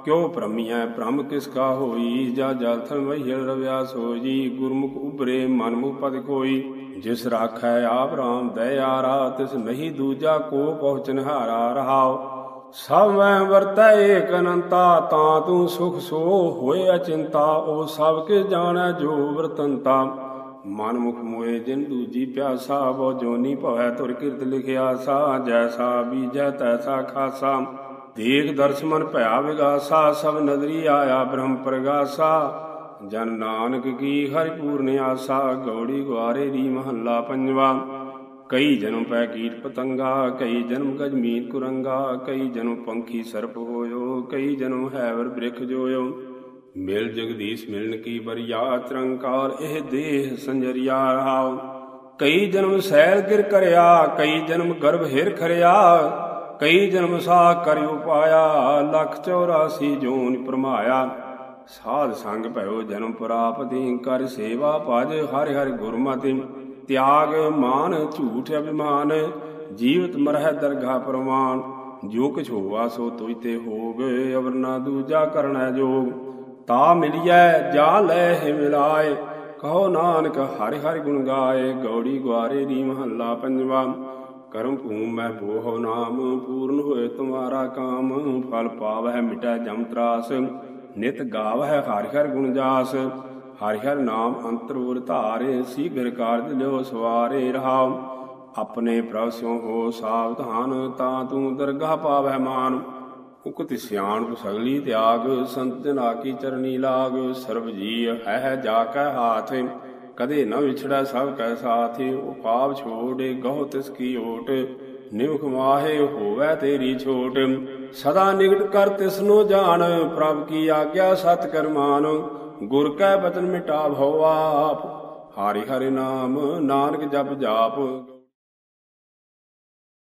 ਕਿਉ ਭ੍ਰਮੀਐ ਭ੍ਰਮ ਕਿਸ ਕਾ ਹੋਈ, ਜਾ ਜਲ ਮਹਿਲ ਰਵਿਆ ਸੋਜੀ ਗੁਰਮੁਖ ਉਬਰੇ ਮਨ ਮੁਖ ਪਦ ਕੋਈ ਜਿਸ ਰਾਖੈ ਆਪ RAM ਦਇਆਰਾ ਤਿਸ ਨਹੀਂ ਦੂਜਾ ਕੋ ਪਹੁੰਚਨ ਹਾਰਾ ਰਹਾਉ। ਸਭ ਮੈਂ ਵਰਤੈ ਏਕ ਅਨੰਤਾ, ਤਾਂ ਤੂੰ ਸੁਖ ਸੋ ਹੋਏ ਅਚਿੰਤਾ ਉਹ ਸਭ ਕੇ ਜਾਣੈ ਜੋ ਵਰਤੰਤਾ। ਮਨ ਮੁਖ ਮੋਏ ਜਿਨ ਦੂਜੀ ਪਿਆਸਾ, ਬੋ ਜੋਨੀ ਭਵੈ ਤੁਰ ਕਿਰਤ ਲਿਖਿਆ ਸਾ, ਜੈਸਾ ਬੀਜੈ ਤੈਸਾ ਖਾਸਾ। ਦੇਖ ਦਰਸ ਮਨ ਭਇਆ ਵਿਗਾਸਾ, ਸਭ ਨਦਰੀ ਆਇਆ ਬ੍ਰਹਮ ਪ੍ਰਗਾਸਾ। ਜਨ ਨਾਨਕ ਕੀ ਹਰਿ ਪੂਰਨ ਆਸਾ, ਗੌੜੀ ਗੁਆਰੇ ਦੀ ਮਹੱਲਾ ਪੰਜਵਾ। ਕਈ ਜਨਮ ਪੈ ਕੀਟ ਪਤੰਗਾ, ਕਈ ਜਨਮ ਗਜਮੀਨ ਕੁਰੰਗਾ, ਕਈ ਜਨਮ ਪੰਖੀ ਸਰਪ ਹੋਇਓ, ਕਈ ਜਨਮ ਹੈਵਰ ਬ੍ਰਿਖ ਜੋਇਓ। ਮਿਲ ਜਗਦੀਸ਼, ਮਿਲਣ ਕੀ ਬਰਿਆ ਤਰੰਕਾਰ ਇਹ ਦੇਹ ਸੰਜਰਿਆ। ਰਹਾਉ ਕਈ ਜਨਮ ਸੈਲ ਗਿਰ ਕਰਿਆ, ਕਈ ਜਨਮ ਗਰਭ ਹਿਰ ਖਰਿਆ, ਕਈ ਜਨਮ ਸਾ ਕਰਿ ਉਪਾਇਆ ਲਖ 84 ਜੋਨ ਪਰਮਾਇਆ। ਸਾਧ ਸੰਗ ਭਇਓ ਜਨਮ ਪ੍ਰਾਪਤੀ, ਕਰ ਸੇਵਾ ਭਜ ਹਰਿ ਹਰਿ ਗੁਰਮਤਿ। ਤਿਆਗ ਮਾਨ ਝੂਠ ਅਭਿਮਾਨ, ਜੀਵਤ ਮਰਹਿ ਦਰਗਾ ਪ੍ਰਮਾਨ ਜੋ ਕਿਛ ਹੋਵਾ ਸੋ ਤੋਇ ਤੇ ਹੋਗ ਅਵਰ ਨਾ ਦੂਜਾ ਕਰਣਾ ਜੋਗ। ਤਾ ਮਿਲਿਐ, ਜਾ ਲੈ ਹੈ ਮਿਲਾਏ। ਕਹੋ ਨਾਨਕ, ਹਰਿ ਹਰਿ ਗੁਣ ਗਾਏ। ਗੌੜੀ ਗਵਾਰੇ ਦੀ ਮਹੱਲਾ ਪੰਜਵਾ। ਕਰਮ ਭੂਮ ਮੈਂ ਬੋਹ ਨਾਮ, ਪੂਰਨ ਹੋਏ ਤੁਮਾਰਾ ਕਾਮ। ਫਲ ਪਾਵਹਿ ਮਿਟੈ ਜਮ ਤਰਾਸ। ਨਿਤ ਗਾਵਹਿ ਹਰਿ ਹਰਿ ਗੁਣ ਜਾਸ। ਹਰਿ ਹਰਿ ਨਾਮ ਅੰਤਰੂਰ ਧਾਰੇ। ਸੀਗਰ ਕਾਰਜ ਲਿਓ ਸਵਾਰੇ ਰਹਾਉ। ਆਪਣੇ ਪ੍ਰਭ ਸਿਉ ਹੋ ਸਾਵਧਾਨ, ਤਾਂ ਤੂੰ ਦਰਗਾਹ ਪਾਵਹਿ ਮਾਨ। ਉਕਤ ਸਿਆਣ ਸਗਲੀ ਤਿਆਗ, ਸੰਤ ਜਨਾ ਚਰਨੀ ਲਾਗ, ਸਰਬ ਜੀ ਹੈ ਹੈ ਜਾ ਕੈ ਹਾਥ, ਕਦੇ ਨ ਵਿਛੜਾ ਸਭ ਕੈ ਸਾਥ, ਉਪਾਵ ਛੋੜੇ ਗਹੁ ਤਿਸ ਕੀ ਓਟ, ਨਿਮਖ ਮਾਹੇ ਹੋਵੈ ਤੇਰੀ ਛੋਟ। ਸਦਾ ਨਿਗਟ ਕਰ ਤਿਸਨੋ ਜਾਣ, ਪ੍ਰਭ ਕੀ ਆਗਿਆ ਸਤ ਕਰਮਾਨ ਗੁਰ ਕੈ ਬਚਨ ਮਿਟਾ ਭਉ ਆਪ, ਹਰਿ ਹਰਿ ਨਾਮ, ਨਾਨਕ ਜਪ ਜਾਪ।